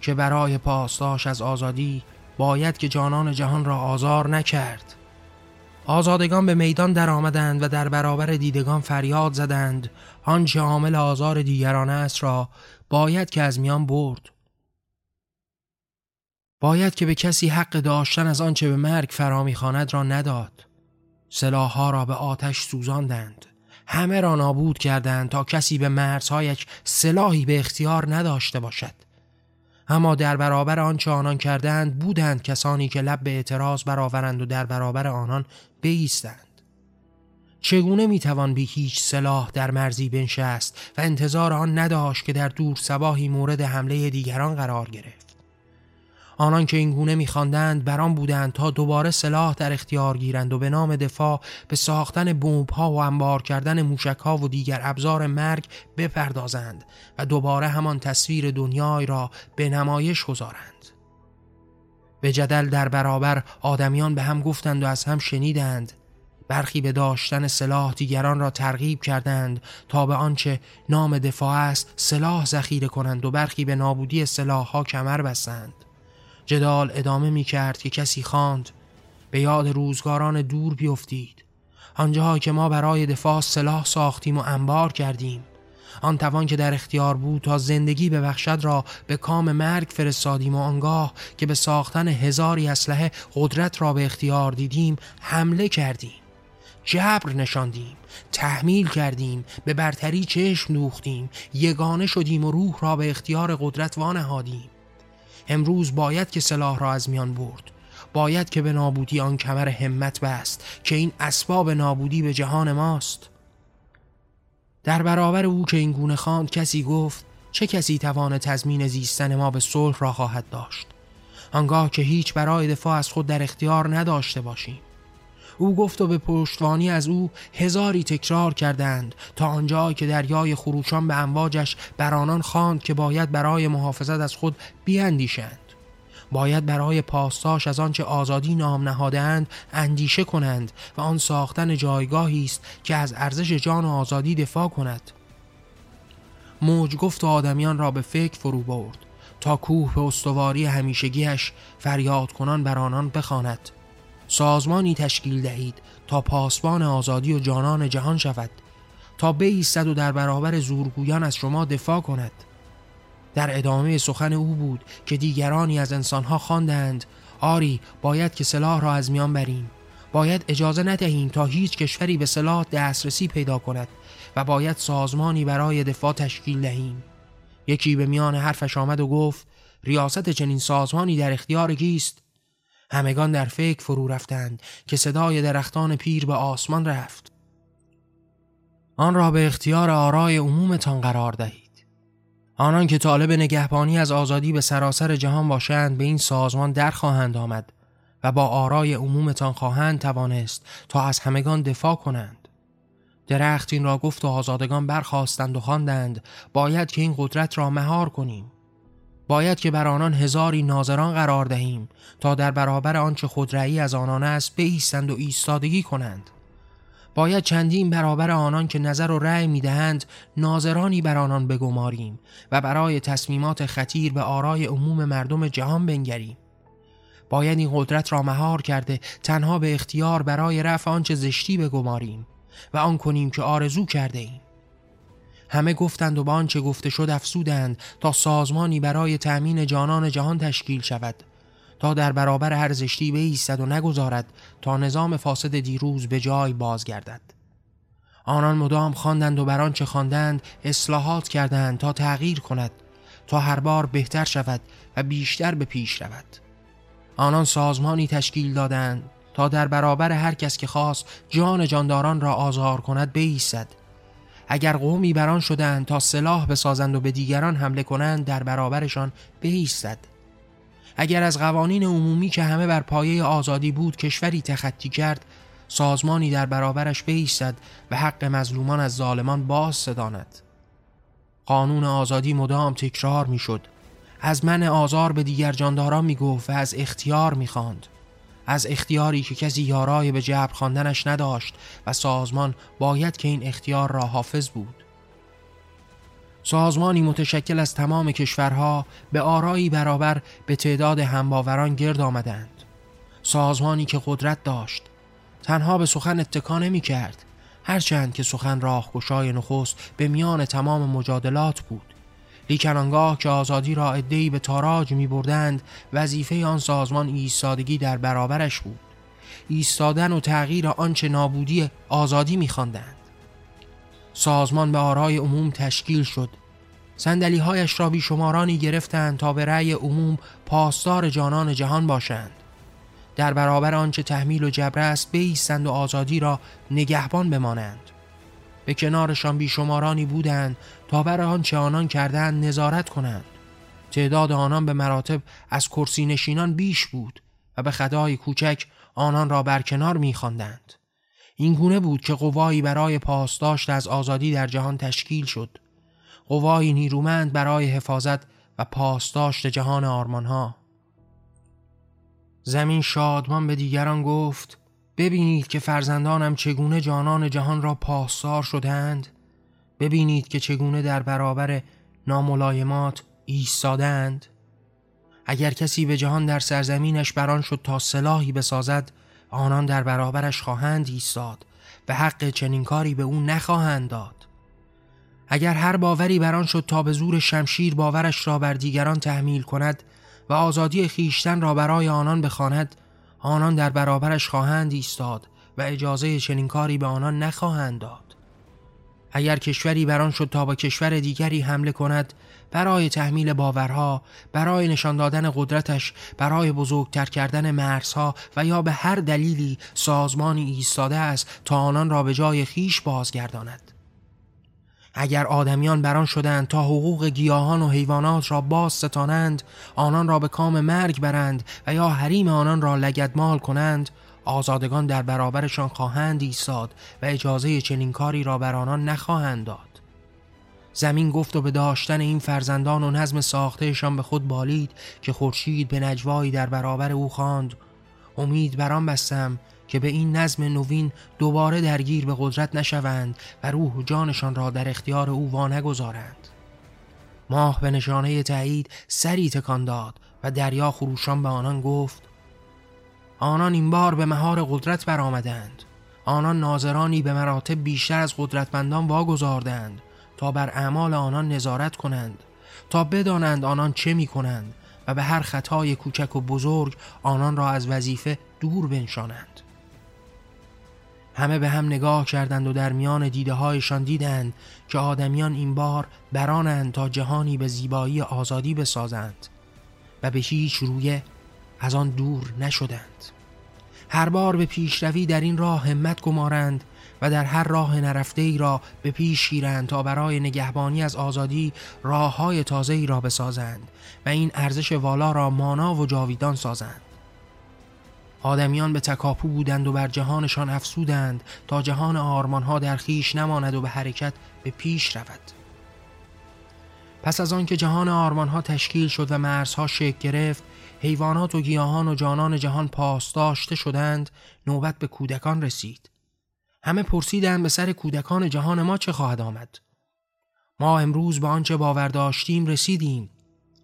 که برای پاسداش از آزادی باید که جانان جهان را آزار نکرد. آزادگان به میدان در آمدند و در برابر دیدگان فریاد زدند. آنچه عامل آزار دیگران است را باید که از میان برد. باید که به کسی حق داشتن از آنچه به مرگ فرا می‌خواند را نداد. سلاحها را به آتش سوزاندند. همه را نابود کردند تا کسی به مرزهایش سلاحی به اختیار نداشته باشد. اما در برابر آنچه آنان کردند بودند کسانی که لب به اعتراض برآورند و در برابر آنان بیستند. چگونه می‌توان بی هیچ سلاح در مرزی بنشست و انتظار آن نداشت که در دور سباهی مورد حمله دیگران قرار گرفت؟ آنان که این گونه میخواندند بران بودند تا دوباره سلاح در اختیار گیرند و به نام دفاع به ساختن بمب ها و انبار کردن موشک ها و دیگر ابزار مرگ بپردازند و دوباره همان تصویر دنیای را به نمایش گذارند. به جدل در برابر آدمیان به هم گفتند و از هم شنیدند. برخی به داشتن سلاح دیگران را ترغیب کردند تا به آنچه نام دفاع است سلاح ذخیره کنند و برخی به نابودی سلاح ها کمر بستند. جدال ادامه می کرد که کسی خواند به یاد روزگاران دور بیفتید. آنجاها که ما برای دفاع سلاح ساختیم و انبار کردیم. آن توان که در اختیار بود تا زندگی به بخشد را به کام مرگ فرستادیم و آنگاه که به ساختن هزاری اسلحه قدرت را به اختیار دیدیم حمله کردیم. جبر نشاندیم تحمیل کردیم به برتری چشم دوختیم یگانه شدیم و روح را به اختیار قدرت وانهادیم. امروز باید که سلاح را از میان برد. باید که به نابودی آن کمر همت بست که این اسباب نابودی به جهان ماست. در برابر او که این گونه خواند کسی گفت چه کسی توان تضمین زیستن ما به صلح را خواهد داشت؟ آنگاه که هیچ برای دفاع از خود در اختیار نداشته باشیم. او گفت و به پشتوانی از او هزاری تکرار کردند تا آنجا که دریای خروشان به امواجش بر آنان خواند که باید برای محافظت از خود بیاندیشند. باید برای پاسداش از آنچه آزادی نام نهادهاند اندیشه کنند و آن ساختن جایگاهی است که از ارزش جان و آزادی دفاع کند. موج گفت و آدمیان را به فکر فرو برد تا کوه به استواری همیشگیش فریاد کنان بر آنان بخواند. سازمانی تشکیل دهید تا پاسبان آزادی و جانان جهان شود تا بایستد و در برابر زورگویان از شما دفاع کند. در ادامه سخن او بود که دیگرانی از انسانها خواندند. آری باید که سلاح را از میان بریم. باید اجازه ندهیم تا هیچ کشوری به سلاح دسترسی پیدا کند و باید سازمانی برای دفاع تشکیل دهیم. یکی به میان حرفش آمد و گفت ریاست چنین سازمانی در اختیار کیست؟ همگان در فکر فرو رفتند که صدای درختان پیر به آسمان رفت. آن را به اختیار آرای عمومتان قرار دهید. آنان که طالب نگهبانی از آزادی به سراسر جهان باشند به این سازمان در خواهند آمد و با آرای عمومتان خواهند توانست تا از همگان دفاع کنند. درخت این را گفت و آزادگان برخواستند و خواندند باید که این قدرت را مهار کنیم. باید که بر آنان هزاری ناظران قرار دهیم تا در برابر آنچه خودرأیی از آنان است بایستند و ایستادگی کنند. باید چندین برابر آنان که نظر و رأی می‌دهند ناظرانی بر آنان بگماریم و برای تصمیمات خطیر به آرای عموم مردم جهان بنگریم. باید این قدرت را مهار کرده تنها به اختیار برای رفع آنچه زشتی بگماریم و آن کنیم که آرزو کرده ایم. همه گفتند و با آنچه گفته شد افسودند تا سازمانی برای تأمین جانان جهان تشکیل شود. تا در برابر هر زشتی بایستد و نگذارد تا نظام فاسد دیروز به جای بازگردد. آنان مدام خواندند و بر آنچه خواندند اصلاحات کردند تا تغییر کند تا هر بار بهتر شود و بیشتر به پیش رود. آنان سازمانی تشکیل دادند تا در برابر هر کس که خواست جان جانداران را آزار کند بایستد اگر قومی بران شدند تا سلاح بسازند و به دیگران حمله کنند در برابرشان بایستد اگر از قوانین عمومی که همه بر پایه آزادی بود کشوری تخطی کرد سازمانی در برابرش بایستد و حق مظلومان از ظالمان باز صداند قانون آزادی مدام تکرار می‌شد. از من آزار به دیگر جانداران می‌گفت و از اختیار می‌خواند. از اختیاری که کسی یارای به جبر خواندنش نداشت و سازمان باید که این اختیار را حافظ بود. سازمانی متشکل از تمام کشورها به آرایی برابر به تعداد همباوران گرد آمدند. سازمانی که قدرت داشت تنها به سخن اتکا نمی کرد هرچند که سخن راهگشای نخست به میان تمام مجادلات بود. لیکن آنگاه که آزادی را ادهی به تاراج می بردند وظیفه آن سازمان ایستادگی در برابرش بود. ایستادن و تغییر آنچه نابودی آزادی می خواندند. سازمان به آرای عموم تشکیل شد. سندلی هایش را بیشمارانی گرفتند تا به رأی عموم پاسدار جانان جهان باشند. در برابر آنچه تحمیل و جبر است بیستند و آزادی را نگهبان بمانند. به کنارشان بیشمارانی بودند تا بر آنچه آنان کردند نظارت کنند. تعداد آنان به مراتب از کرسی نشینان بیش بود و به خدای کوچک آنان را برکنار میخواندند. این گونه بود که قوایی برای پاسداشت از آزادی در جهان تشکیل شد. قوایی نیرومند برای حفاظت و پاسداشت جهان آرمانها. زمین شادمان به دیگران گفت ببینید که فرزندانم چگونه جانان جهان را پاسدار شدند ببینید که چگونه در برابر ناملایمات ایستادند اگر کسی به جهان در سرزمینش بران شد تا سلاحی بسازد آنان در برابرش خواهند ایستاد به حق چنین کاری به او نخواهند داد. اگر هر باوری بران شد تا به زور شمشیر باورش را بر دیگران تحمیل کند و آزادی خیشتن را برای آنان بخواند آنان در برابرش خواهند ایستاد و اجازه چنین کاری به آنان نخواهند داد. اگر کشوری بران شد تا با کشور دیگری حمله کند برای تحمیل باورها برای نشان دادن قدرتش برای بزرگتر کردن مرزها و یا به هر دلیلی سازمانی ایستاده است تا آنان را به جای خیش بازگرداند. اگر آدمیان بران شدند تا حقوق گیاهان و حیوانات را باز ستانند آنان را به کام مرگ برند و یا حریم آنان را لگدمال کنند آزادگان در برابرشان خواهند ایستاد و اجازه چنین کاری را بر آنان نخواهند داد. زمین گفت و به داشتن این فرزندان و نظم ساختهشان به خود بالید که خورشید به نجوایی در برابر او خواند. امید بران بستم که به این نظم نوین دوباره درگیر به قدرت نشوند و روح و جانشان را در اختیار او وانگذارند ماه به نشانه تایید سری تکان داد و دریا خروشان به آنان گفت آنان این بار به مهار قدرت برآمدند. آنان ناظرانی به مراتب بیشتر از قدرتمندان واگذاردند. تا بر اعمال آنان نظارت کنند تا بدانند آنان چه می کنند و به هر خطای کوچک و بزرگ آنان را از وظیفه دور بنشانند. همه به هم نگاه کردند و در میان دیده هایشان دیدند که آدمیان این بار برانند تا جهانی به زیبایی آزادی بسازند و به هیچ رویه از آن دور نشدند. هر بار به پیشروی در این راه همت گمارند و در هر راه نرفته ای را به پیش گیرند تا برای نگهبانی از آزادی راه های تازه ای را بسازند و این ارزش والا را مانا و جاویدان سازند. آدمیان به تکاپو بودند و بر جهانشان افسودند تا جهان آرمانها در خیش نماند و به حرکت به پیش رود. پس از آنکه جهان آرمانها تشکیل شد و مرزها شکل گرفت حیوانات و گیاهان و جانان جهان پاسداشته شدند نوبت به کودکان رسید. همه پرسیدند به سر کودکان جهان ما چه خواهد آمد. ما امروز به آنچه باور داشتیم رسیدیم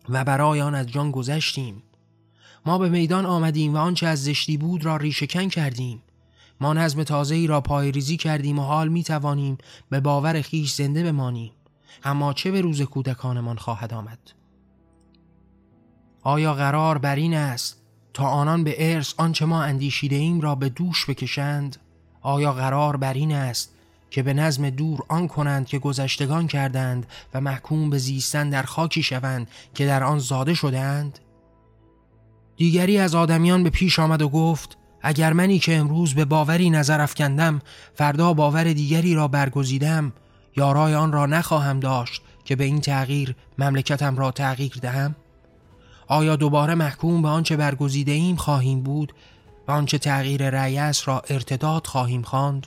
و برای آن از جان گذشتیم. ما به میدان آمدیم و آنچه از زشتی بود را ریشهکن کردیم. ما نظم تازه ای را پای ریزی کردیم و حال می توانیم به باور خیش زنده بمانیم. اما چه به روز کودکانمان خواهد آمد؟ آیا قرار بر این است تا آنان به ارث آنچه ما اندیشیده ایم را به دوش بکشند؟ آیا قرار بر این است که به نظم دور آن کنند که گذشتگان کردند و محکوم به زیستن در خاکی شوند که در آن زاده شدند دیگری از آدمیان به پیش آمد و گفت اگر منی که امروز به باوری نظر افکندم فردا باور دیگری را برگزیدم یارای آن را نخواهم داشت که به این تغییر مملکتم را تغییر دهم؟ آیا دوباره محکوم به آنچه برگزیده ایم خواهیم بود و آنچه تغییر رأی را ارتداد خواهیم خواند.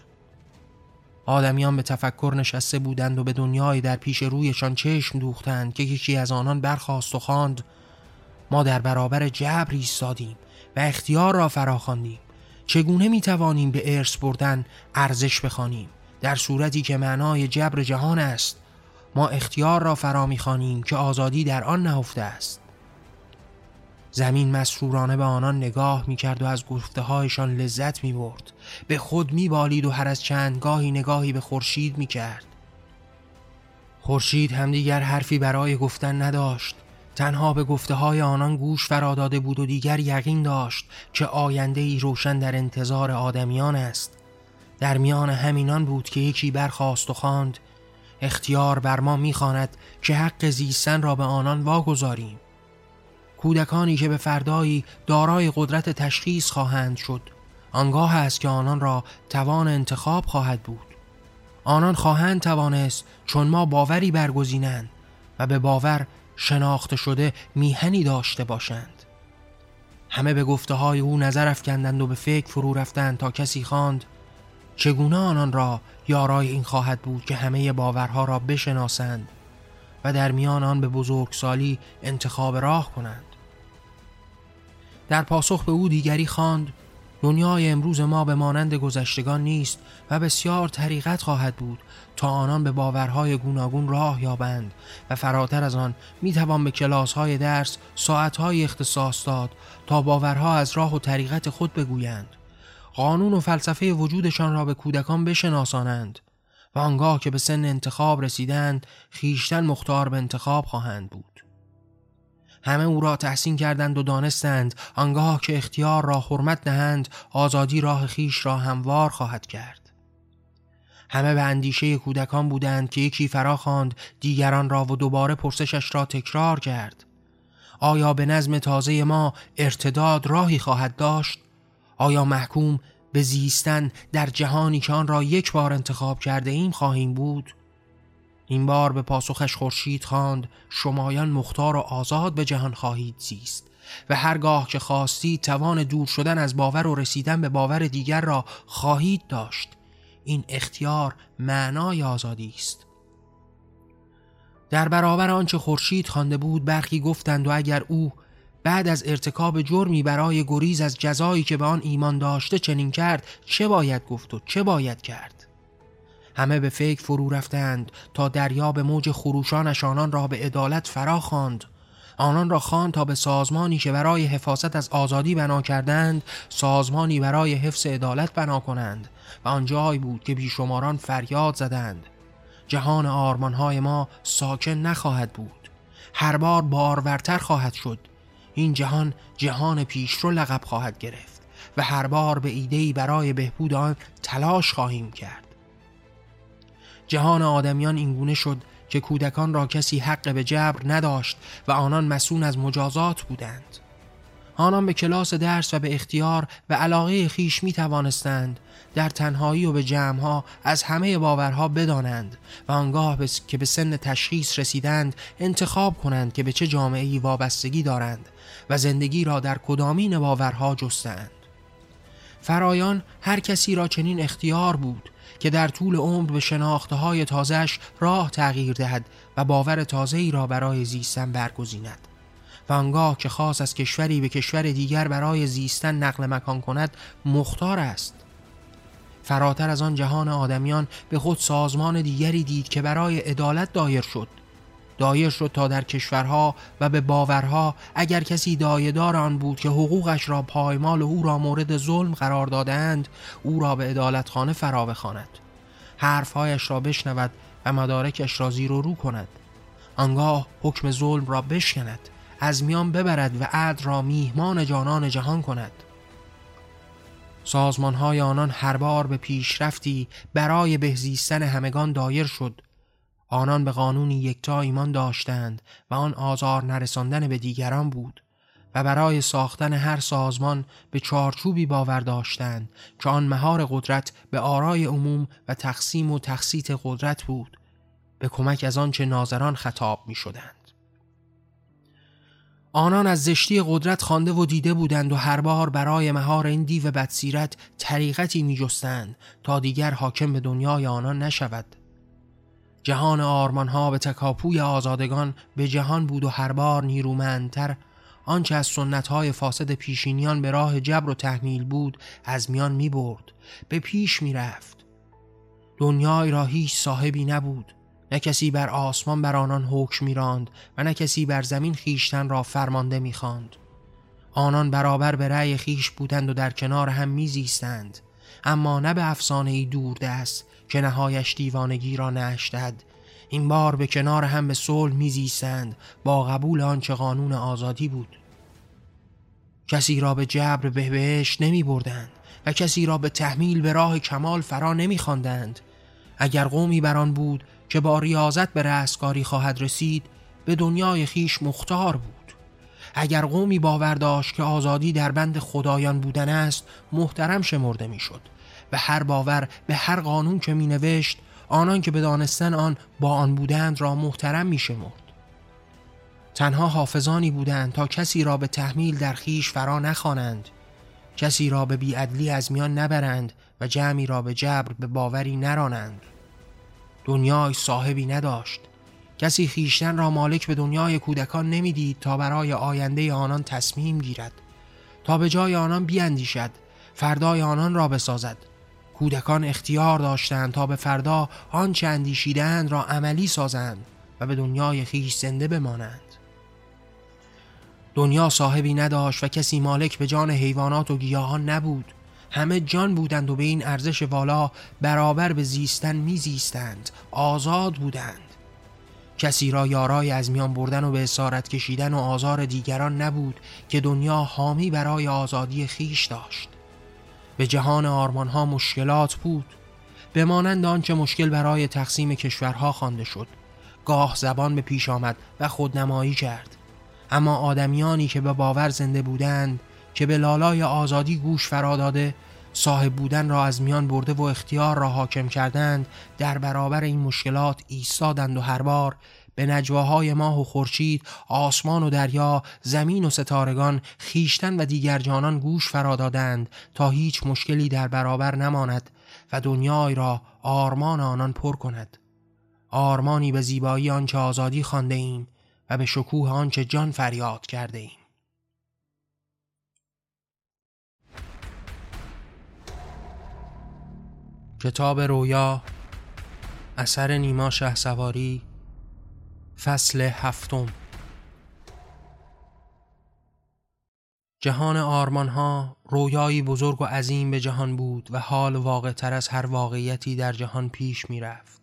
آدمیان به تفکر نشسته بودند و به دنیای در پیش رویشان چشم دوختند که یکی از آنان برخواست و خواند ما در برابر جبر ایستادیم و اختیار را فراخواندیم چگونه می توانیم به ارث بردن ارزش بخوانیم؟ در صورتی که معنای جبر جهان است ما اختیار را فرا می‌خوانیم که آزادی در آن نهفته است. زمین مسرورانه به آنان نگاه می‌کرد و از گفته هایشان لذت می برد. به خود می بالید و هر از چند گاهی نگاهی به خورشید می کرد. خورشید هم دیگر حرفی برای گفتن نداشت. تنها به گفته های آنان گوش فراداده بود و دیگر یقین داشت که آینده ای روشن در انتظار آدمیان است. در میان همینان بود که یکی برخواست و خواند اختیار بر ما می‌خواند که حق زیستن را به آنان واگذاریم کودکانی که به فردایی دارای قدرت تشخیص خواهند شد. آنگاه است که آنان را توان انتخاب خواهد بود. آنان خواهند توانست چون ما باوری برگزینند و به باور شناخته شده میهنی داشته باشند. همه به گفته های او نظر افکندند و به فکر فرو رفتند تا کسی خواند چگونه آنان را یارای این خواهد بود که همه باورها را بشناسند و در میان آن به بزرگسالی انتخاب راه کنند. در پاسخ به او دیگری خواند دنیای امروز ما به مانند گذشتگان نیست و بسیار طریقت خواهد بود تا آنان به باورهای گوناگون راه یابند و فراتر از آن می توان به کلاسهای درس ساعتهای اختصاص داد تا باورها از راه و طریقت خود بگویند. قانون و فلسفه وجودشان را به کودکان بشناسانند و آنگاه که به سن انتخاب رسیدند خیشتن مختار به انتخاب خواهند بود. همه او را تحسین کردند و دانستند. آنگاه که اختیار را حرمت دهند آزادی راه خیش را هموار خواهد کرد. همه به اندیشه کودکان بودند که یکی فرا خواند دیگران را و دوباره پرسشش را تکرار کرد. آیا به نظم تازه ما ارتداد راهی خواهد داشت؟ آیا محکوم به زیستن در جهانی که آن را یک بار انتخاب کرده ایم خواهیم بود؟ این بار به پاسخش خورشید خواند شمایان مختار و آزاد به جهان خواهید زیست. و هرگاه که خواستید توان دور شدن از باور و رسیدن به باور دیگر را خواهید داشت. این اختیار معنای آزادی است. در برابر آنچه خورشید خوانده بود برخی گفتند و اگر او بعد از ارتکاب جرمی برای گریز از جزایی که به آن ایمان داشته چنین کرد چه باید گفت و چه باید کرد؟ همه به فکر فرو رفتند تا دریا به موج خروشانش آنان را به عدالت فرا خواند. آنان را خواند تا به سازمانی که برای حفاظت از آزادی بنا کردند سازمانی برای حفظ عدالت بنا کنند و آنجایی بود که بیشماران فریاد زدند. جهان آرمانهای ما ساکن نخواهد بود. هر بار بارورتر خواهد شد. این جهان جهان پیشرو لقب خواهد گرفت و هر بار به ایدهی برای بهبود آن تلاش خواهیم کرد. جهان آدمیان اینگونه شد که کودکان را کسی حق به جبر نداشت و آنان مسون از مجازات بودند. آنان به کلاس درس و به اختیار و علاقه خیش می توانستند در تنهایی و به جمعها از همه باورها بدانند و آنگاه که به سن تشخیص رسیدند انتخاب کنند که به چه جامعه وابستگی دارند و زندگی را در کدامین باورها جستند. فرایان هر کسی را چنین اختیار بود که در طول عمر به شناخته های تازش راه تغییر دهد و باور تازه ای را برای زیستن برگزیند. و آنگاه که خاص از کشوری به کشور دیگر برای زیستن نقل مکان کند مختار است. فراتر از آن جهان آدمیان به خود سازمان دیگری دید که برای عدالت دایر شد. دایر شد تا در کشورها و به باورها اگر کسی دایدار آن بود که حقوقش را پایمال و او را مورد ظلم قرار دادند او را به عدالتخانه فرا بخواند حرفهایش را بشنود و مدارکش را زیر و رو کند. آنگاه حکم ظلم را بشکند از میان ببرد و عدل را میهمان جانان جهان کند. سازمانهای آنان هر بار به پیشرفتی برای بهزیستن همگان دایر شد آنان به قانونی یکتا ایمان داشتند و آن آزار نرساندن به دیگران بود و برای ساختن هر سازمان به چارچوبی باور داشتند که آن مهار قدرت به آرای عموم و تقسیم و تخصیت قدرت بود به کمک از آنچه ناظران خطاب می شدند. آنان از زشتی قدرت خوانده و دیده بودند و هر بار برای مهار این دیو بدسیرت طریقتی می جستند تا دیگر حاکم به دنیای آنان نشود جهان آرمانها به تکاپوی آزادگان به جهان بود و هر بار نیرومندتر. آنچه از سنتهای فاسد پیشینیان به راه جبر و تحمیل بود از میان می برد به پیش می رفت دنیای را هیچ صاحبی نبود. نه کسی بر آسمان بر آنان حکم میراند و نه کسی بر زمین خیشتن را فرمانده می‌خواند. آنان برابر به رأی خیش بودند و در کنار هم میزیستند. اما نه به افسانه ای دور دست که نهایش دیوانگی را نشتد این بار به کنار هم به صلح میزیستند. با قبول آنچه قانون آزادی بود. کسی را به جبر به بهش نمی بردند و کسی را به تحمیل به راه کمال فرا نمی خواندند. اگر قومی بران بود که با ریاضت به رستگاری خواهد رسید به دنیای خیش مختار بود. اگر قومی باور داشت که آزادی در بند خدایان بودن است محترم شمرده می‌شد. و هر باور به هر قانون که می نوشت آنان که به دانستن آن با آن بودند را محترم می شمرد. تنها حافظانی بودند تا کسی را به تحمیل در خیش فرا نخوانند کسی را به بیعدلی از میان نبرند و جمعی را به جبر به باوری نرانند. دنیای صاحبی نداشت. کسی خیشتن را مالک به دنیای کودکان نمی‌دید تا برای آینده آنان تصمیم گیرد تا به جای آنان بیاندیشد فردای آنان را بسازد. کودکان اختیار داشتند تا به فردا آنچه اندیشیدند را عملی سازند و به دنیای خیش زنده بمانند. دنیا صاحبی نداشت و کسی مالک به جان حیوانات و گیاهان نبود. همه جان بودند و به این ارزش والا برابر به زیستن میزیستند. آزاد بودند. کسی را یارای از میان بردن و به اسارت کشیدن و آزار دیگران نبود که دنیا حامی برای آزادی خیش داشت. به جهان آرمانها مشکلات بود. به مانند آنچه مشکل برای تقسیم کشورها خوانده شد. گاه زبان به پیش آمد و خودنمایی کرد. اما آدمیانی که به باور زنده بودند که به لالای آزادی گوش فرا داده صاحب بودن را از میان برده و اختیار را حاکم کردند در برابر این مشکلات ایستادند و هر بار به نجواهای ماه و خورشید آسمان و دریا زمین و ستارگان خیشتن و دیگر جانان گوش فرا دادند تا هیچ مشکلی در برابر نماند و دنیای را آرمان آنان پر کند. آرمانی به زیبایی آنچه آزادی خوانده ایم و به شکوه آنچه جان فریاد کرده ایم. کتاب رویا اثر نیما شه سواری فصل هفتم جهان آرمان ها رویایی بزرگ و عظیم به جهان بود و حال واقع تر از هر واقعیتی در جهان پیش می رفت.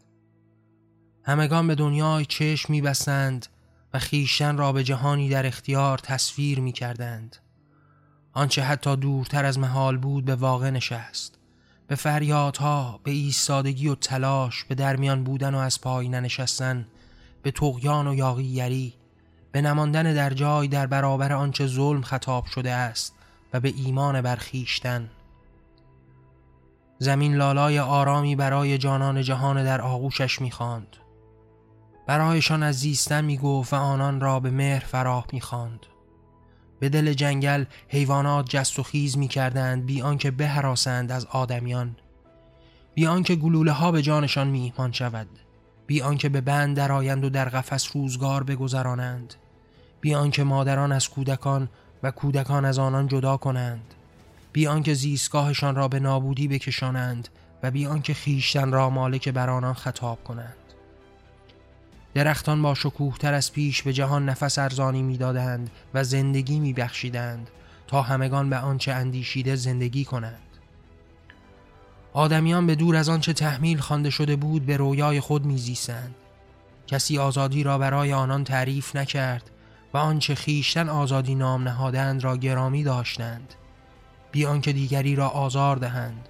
همگان به دنیای چشم می بسند و خیشتن را به جهانی در اختیار تصویر می کردند. آنچه حتی دورتر از محال بود به واقع نشست. به فریادها، به ایستادگی و تلاش، به درمیان بودن و از پای ننشستن، به تقیان و یاغیگری، به نماندن در جای در برابر آنچه ظلم خطاب شده است و به ایمان برخیشتن. زمین لالای آرامی برای جانان جهان در آغوشش می‌خواند. برایشان از زیستن می‌گفت و آنان را به مهر فراه می‌خواند. به دل جنگل حیوانات جست و خیز می کردند بی آنکه بهراسند از آدمیان بی آنکه گلوله ها به جانشان میهمان شود بی آنکه به بند درآیند و در قفس روزگار بگذرانند. بی آنکه مادران از کودکان و کودکان از آنان جدا کنند. بی آنکه زیستگاهشان را به نابودی بکشانند و بی آنکه خیشتن را مالک بر آنان خطاب کنند. درختان با شکوه تر از پیش به جهان نفس ارزانی می‌دادند و زندگی می بخشیدند تا همگان به آنچه اندیشیده زندگی کنند. آدمیان به دور از آنچه تحمیل خوانده شده بود به رویای خود میزیستند. کسی آزادی را برای آنان تعریف نکرد و آنچه خیشتن آزادی نام نهادند را گرامی داشتند. بی آنکه دیگری را آزار دهند.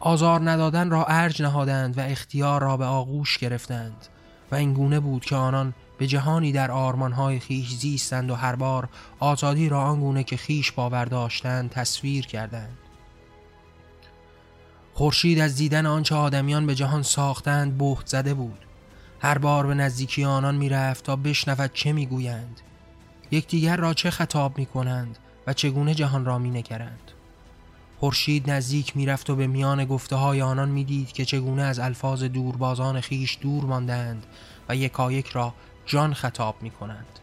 آزار ندادن را ارج نهادند و اختیار را به آغوش گرفتند و این گونه بود که آنان به جهانی در آرمانهای خیش زیستند و هر بار آزادی را آنگونه که خیش باور داشتند تصویر کردند. خورشید از دیدن آنچه آدمیان به جهان ساختند بهت زده بود هر بار به نزدیکی آنان می‌رفت تا بشنود چه می‌گویند یکدیگر را چه خطاب می‌کنند و چگونه جهان را مینگرند خورشید نزدیک می‌رفت و به میان گفته های آنان می‌دید که چگونه از الفاظ دوربازان خیش دور ماندند و یکایک را جان خطاب می کنند.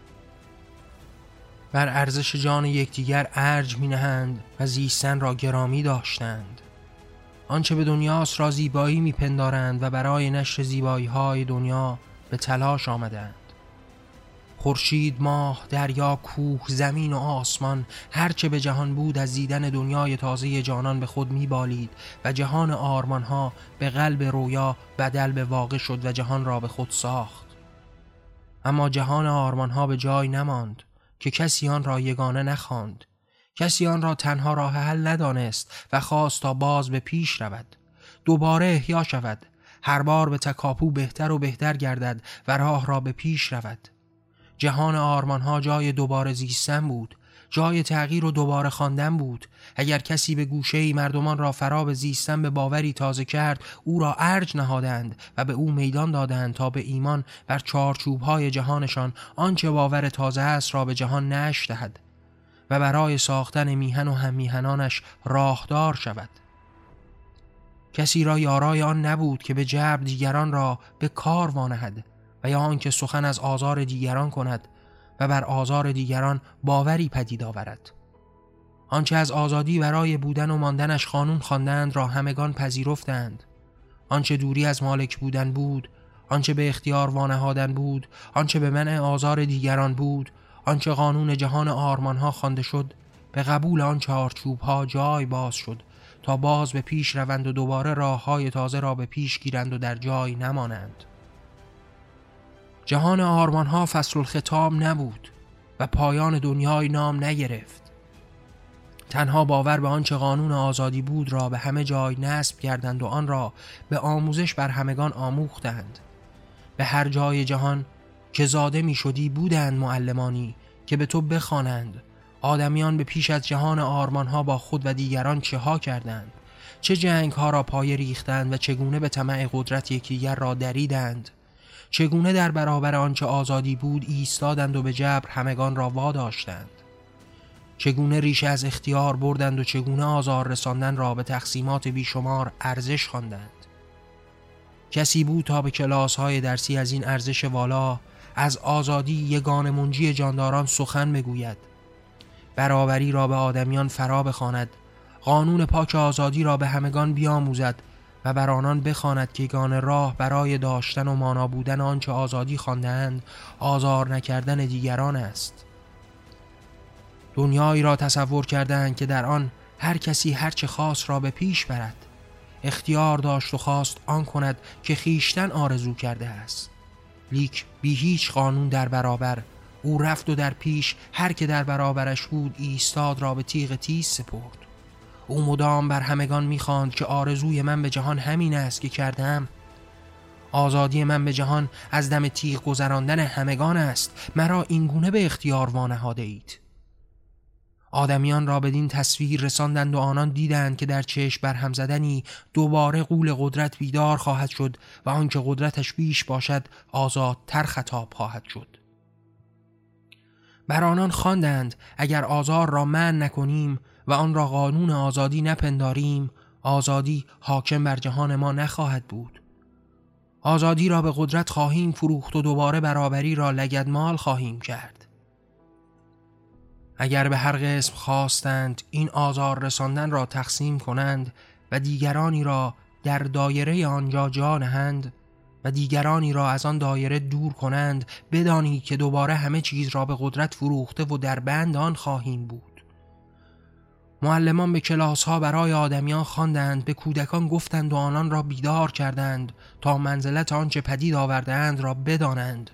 بر ارزش جان یکدیگر ارج می نهند و زیستن را گرامی داشتند. آنچه به دنیاست را زیبایی می پندارند و برای نشر زیبایی های دنیا به تلاش آمدند. خورشید ماه دریا کوه زمین و آسمان هرچه به جهان بود از دیدن دنیای تازه جانان به خود میبالید و جهان آرمانها به قلب رویا بدل به واقع شد و جهان را به خود ساخت اما جهان آرمانها به جای نماند که کسی آن را یگانه نخواند کسی آن را تنها راه حل ندانست و خواست تا باز به پیش رود. دوباره احیا شود. هر بار به تکاپو بهتر و بهتر گردد و راه را به پیش رود. جهان آرمان ها جای دوباره زیستن بود. جای تغییر و دوباره خواندن بود. اگر کسی به گوشه ای مردمان را فرا به زیستن به باوری تازه کرد او را ارج نهادند و به او میدان دادند تا به ایمان بر چارچوب های جهانشان آنچه باور تازه است را به جهان نش دهد. و برای ساختن میهن و هم میهنانش راهدار شود. کسی را یارای آن نبود که به جبر دیگران را به کار وانهد و یا آنکه سخن از آزار دیگران کند و بر آزار دیگران باوری پدید آورد. آنچه از آزادی برای بودن و ماندنش خانون خواندند را همگان پذیرفتند. آنچه دوری از مالک بودن بود آنچه به اختیار وانهادن بود آنچه به منع آزار دیگران بود آنچه قانون جهان آرمانها خوانده شد به قبول آن چارچوب ها جای باز شد تا باز به پیش روند و دوباره راه های تازه را به پیش گیرند و در جای نمانند. جهان آرمان ها فصل الختام نبود و پایان دنیای نام نگرفت. تنها باور به آنچه قانون آزادی بود را به همه جای نصب کردند و آن را به آموزش بر همگان آموختند. به هر جای جهان که زاده می شدی بودند معلمانی که به تو بخوانند. آدمیان به پیش از جهان آرمان ها با خود و دیگران چه ها کردند؟ چه جنگ ها را پای ریختند و چگونه به طمع قدرت یکدیگر را دریدند؟ چگونه در برابر آنچه آزادی بود ایستادند و به جبر همگان را واداشتند؟ چگونه ریشه از اختیار بردند و چگونه آزار رساندن را به تقسیمات بیشمار ارزش خواندند؟ کسی بود تا به کلاس های درسی از این ارزش والا از آزادی یگان منجی جانداران سخن بگوید. برابری را به آدمیان فرا بخواند. قانون پاک آزادی را به همگان بیاموزد و بر آنان بخواند که گان راه برای داشتن و مانا بودن آنچه آزادی خواندهاند آزار نکردن دیگران است. دنیایی را تصور کردند که در آن هر کسی هرچه خاص را به پیش برد. اختیار داشت و خواست آن کند که خیشتن آرزو کرده است. لیک بی هیچ قانون در برابر. او رفت و در پیش هر که در برابرش بود ایستاد را به تیغ تیز سپرد. او مدام بر همگان می‌خواند که آرزوی من به جهان همین است که کردم. آزادی من به جهان از دم تیغ گذراندن همگان است. مرا اینگونه به اختیار وانهاده اید آدمیان را بدین تصویر رساندند و آنان دیدند که در چشم برهم زدنی دوباره قول قدرت بیدار خواهد شد و آنکه قدرتش بیش باشد آزادتر خطاب خواهد شد. بر آنان خواندند اگر آزار را من نکنیم و آن را قانون آزادی نپنداریم آزادی حاکم بر جهان ما نخواهد بود. آزادی را به قدرت خواهیم فروخت و دوباره برابری را لگدمال خواهیم کرد. اگر به هر قسم خواستند این آزار رساندن را تقسیم کنند و دیگرانی را در دایره آنجا جا نهند و دیگرانی را از آن دایره دور کنند بدانید که دوباره همه چیز را به قدرت فروخته و در بند آن خواهیم بود. معلمان به کلاس ها برای آدمیان خواندند به کودکان گفتند و آنان را بیدار کردند تا منزلت آنچه پدید آوردهاند را بدانند.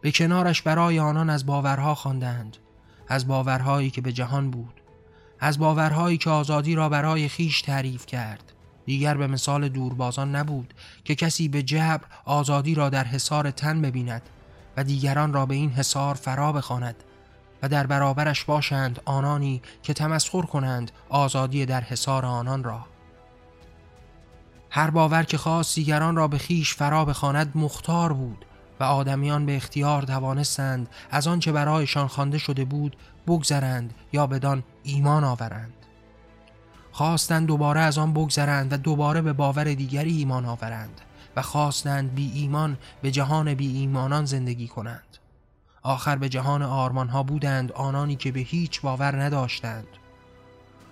به کنارش برای آنان از باورها خواندند. از باورهایی که به جهان بود از باورهایی که آزادی را برای خیش تعریف کرد. دیگر به مثال دوربازان نبود که کسی به جبر آزادی را در حصار تن ببیند و دیگران را به این حصار فرا بخواند و در برابرش باشند آنانی که تمسخر کنند آزادی در حصار آنان را. هر باور که خواست دیگران را به خیش فرا بخواند مختار بود. و آدمیان به اختیار توانستند از آنچه برایشان خوانده شده بود بگذرند یا بدان ایمان آورند. خواستند دوباره از آن بگذرند و دوباره به باور دیگری ایمان آورند و خواستند بی ایمان به جهان بی ایمانان زندگی کنند. آخر به جهان آرمان ها بودند آنانی که به هیچ باور نداشتند.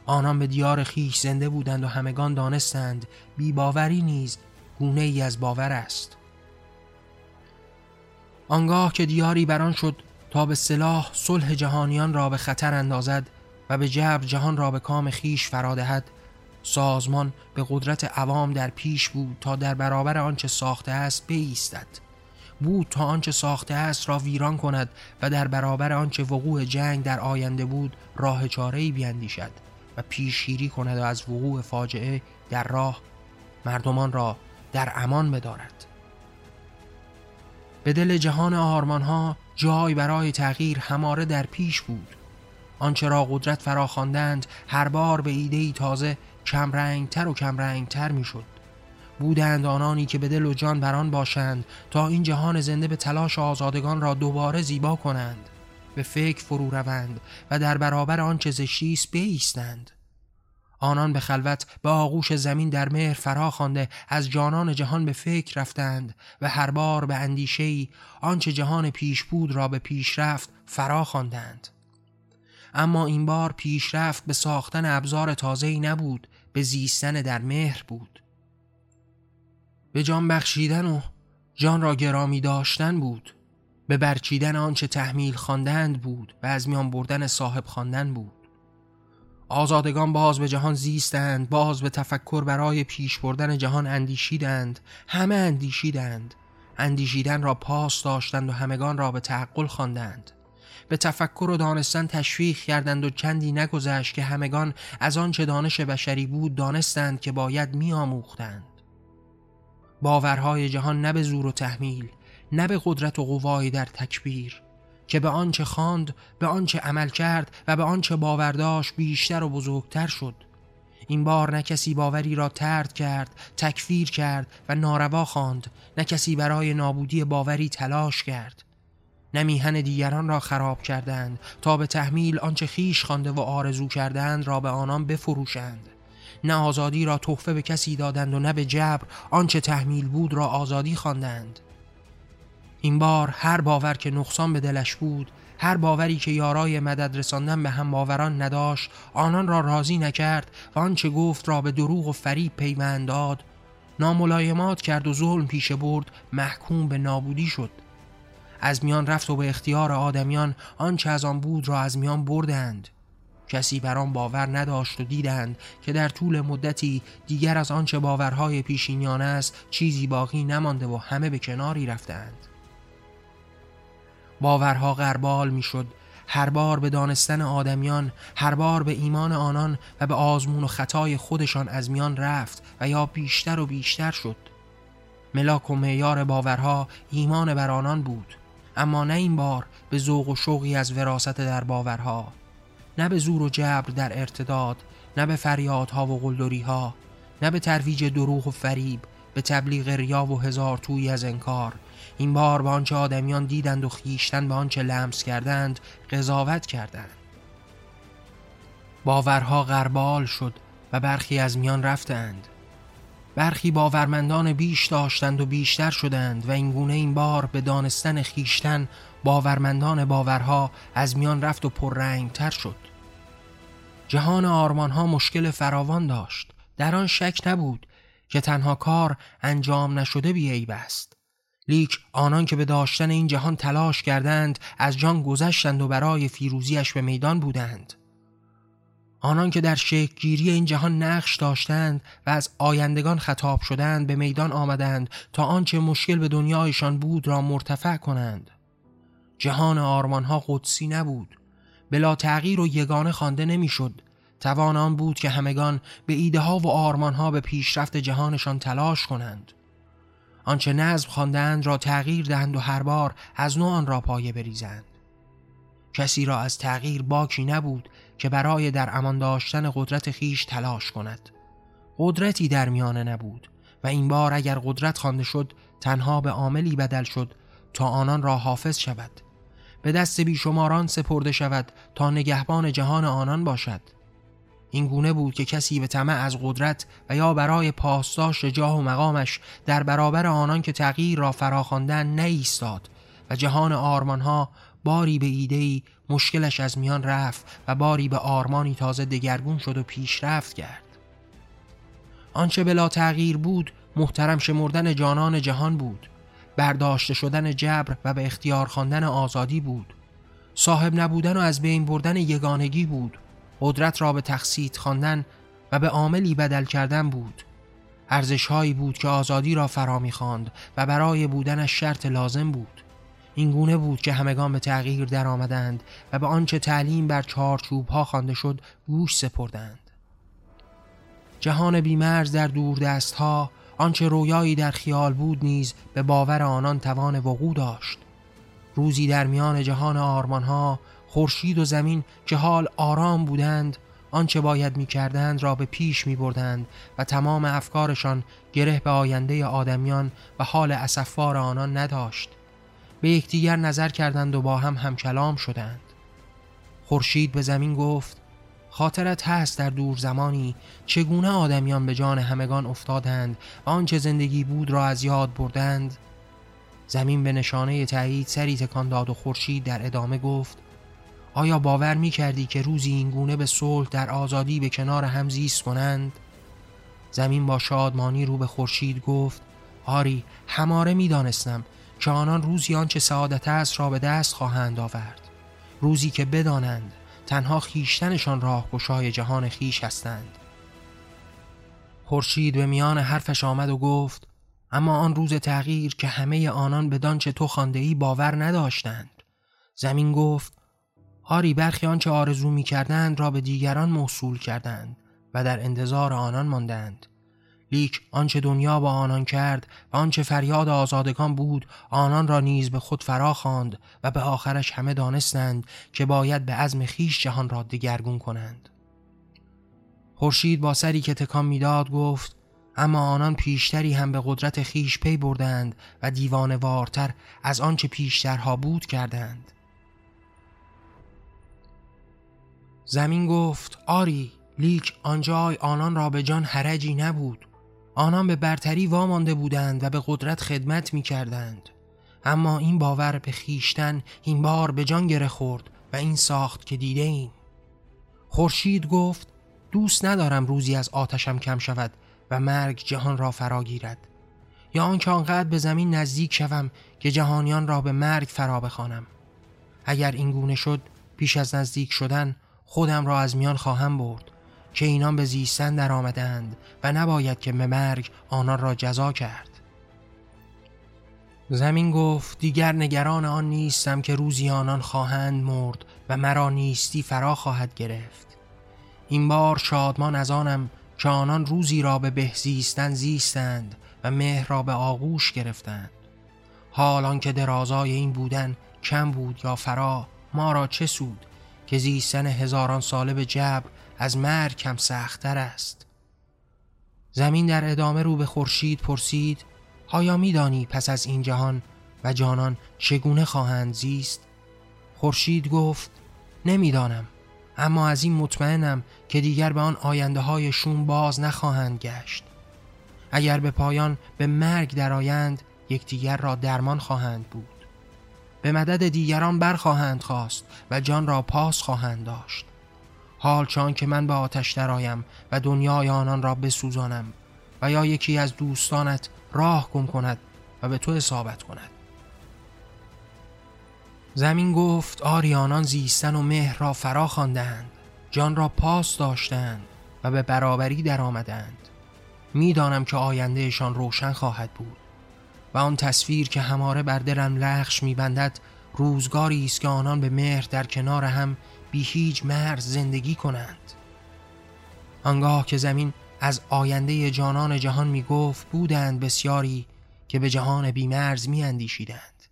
آنان به دیار خیش زنده بودند و همگان دانستند بی باوری نیز گونه ای از باور است. آنگاه که دیاری بران شد تا به صلاح صلح جهانیان را به خطر اندازد و به جبر جهان را به کام خیش فرادهد سازمان به قدرت عوام در پیش بود تا در برابر آنچه ساخته است بایستد بود تا آنچه ساخته است را ویران کند و در برابر آنچه وقوع جنگ در آینده بود راه چاره‌ای بیندیشد و پیشگیری کند و از وقوع فاجعه در راه مردمان را در امان بدارد. به دل جهان آرمان ها جای برای تغییر هماره در پیش بود. آنچه را قدرت فراخواندند هر بار به ایده تازه کمرنگتر و کمرنگتر می‌شد. بودند آنانی که به دل و جان بران باشند تا این جهان زنده به تلاش آزادگان را دوباره زیبا کنند به فکر فرو روند و در برابر آنچه زشتی است آنان به خلوت به آغوش زمین در مهر فرا خوانده از جانان جهان به فکر رفتند و هر بار به اندیشه آنچه جهان پیش بود را به پیشرفت فرا خواندند. اما این بار پیشرفت به ساختن ابزار تازه‌ای نبود به زیستن در مهر بود. به جان بخشیدن و جان را گرامی داشتن بود. به برچیدن آنچه تحمیل خواندند بود و از میان بردن صاحب خواندن بود. آزادگان باز به جهان زیستند باز به تفکر برای پیش بردن جهان اندیشیدند. همه اندیشیدند. اندیشیدن را پاس داشتند و همگان را به تعقل خواندند. به تفکر و دانستن تشویق کردند و چندی نگذشت که همگان از آنچه دانش بشری بود دانستند که باید میآموختند. باورهای جهان نه به زور و تحمیل نه به قدرت و قوایی در تکبیر. که به آنچه خواند به آنچه عمل کرد و به آنچه باور داشت بیشتر و بزرگتر شد. این بار نه کسی باوری را ترد کرد تکفیر کرد و ناروا خواند نه کسی برای نابودی باوری تلاش کرد. نه میهن دیگران را خراب کردند تا به تحمیل آنچه خیش خوانده و آرزو کردند را به آنان بفروشند. نه آزادی را تحفه به کسی دادند و نه به جبر آنچه تحمیل بود را آزادی خواندند. این بار هر باور که نقصان به دلش بود هر باوری که یارای مدد رساندن به هم باوران نداشت آنان را راضی نکرد و آنچه گفت را به دروغ و فریب پیوند داد. ناملایمات کرد و ظلم پیش برد محکوم به نابودی شد. از میان رفت و به اختیار آدمیان آنچه از آن بود را از میان بردند. کسی بر آن باور نداشت و دیدند که در طول مدتی دیگر از آنچه باورهای پیشینیان است چیزی باقی نمانده و همه به کناری رفتند. باورها غربال می‌شد. هر بار به دانستن آدمیان هر بار به ایمان آنان و به آزمون و خطای خودشان از میان رفت و یا بیشتر و بیشتر شد. ملاک و معیار باورها ایمان بر آنان بود. اما نه این بار به ذوق و شوقی از وراست در باورها نه به زور و جبر در ارتداد نه به فریادها و قلدریها نه به ترویج دروغ و فریب به تبلیغ ریا و هزار توی از انکار این بار به آنچه آدمیان دیدند و خیشتن به آنچه لمس کردند قضاوت کردند. باورها غربال شد و برخی از میان رفتند. برخی باورمندان بیش داشتند و بیشتر شدند و اینگونه این بار به دانستن خیشتن باورمندان باورها از میان رفت و پررنگ تر شد. جهان آرمانها مشکل فراوان داشت. در آن شک نبود که تنها کار انجام نشده بیعیب است. لیک آنان که به داشتن این جهان تلاش کردند از جان گذشتند و برای فیروزیش به میدان بودند. آنان که در گیری این جهان نقش داشتند و از آیندگان خطاب شدند به میدان آمدند تا آنچه مشکل به دنیایشان بود را مرتفع کنند. جهان آرمانها قدسی نبود. بلا تغییر و یگانه خوانده نمی‌شد. توان آن بود که همگان به ایده ها و آرمان ها به پیشرفت جهانشان تلاش کنند. آنچه نظم خواندند را تغییر دهند و هر بار از نو آن را پایه بریزند. کسی را از تغییر باکی نبود که برای در امان داشتن قدرت خیش تلاش کند. قدرتی در میانه نبود و این بار اگر قدرت خوانده شد تنها به عاملی بدل شد تا آنان را حافظ شود. به دست بیشماران سپرده شود تا نگهبان جهان آنان باشد. این گونه بود که کسی به طمع از قدرت و یا برای پاسداشت جاه و مقامش در برابر آنان که تغییر را فراخواندن نیستاد و جهان آرمانها باری به ایدهی مشکلش از میان رفت و باری به آرمانی تازه دگرگون شد و پیشرفت کرد. آنچه بلا تغییر بود محترم شمردن جانان جهان بود. برداشته شدن جبر و به اختیار خواندن آزادی بود. صاحب نبودن و از بین بردن یگانگی بود. قدرت را به تخصیت خواندن و به عاملی بدل کردن بود. ارزش هایی بود که آزادی را فرا می‌خواند و برای بودنش شرط لازم بود. این گونه بود که همگان به تغییر در آمدند و به آنچه تعلیم بر چارچوب ها خوانده شد گوش سپردند. جهان بیمرز در دور دست ها آنچه رویایی در خیال بود نیز به باور آنان توان وقوع داشت. روزی در میان جهان آرمان ها خورشید و زمین که حال آرام بودند آنچه باید می کردند را به پیش می بردند و تمام افکارشان گره به آینده آدمیان و حال اسفار آنان نداشت. به یکدیگر نظر کردند و با هم همکلام شدند. خورشید به زمین گفت خاطرت هست در دور زمانی چگونه آدمیان به جان همگان افتادند و آنچه زندگی بود را از یاد بردند؟ زمین به نشانه تایید سری تکان داد و خورشید در ادامه گفت آیا باور می کردی که روزی این گونه به صلح در آزادی به کنار هم زیست کنند؟ زمین با شادمانی رو به خورشید گفت آری هماره می دانستم که آنان روزی آنچه سعادت است را به دست خواهند آورد. روزی که بدانند تنها خیشتنشان راهگشای جهان خیش هستند. خورشید به میان حرفش آمد و گفت اما آن روز تغییر که همه آنان به دانچه تو خانده باور نداشتند. زمین گفت آری برخی آنچه آرزو می کردند را به دیگران موصول کردند و در انتظار آنان ماندند. لیک آنچه دنیا با آنان کرد و آنچه فریاد آزادگان بود آنان را نیز به خود فرا خواند و به آخرش همه دانستند که باید به عزم خیش جهان را دگرگون کنند. خورشید با سری که تکان می‌داد گفت اما آنان پیشتری هم به قدرت خیش پی بردند و دیوان وارتر از آنچه پیشترها بود کردند. زمین گفت آری لیک آنجای آنان را به جان حرجی نبود. آنان به برتری وامانده بودند و به قدرت خدمت می کردند. اما این باور به خیشتن این بار به جان گره خورد و این ساخت که دیده این خورشید گفت دوست ندارم روزی از آتشم کم شود و مرگ جهان را فرا گیرد. یا آنکه آنقدر به زمین نزدیک شوم که جهانیان را به مرگ فرا بخوانم. اگر این گونه شد پیش از نزدیک شدن خودم را از میان خواهم برد که اینان به زیستن در آمدند و نباید که به مرگ آنان را جزا کرد. زمین گفت دیگر نگران آن نیستم که روزی آنان خواهند مرد و مرا نیستی فرا خواهد گرفت. این بار شادمان از آنم که آنان روزی را به بهزیستن زیستند و مهر را به آغوش گرفتند. حال که درازای این بودن کم بود یا فرا ما را چه سود؟ که زیستن هزاران ساله به جبر از مرگ کم سختتر است. زمین در ادامه رو به خورشید پرسید آیا میدانی پس از این جهان و جانان چگونه خواهند زیست؟ خورشید گفت نمی‌دانم اما از این مطمئنم که دیگر به آن آینده های شون باز نخواهند گشت. اگر به پایان به مرگ درآیند یکدیگر را درمان خواهند بود. به مدد دیگران برخواهند خواست و جان را پاس خواهند داشت. حال چون که من به آتش درآیم و دنیای آنان را بسوزانم و یا یکی از دوستانت راه گم کند و به تو اصابت کند. زمین گفت آریانان زیستن و مهر را فرا خواندند جان را پاس داشتند و به برابری درآمدند می‌دانم که آیندهشان روشن خواهد بود. و آن تصویر که هماره بر درم لخش میبندد روزگاری است که آنان به مهر در کنار هم بی هیچ مرز زندگی کنند. آنگاه که زمین از آینده جانان جهان می گفت بودند بسیاری که به جهان بیمرز می اندیشیدند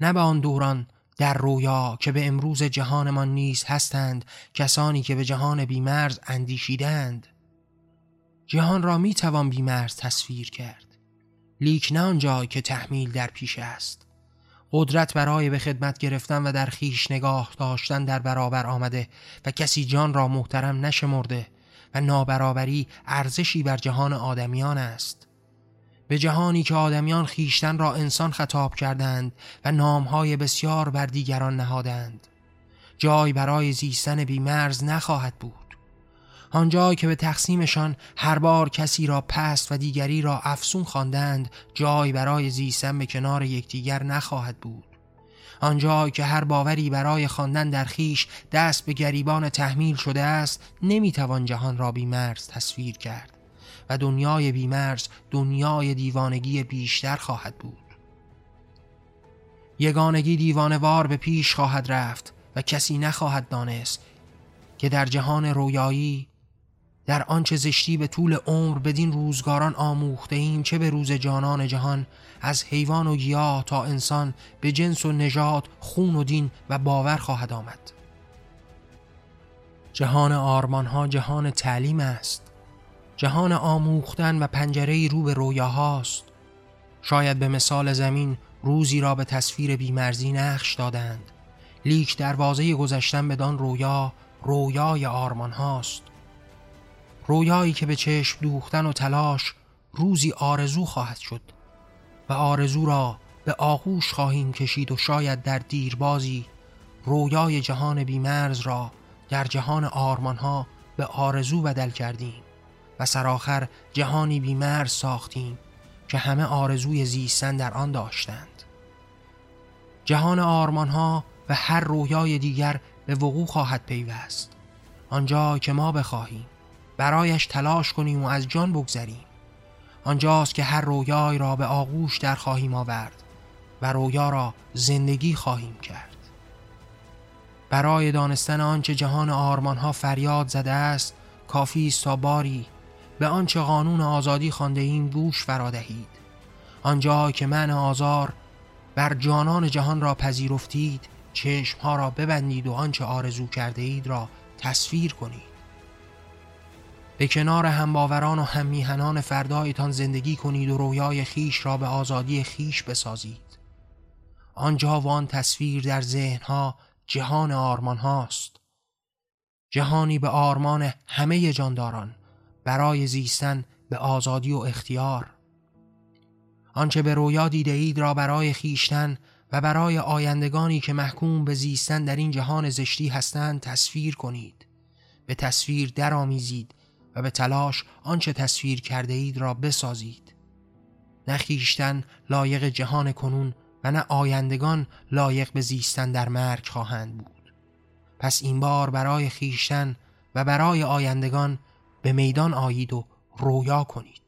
نه به آن دوران در رویا که به امروز جهانمان نیز هستند کسانی که به جهان بیمرز اندیشیدند. جهان را می توان بیمرز تصویر کرد. لیک نه آنجا که تحمیل در پیش است. قدرت برای به خدمت گرفتن و در خیش نگاه داشتن در برابر آمده و کسی جان را محترم نشمرده و نابرابری ارزشی بر جهان آدمیان است. به جهانی که آدمیان خیشتن را انسان خطاب کردند و نامهای بسیار بر دیگران نهادند. جای برای زیستن بیمرز نخواهد بود. آنجایی که به تقسیمشان هر بار کسی را پست و دیگری را افسون خواندند جای برای زیستن به کنار یکدیگر نخواهد بود. آنجایی که هر باوری برای خواندن در خیش دست به گریبان تحمیل شده است نمی‌توان جهان را بیمرز تصویر کرد و دنیای بیمرز دنیای دیوانگی بیشتر خواهد بود. یگانگی دیوانوار به پیش خواهد رفت و کسی نخواهد دانست که در جهان رویایی در آنچه زشتی به طول عمر بدین روزگاران آموخته ایم چه به روز جانان جهان از حیوان و گیاه تا انسان به جنس و نژاد خون و دین و باور خواهد آمد. جهان آرمان ها جهان تعلیم است. جهان آموختن و پنجره رو به رویاهاست. شاید به مثال زمین روزی را به تصویر بیمرزی نقش دادند. لیک دروازه گذشتن بدان رویا رویای آرمان هاست رویایی که به چشم دوختن و تلاش روزی آرزو خواهد شد و آرزو را به آغوش خواهیم کشید و شاید در دیربازی رویای جهان بیمرز را در جهان آرمانها به آرزو بدل کردیم و سرآخر جهانی بیمرز ساختیم که همه آرزوی زیستن در آن داشتند. جهان آرمانها و هر رویای دیگر به وقوع خواهد پیوست. آنجا که ما بخواهیم. برایش تلاش کنیم و از جان بگذریم. آنجاست که هر رویای را به آغوش در خواهیم آورد و رویا را زندگی خواهیم کرد. برای دانستن آنچه جهان آرمانها فریاد زده است کافی است تا باری به آنچه قانون آزادی خانده این گوش فرادهید آنجا که من آزار بر جانان جهان را پذیرفتید چشمها را ببندید و آنچه آرزو کرده اید را تصویر کنید. به کنار همباوران و هممیهنان فردایتان زندگی کنید و رویای خیش را به آزادی خیش بسازید. آنجا و آن تصویر در ذهنها جهان آرمان هاست. جهانی به آرمان همه جانداران برای زیستن به آزادی و اختیار. آنچه به رویا دیده اید را برای خیشتن و برای آیندگانی که محکوم به زیستن در این جهان زشتی هستند تصویر کنید. به تصویر درآمیزید و به تلاش آنچه تصویر کرده اید را بسازید. نه خیشتن لایق جهان کنون و نه آیندگان لایق به زیستن در مرگ خواهند بود. پس این بار برای خیشتن و برای آیندگان به میدان آیید و رویا کنید.